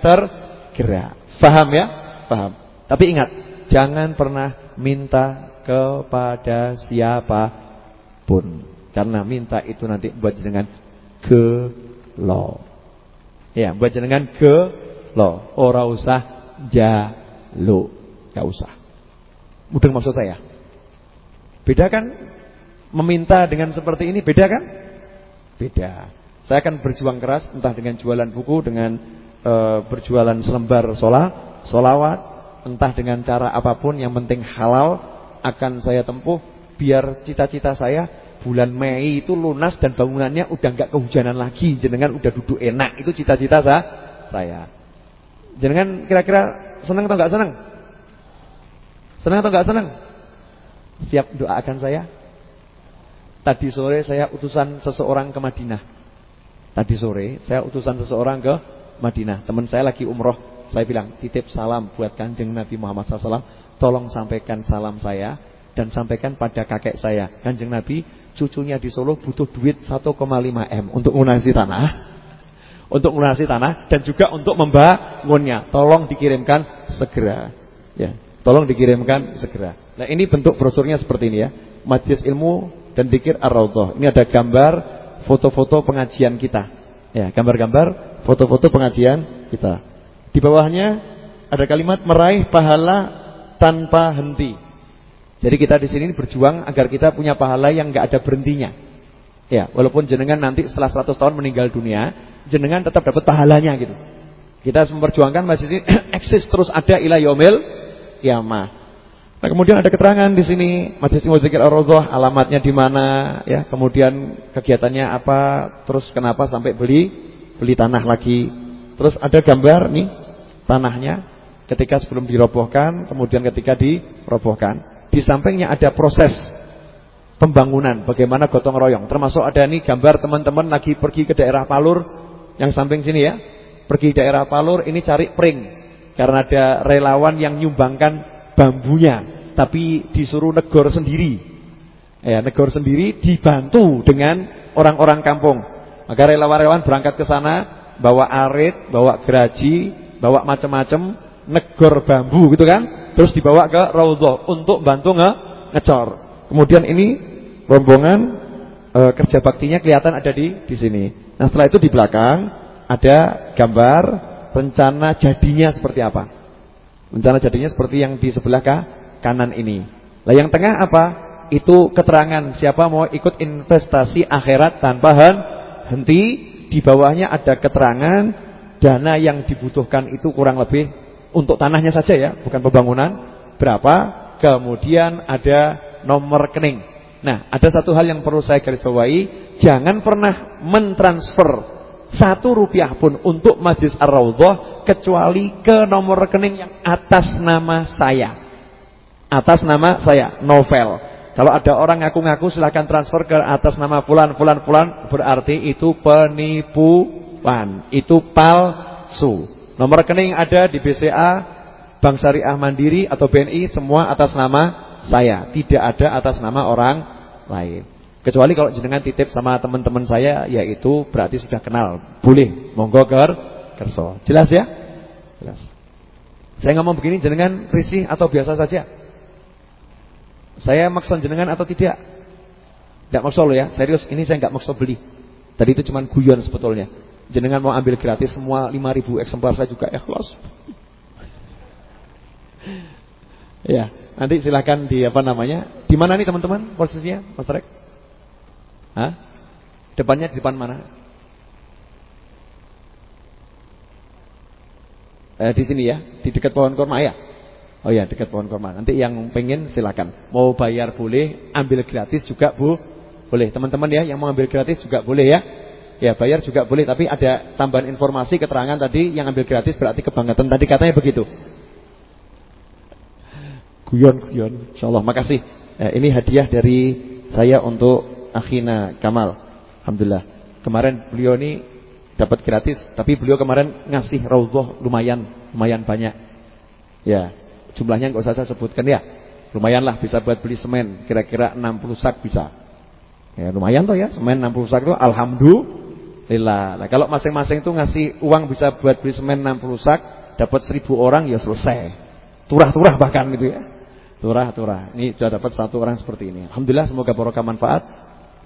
tergerak. Faham ya? Faham. Tapi ingat, jangan pernah minta kepada siapa pun. Karena minta itu nanti buat jenengan lo. Ya, buat jenengan lo. Ora usah jalu. Gak usah. Mudah maksud saya. Beda kan? Meminta dengan seperti ini beda kan? Beda. Saya akan berjuang keras entah dengan jualan buku, dengan e, berjualan selembar sholat, sholawat, entah dengan cara apa pun yang penting halal akan saya tempuh biar cita-cita saya bulan Mei itu lunas dan bangunannya udah nggak kehujanan lagi, jenengan udah duduk enak. Itu cita-cita saya. Jenengan kira-kira senang atau nggak senang? Senang atau nggak senang? Siap doakan saya? Tadi sore saya utusan seseorang ke Madinah. Tadi sore saya utusan seseorang ke Madinah. Teman saya lagi umroh. Saya bilang titip salam buat kanjeng Nabi Muhammad SAW. Tolong sampaikan salam saya dan sampaikan pada kakek saya. Kanjeng Nabi cucunya di Solo butuh duit 1,5 M untuk lunasi tanah. Untuk lunasi tanah dan juga untuk membangunnya. Tolong dikirimkan segera. Ya, tolong dikirimkan segera. Nah, ini bentuk brosurnya seperti ini ya. Majlis Ilmu dan Dikir Ar-Raudhah. Ini ada gambar foto-foto pengajian kita. Ya, gambar-gambar foto-foto pengajian kita. Di bawahnya ada kalimat meraih pahala tanpa henti. Jadi kita di sini berjuang agar kita punya pahala yang nggak ada berhentinya. Ya, walaupun jenengan nanti setelah 100 tahun meninggal dunia, jenengan tetap dapat pahalanya gitu. Kita memperjuangkan masjid ini eksis terus ada ila yaumil kiamah. Nah, kemudian ada keterangan di sini Masjid Imam Dzikir Ar-Raudhah alamatnya di mana ya, kemudian kegiatannya apa, terus kenapa sampai beli beli tanah lagi. Terus ada gambar nih tanahnya ketika sebelum dirobohkan, kemudian ketika dirobohkan. Di sampingnya ada proses pembangunan, bagaimana gotong royong. Termasuk ada nih gambar teman-teman lagi pergi ke daerah Palur, yang samping sini ya. Pergi daerah Palur ini cari pring. Karena ada relawan yang nyumbangkan bambunya, tapi disuruh negor sendiri. Ya, negor sendiri dibantu dengan orang-orang kampung. Maka relawan-relawan berangkat ke sana, bawa arit, bawa geraji, bawa macam-macam, negor bambu gitu kan terus dibawa ke raudhah untuk bantu nge ngecor. Kemudian ini rombongan e, kerja baktinya kelihatan ada di di sini. Nah, setelah itu di belakang ada gambar rencana jadinya seperti apa. Rencana jadinya seperti yang di sebelah kanan ini. Lah yang tengah apa? Itu keterangan siapa mau ikut investasi akhirat tanpa henti. Di bawahnya ada keterangan dana yang dibutuhkan itu kurang lebih untuk tanahnya saja ya, bukan pembangunan. Berapa? Kemudian ada nomor rekening. Nah, ada satu hal yang perlu saya garis bawahi, jangan pernah mentransfer satu rupiah pun untuk Majlis Ar-Raudhah kecuali ke nomor rekening yang atas nama saya. Atas nama saya, Novel. Kalau ada orang ngaku-ngaku silahkan transfer ke atas nama fulan fulan fulan berarti itu penipuan, itu palsu. Nomor rekening ada di BCA, Bank Syariah Mandiri atau BNI semua atas nama saya, tidak ada atas nama orang lain. Kecuali kalau jenengan titip sama teman-teman saya yaitu berarti sudah kenal. Boleh, monggo ker kerso. Jelas ya? Jelas. Saya ngomong begini jenengan risih atau biasa saja? Saya maksud jenengan atau tidak? Tidak maksud lo ya, serius ini saya nggak maksud beli. Tadi itu cuma guyon sebetulnya. Jenengan mau ambil gratis semua 5000 eksemplar saya juga ikhlas. ya, nanti silahkan di apa namanya? Di mana nih teman-teman posisinya, Mas Rek? Hah? Depannya di depan mana? Eh, di sini ya, di dekat pohon kurma ya. Oh ya, dekat pohon kurma. Nanti yang pengen silakan. Mau bayar boleh, ambil gratis juga Bu. Boleh. Teman-teman ya yang mau ambil gratis juga boleh ya. Ya, bayar juga boleh, tapi ada tambahan informasi keterangan tadi yang ambil gratis berarti kebanggaan tadi katanya begitu. Guyon-guyon. Insyaallah. Makasih. Eh, ini hadiah dari saya untuk Akhina Kamal. Alhamdulillah. Kemarin beliau ini dapat gratis, tapi beliau kemarin ngasih raudhah lumayan, lumayan banyak. Ya, jumlahnya nggak usah saya sebutkan ya. Lumayanlah bisa buat beli semen, kira-kira 60 sak bisa. Ya, lumayan toh ya, semen 60 sak itu alhamdulillah. Nah, kalau masing-masing itu ngasih uang bisa buat beli semen 60 sak, dapat 1000 orang ya selesai. Turah-turah bahkan gitu ya. Turah-turah. Ini sudah dapat satu orang seperti ini. Alhamdulillah semoga barokah manfaat.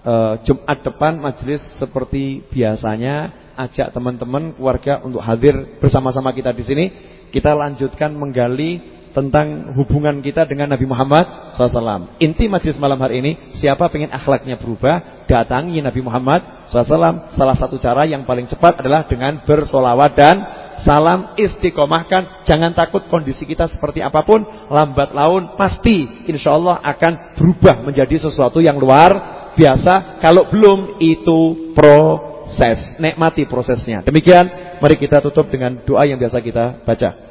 Uh, Jumat depan majelis seperti biasanya ajak teman-teman keluarga untuk hadir bersama-sama kita di sini. Kita lanjutkan menggali tentang hubungan kita dengan Nabi Muhammad SAW. Inti majelis malam hari ini, siapa pengen akhlaknya berubah, datangi Nabi Muhammad SAW. Salah satu cara yang paling cepat adalah dengan bersolawat dan salam istiqomahkan. Jangan takut kondisi kita seperti apa pun, lambat laun pasti insya Allah akan berubah menjadi sesuatu yang luar biasa. Kalau belum itu pro proses, nikmati prosesnya. Demikian, mari kita tutup dengan doa yang biasa kita baca.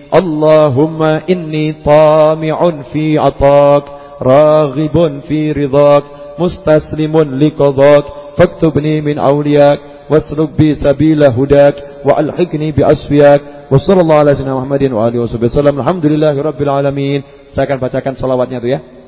Allahumma inni tami'un fi atak Raghibun fi ridak Mustaslimun liqadak Faktubni min awliyak Wasluk bi sabila hudak Wa alhikni bi asfiyak. Wassalamualaikum warahmatullahi wabarakatuh Alhamdulillahi rabbil alamin. Saya akan bacakan salawatnya itu ya.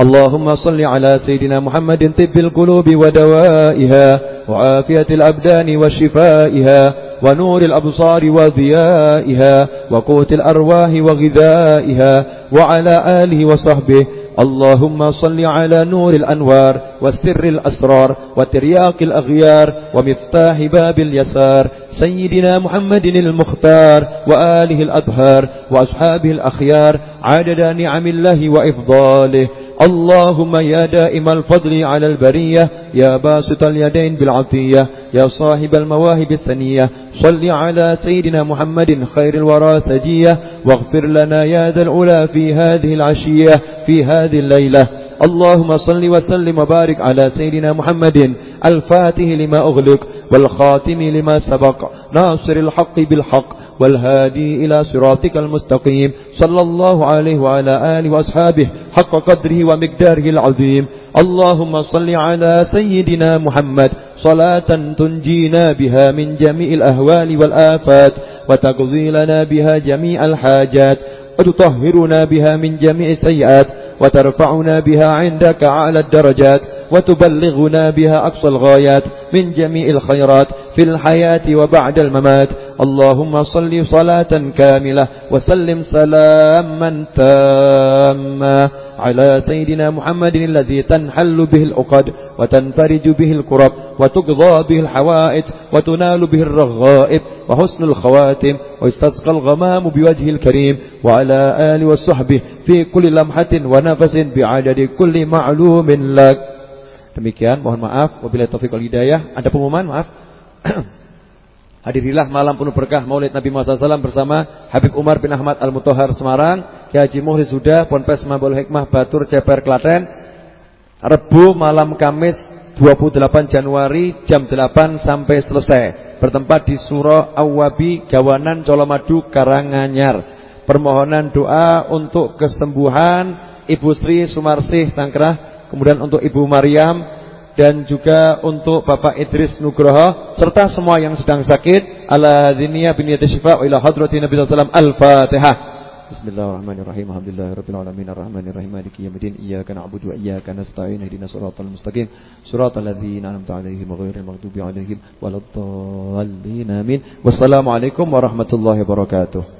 اللهم صل على سيدنا محمد طب القلوب ودوائها وعافية الأبدان وشفائها ونور الأبصار وضيائها وقوت الأرواح وغذائها وعلى آله وصحبه. اللهم صل على نور الأنوار وسر الأسرار وترياق الأغيار ومفتاح باب اليسار سيدنا محمد المختار وآله الأطهار وأصحابه الأخيار عدد نعم الله وإفضاله. اللهم يا دائم الفضل على البرية يا باسط اليدين بالعطية يا صاحب المواهب السنية. صل على سيدنا محمد خير الورى سجية. واغفر لنا يا ذا العلا في هذه العشية في هذه الليلة. اللهم صل وسلم وبارك على سيدنا محمد. الفاتح لما أغلق. والخاتم لما سبق ناصر الحق بالحق والهادي إلى صراطك المستقيم. صلى الله عليه وعلى آله وأصحابه حق قدره ومقداره العظيم. اللهم صل على سيدنا محمد صلاة تنجينا بها من جميع الأهوال والآفات وتقضي لنا بها جميع الحاجات وتطهرنا بها من جميع السيئات وترفعنا بها عندك على الدرجات. وتبلغنا بها أقصى الغايات من جميع الخيرات في الحياة وبعد الممات. اللهم صل صلاة كاملة وسلم سلاما تاما على سيدنا محمد الذي تنحل به العقد وتنفرج به الكرب وتقضى به الحوائج وتنال به الرغائب وحسن الخواتم ويستسقى الغمام بوجه الكريم وعلى آله وصحبه في كل لمحة ونفس بعدد كل معلوم لك. Demikian, mohon maaf. Wabillahi taufiq wal hidayah. Ada pengumuman, maaf. Hadirilah malam penuh berkah Maulid Nabi Muhammad SAW bersama Habib Umar bin Ahmad Al-Mutohar Semarang, Kiai Haji Muhlis Huda, Ponpes Mabul Hikmah Batur Ceper Klaten. Rebu malam Kamis 28 Januari jam 8 sampai selesai. Bertempat di Surah Awabi Gawanan Colomadu Karanganyar. Permohonan doa untuk kesembuhan Ibu Sri Sumarsih Sangkrah, kemudian untuk Ibu Maryam dan juga untuk Bapak Idris Nugroho serta semua yang sedang sakit. Ala diniyah bin syifa wa ila hadratin Nabi sallallahu al-Fatihah. Bismillahirrahmanirrahim. Alhamdulillahirabbil alamin. Arrahmanir rahim maliki yaumiddin. Iyyaka na'budu wa iyyaka nasta'in. Ihdinas siratal mustaqim. Siratal ladzina an'amta 'alaihim ghairil maghdubi 'alaihim waladdallin. Amin. Wassalamu alaikum warahmatullahi wabarakatuh